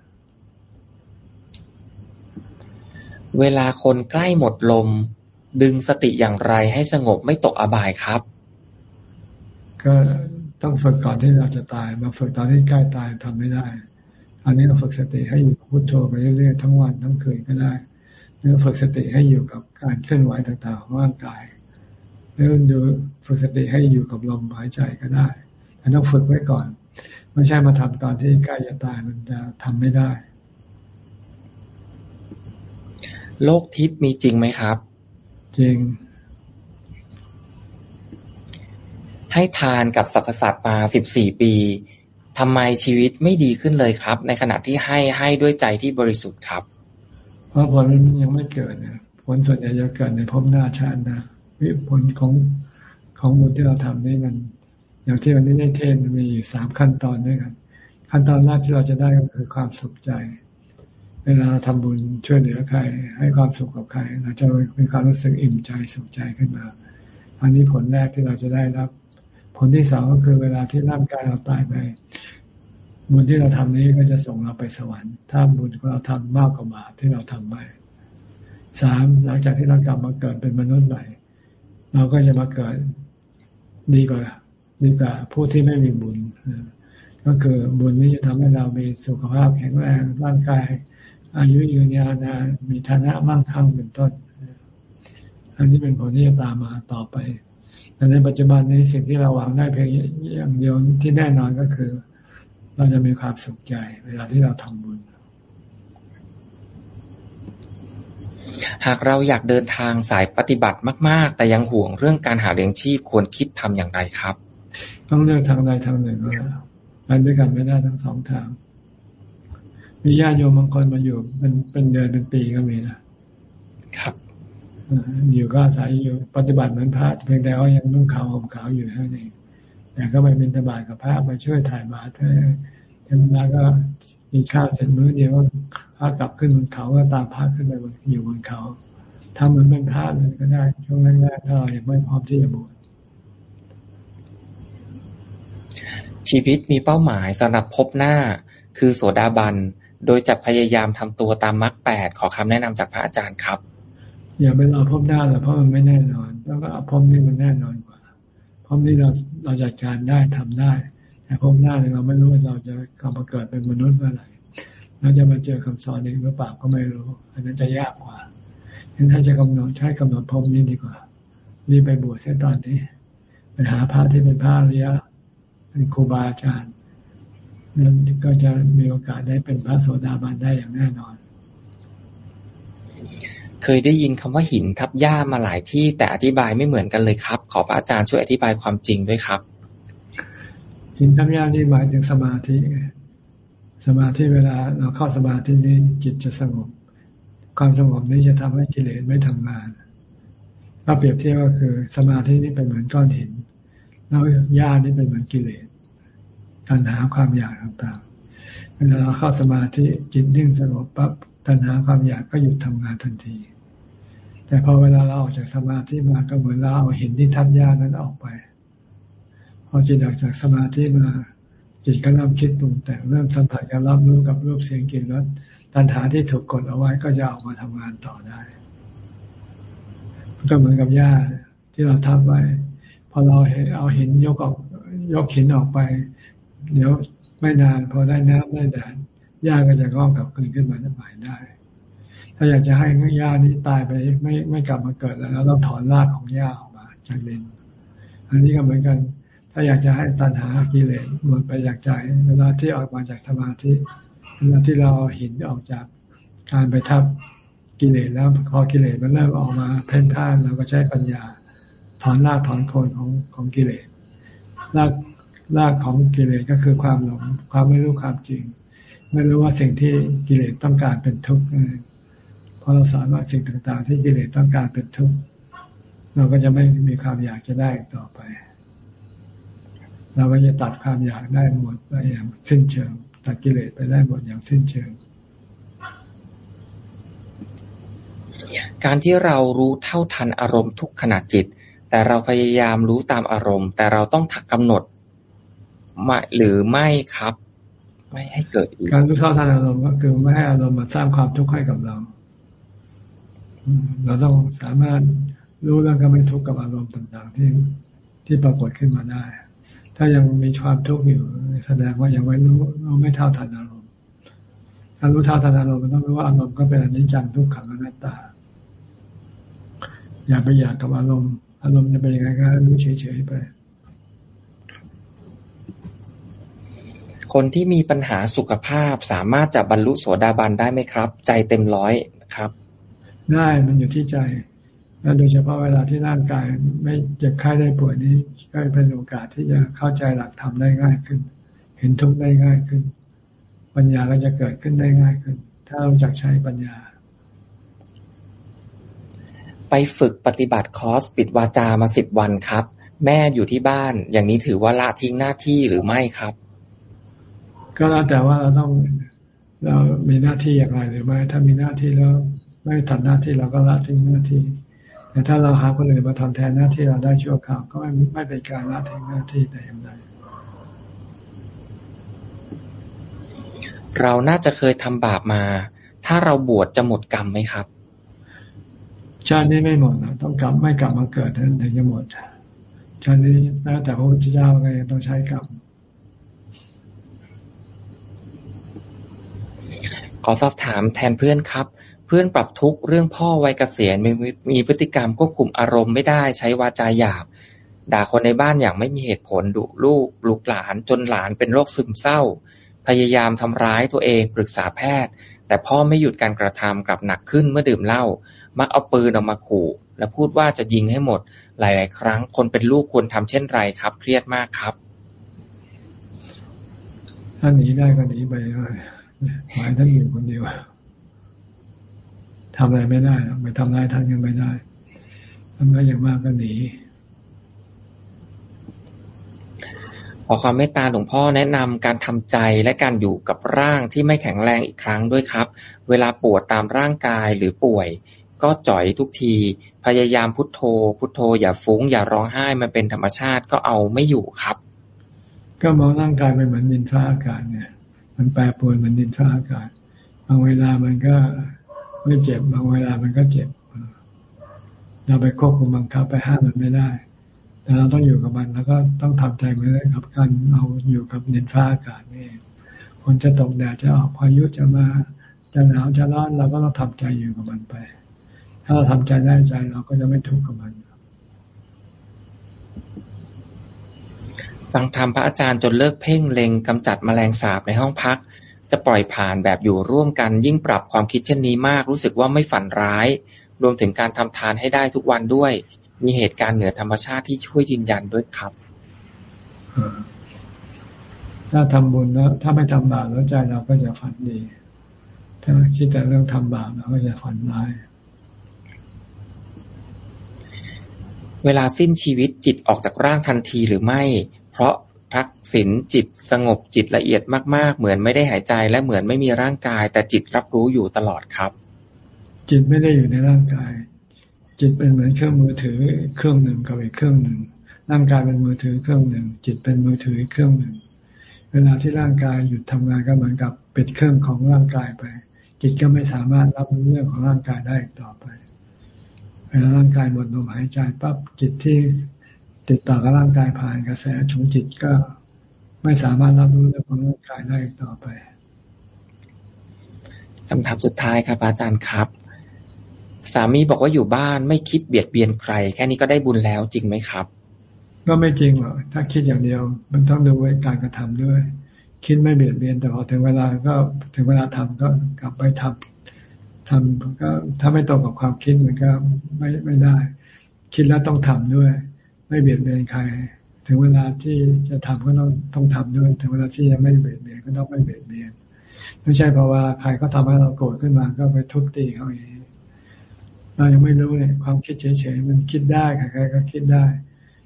เวลาคนใกล้หมดลม ดึงสติอย่างไรให้สงบไม่ตกอบายครับ ก็ต้องฝึกก่อนที่เราจะตาย มาฝึกตอนที่ใกล้ตายทำไม่ได้ อันนี้เราฝึกสติให้อยู่กับพุทโธไปเรื่อยๆทั้งวันทั้งคืนก็ได้หรือฝึกสติให้อยู่กับการเคลื่อนไหวต่างๆของร่างกายหรือดูฝึกสติให้อยู่กับลมหายใจก็ได้แต่ต้องฝึกไว้ก่อน ไม่ใช่มาทำตอนที่ใกล้จะตายมันจะทำไม่ได้ โลกทิพย์มีจริงไหมครับ จริง ให้ทานกับสรรพสัตว์มาสิบสี่ปีทำไมชีวิตไม่ดีขึ้นเลยครับ ในขณะที่ให้ให้ด้วยใจที่บริสุทธิ์ครับ เพราะผลมันยังไม่เกิดเนี่ยผลส่วนใหญ่จะเกิดในภพหน้าชาติหนะวิผลของของบุญที่เราทำนี่มันอย่างที่วันนี้ในเทศมันมีอยู่สามขั้นตอนด้วยกัน ขั้นตอนแรกที่เราจะได้ก็คือความสุขใจ เวลาทำบุญช่วยเหลือใคร ให้ความสุขกับใคร เราจะมีความรู้สึกอิ่มใจสุขใจขึ้นมา อันนี้ผลแรกที่เราจะได้รับ ผลที่สองก็คือเวลาที่ร่างกายเราตายไป บุญที่เราทำนี้ก็จะส่งเราไปสวรรค์ ถ้าบุญของเราทำมากกว่าบาปที่เราทำไปสามหลังจากที่เรากลับมาเกิดเป็นมนุษย์ใหม่ เราก็จะมาเกิดดีกว่าดีกว่าผู้ที่ไม่มีบุญ ก็คือบุญนี้จะทำให้เรามีสุขภาพแข็งแรงร่างกาย อายุยืนยาวนานมีฐานะมั่งคั่งเป็นต้น อันนี้เป็นผลที่จะตามมาต่อไปแต่ในปัจจุบันนี้สิ่งที่เราหวังได้เพียงอย่างเดียวที่แน่นอนก็คือ เราจะมีความสุขใจ เวลาที่เราทำบุญ หากเราอยากเดินทางสายปฏิบัติมาก ๆ แต่ยังห่วงเรื่องการหาเลี้ยงชีพควรคิดทำอย่างไรครับ ต้องเลือกทางใดทางหนึ่งแล้วไปด้วยกันไม่ได้ทั้งสองทาง มีญาติโยมบางคนมาอยู่เป็นเป็นเดือนเป็นปีก็มีนะครับอยู่ก็อาศัยอยู่ปฏิบัติเหมือนพระเพียงแต่ว่ายังนุ่งขาวห่มขาวอยู่เท่านั้นเองแต่ก็ไปบินตบาทกับพระไปช่วยถ่ายบาตรให้เวลาก็มีข้าวเสร็จมื้อเดียวพระกลับขึ้นบนเขาก็ตามพระขึ้นไปอยู่บนเขาทำเหมือนเป็นพระเลยก็ได้ ช่วงแรกๆถ้าเรายังไม่พร้อมที่จะบวชชีวิตมีเป้าหมายสำหรับพบหน้าคือโสดาบัน โดยจะพยายามทำตัวตามมรรคแปด ขอคำแนะนำจากพระอาจารย์ครับ อย่าไปรอพบหน้าเลยเพราะมันไม่แน่นอน แล้วก็พบนี่มันแน่นอนกว่าพบนี่เราเราจัดการได้ทำได้ แต่พบหน้าเนี่ยเราไม่รู้ว่าเราจะกลับมาเกิดเป็นมนุษย์เมื่อไหร่เราจะมาเจอคำสอนเองหรือเปล่าก็ไม่รู้ อันนั้นจะยากกว่าฉะนั้นถ้าจะกำหนดใช้กำหนดพบนี้ดีกว่ารีบไปบวชเสียตอนนี้ ไปหาพระที่เป็นพระอริยะเป็นครูบาอาจารย์ นั้นก็จะมีโอกาสได้เป็นพระโสดาบันได้อย่างแน่นอน เคยได้ยินคำว่าหินทับหญ้ามาหลายที่แต่อธิบายไม่เหมือนกันเลยครับ ขอพระอาจารย์ช่วยอธิบายความจริงด้วยครับ หินทับหญ้านี่หมายถึงสมาธิสมาธิเวลาเราเข้าสมาธินี้จิตจะสงบ ความสงบนี้จะทำให้กิเลสไม่ทำงานถ้าเปรียบเทียบก็คือสมาธินี่เป็นเหมือนก้อนหินแล้วหญ้านี่เป็นเหมือนกิเลส ตัณหาความอยากต่างๆ เวลาเราเข้าสมาธิจิตนิ่งสงบปั๊บตัณหาความอยากก็หยุดทำงานทันที แต่พอเวลาเราออกจากสมาธิมาก็เหมือนเราเอาหินที่ทับหญ้านั้นออกไปพอจิตออกจากสมาธิมา จิตก็เริ่มคิดปรุงแต่งเริ่มสัมผัสกับรับรู้กับรูปเสียงกลิ่นรสตัณหาที่ถูกกดเอาไว้ก็จะออกมาทำงานต่อได้ก็เหมือนกับหญ้าที่เราทับไว้ พอเราเอาหินยกออกยกหินออกไป เดี๋ยวไม่นานพอได้น้ำได้แดดหญ้าก็จะงอกกลับคืนขึ้นมาใหม่ได้ ถ้าอยากจะให้หญ้านี้ตายไปไม่ไม่กลับมาเกิดแล้วเราต้องถอนรากของหญ้าออกมาจากดินอันนี้ก็เหมือนกัน ถ้าอยากจะให้ตัณหากิเลสหมดไปจากใจเวลาที่ออกมาจากสมาธิเวลาที่เราหินออกจากการไปทับกิเลสแล้วพอกิเลสมันเริ่มออกมาเพ่นพ่านเราก็ใช้ปัญญาถอนรากถอนโคนของของกิเลสราก รากของกิเลสก็คือความหลง ความไม่รู้ความจริง ไม่รู้ว่าสิ่งที่กิเลสต้องการเป็นทุกข์พอเราสอนว่าสิ่งต่าง ๆ ที่กิเลสต้องการเป็นทุกข์เราก็จะไม่มีความอยากจะได้ต่อไป เราก็จะตัดความอยากได้หมดไปอย่างสิ้นเชิงตัดกิเลสไปได้หมดอย่างสิ้นเชิง การที่เรารู้เท่าทันอารมณ์ทุกขณะจิต แต่เราพยายามรู้ตามอารมณ์ แต่เราต้องถักกำหนด หรือไม่ครับ ไม่ให้เกิดอีก การรู้เท่าทันอารมณ์ก็คือไม่ให้อารมณ์มาสร้างความทุกข์ให้กับเรา เราต้องสามารถรู้แล้วก็ไม่ทุกข์กับอารมณ์ต่างๆ ที่ที่ปรากฏขึ้นมาได้ ถ้ายังมีความทุกข์อยู่แสดงว่ายังไม่รู้เราไม่เท่าทันอารมณ์ถ้ารู้เท่าทันอารมณ์มันต้องรู้ว่าอารมณ์ก็เป็นอนิจจังทุกขังอนัตตา อย่าไปอยากกับอารมณ์ อารมณ์จะเป็นยังไงก็รู้เฉยๆไป คนที่มีปัญหาสุขภาพสามารถจะบรรลุโสดาบันได้ไหมครับ ใจเต็มร้อยครับ ได้มันอยู่ที่ใจ แล้วโดยเฉพาะเวลาที่ร่างกายไม่เจ็บไข้ได้ป่วยนี้ก็เป็นโอกาสที่จะเข้าใจหลักธรรมได้ง่ายขึ้น เห็นทุกข์ได้ง่ายขึ้น ปัญญาก็จะเกิดขึ้นได้ง่ายขึ้น ถ้าเราจักใช้ปัญญา ไปฝึกปฏิบัติคอร์สปิดวาจามาสิบวันครับ แม่อยู่ที่บ้าน อย่างนี้ถือว่าละทิ้งหน้าที่หรือไม่ครับ ก็แล้วแต่ว่าเราต้องเรามีหน้าที่อย่างไรหรือไม่ ถ้ามีหน้าที่แล้วไม่ทำหน้าที่เราก็ละทิ้งหน้าที่ แต่ถ้าเราหาคนอื่นมาทำแทนหน้าที่เราได้ชั่วคราวก็ไม่ไม่เป็นการละทิ้งหน้าที่แต่อย่างใดเราน่าจะเคยทำบาปมา ถ้าเราบวชจะหมดกรรมไหมครับ ชาตินี้ไม่หมดนะต้องกลับไม่กลับมาเกิดถึงจะหมดชาตินี้แล้วแต่พระพุทธเจ้าไงต้องใช้กรรม ขอสอบถามแทนเพื่อนครับ เพื่อนปรับทุกเรื่องพ่อวัยเกษียณมีมีพฤติกรรมควบคุมอารมณ์ไม่ได้ใช้วาจาหยาบ ด่าคนในบ้านอย่างไม่มีเหตุผลดุลูกลูกหลานจนหลานเป็นโรคซึมเศร้า พยายามทำร้ายตัวเองปรึกษาแพทย์ แต่พ่อไม่หยุดการกระทำกลับหนักขึ้นเมื่อดื่มเหล้ามักเอาปืนออกมาขู่ และพูดว่าจะยิงให้หมด หลาย ๆ ครั้งคนเป็นลูกควรทำเช่นไรครับ เครียดมากครับ ถ้าหนีได้ก็หนีไปเลย หมายท่านอยู่คนเดียวทำอะไรไม่ได้ไปทำร้ายท่านกันไม่ได้ทำได้อย่างมากก็หนีขอความเมตตาหลวงพ่อแนะนำการทำใจและการอยู่กับร่างที่ไม่แข็งแรงอีกครั้งด้วยครับ เวลาปวดตามร่างกายหรือป่วย ก็จ่อยทุกที พยายามพุทโธ พุทโธ อย่าฟุ้ง อย่าร้องไห้มันเป็นธรรมชาติก็เอาไม่อยู่ครับ ก็มองร่างกายเป็นเหมือนดินฟ้าอากาศเนี่ย มันแปรปรวนเหมือนดินฟ้าอากาศ บางเวลามันก็ไม่เจ็บ บางเวลามันก็เจ็บ เราไปควบคุมบังคับไปห้ามมันไม่ได้ แต่เราต้องอยู่กับมันแล้วก็ต้องทำใจเหมือนกับการเอาอยู่กับดินฟ้าอากาศนี่ฝนจะตกแดดจะออกพายุจะมาจะหนาวจะร้อนเราก็ต้องทำใจอยู่กับมันไป ถ้าเราทำใจได้ใจเราก็จะไม่ทุกข์กับมัน ฟังธรรมพระอาจารย์จนเลิกเพ่งเล็งกำจัดมแมลงสาบในห้องพัก จะปล่อยผ่านแบบอยู่ร่วมกันยิ่งปรับความคิดเช่นนี้มาก รู้สึกว่าไม่ฝันร้าย รวมถึงการทำทานให้ได้ทุกวันด้วย มีเหตุการณ์เหนือธรรมชาติที่ช่วยยืนยันด้วยครับถ้าทำบุญแล้วถ้าไม่ทำบาปแล้วใจเราก็จะฝันดี ถ้าคิดแต่เรื่องทำบาปเราก็จะฝันร้ายเวลาสิ้นชีวิตจิตออกจากร่างทันทีหรือไม่ เพราะทักษิณจิตสงบจิตละเอียดมาก ๆ เหมือนไม่ได้หายใจและเหมือนไม่มีร่างกาย แต่จิตรับรู้อยู่ตลอดครับ จิตไม่ได้อยู่ในร่างกาย จิตเป็นเหมือนเครื่องมือถือเครื่องหนึ่งกับอีกเครื่องหนึ่ง ร่างกายเป็นมือถือเครื่องหนึ่ง จิตเป็นมือถือเครื่องหนึ่ง เวลาที่ร่างกายหยุดทำงานก็เหมือนกับปิดเครื่องของร่างกายไป จิตก็ไม่สามารถรับรู้เรื่องของร่างกายได้ต่อไปเวลาร่างกายหมดลมหายใจปั๊บจิตที่ ติดต่อกับร่างกายผ่านกระแสของจิตก็ไม่สามารถรับรู้เรื่องของร่างกายได้ต่อไปคำถามสุดท้ายครับ อาจารย์ครับ สามีบอกว่าอยู่บ้านไม่คิดเบียดเบียนใคร แค่นี้ก็ได้บุญแล้วจริงไหมครับ ก็ไม่จริงหรอกถ้าคิดอย่างเดียว มันต้องดูไว้การกระทำด้วย คิดไม่เบียดเบียนแต่พอถึงเวลาก็ถึงเวลาทำก็กลับไปทำทำก็ถ้าไม่ตรงกับความคิดมันก็ไม่ไม่ได้ คิดแล้วต้องทำด้วย ไม่เบียดเบียนใคร ถึงเวลาที่จะทำก็ต้องต้องทำด้วย ถึงเวลาที่จะไม่เบียดเบียนก็ต้องไม่เบียดเบียน ไม่ใช่เพราะว่าใครก็ทำให้เราโกรธขึ้นมาก็ไปทุบตีเขาเอง เรายังไม่รู้เลยความคิดเฉยๆมันคิดได้ใครๆก็คิดได้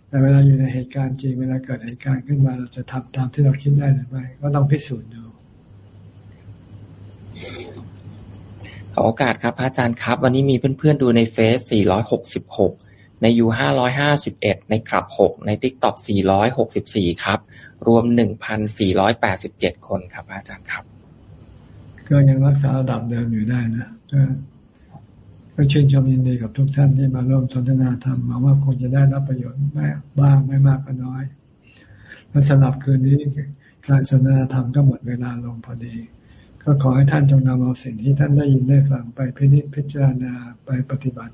แต่เวลาอยู่ในเหตุการณ์จริงเวลาเกิดเหตุการณ์ขึ้นมาเราจะทำตามที่เราคิดได้หรือไม่ก็ต้องพิสูจน์ดูขอโอกาสครับพระอาจารย์ครับ วันนี้มีเพื่อนๆดูในเฟซ466 ในยูห้าร้อยห้าสิบเอ็ดในคลับหกในติ๊กต็อกสี่ร้อยหกสิบสี่ครับ รวมหนึ่งพันสี่ร้อยแปดสิบเจ็ดคนครับ อาจารย์ครับ ก็ยังรักษาระดับเดิมอยู่ได้นะก็ชื่นชมยินดีกับทุกท่านที่มาร่วมสนทนาธรรมมาว่าคงจะได้รับประโยชน์ไม่บ้างไม่มากก็น้อยและสำหรับคืนนี้การสนทนาธรรมก็หมดเวลาลงพอดี ก็ขอให้ท่านจงนำเอาสิ่งที่ท่านได้ยินได้ฟังไปพิจิตพิจารณาไปปฏิบัติ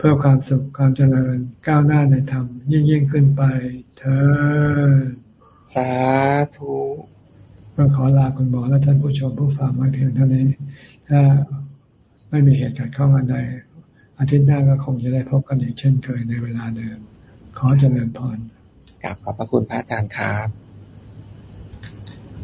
พื่อความสุขความเจริญก้าวหน้าในธรรมยิ่งยิ่งขึ้นไปเธอสาธุก็ขอลาคุณหมอและท่านผู้ชมผู้ฟังไว้เพียงเท่านี้ ถ้าไม่มีเหตุการณ์เข้ามาใดอาทิตย์หน้าก็คงจะได้พบกันอีกเช่นเคยในเวลาเดิม ขอเจริญพรกลับขอบพระคุณพระอาจารย์ครับ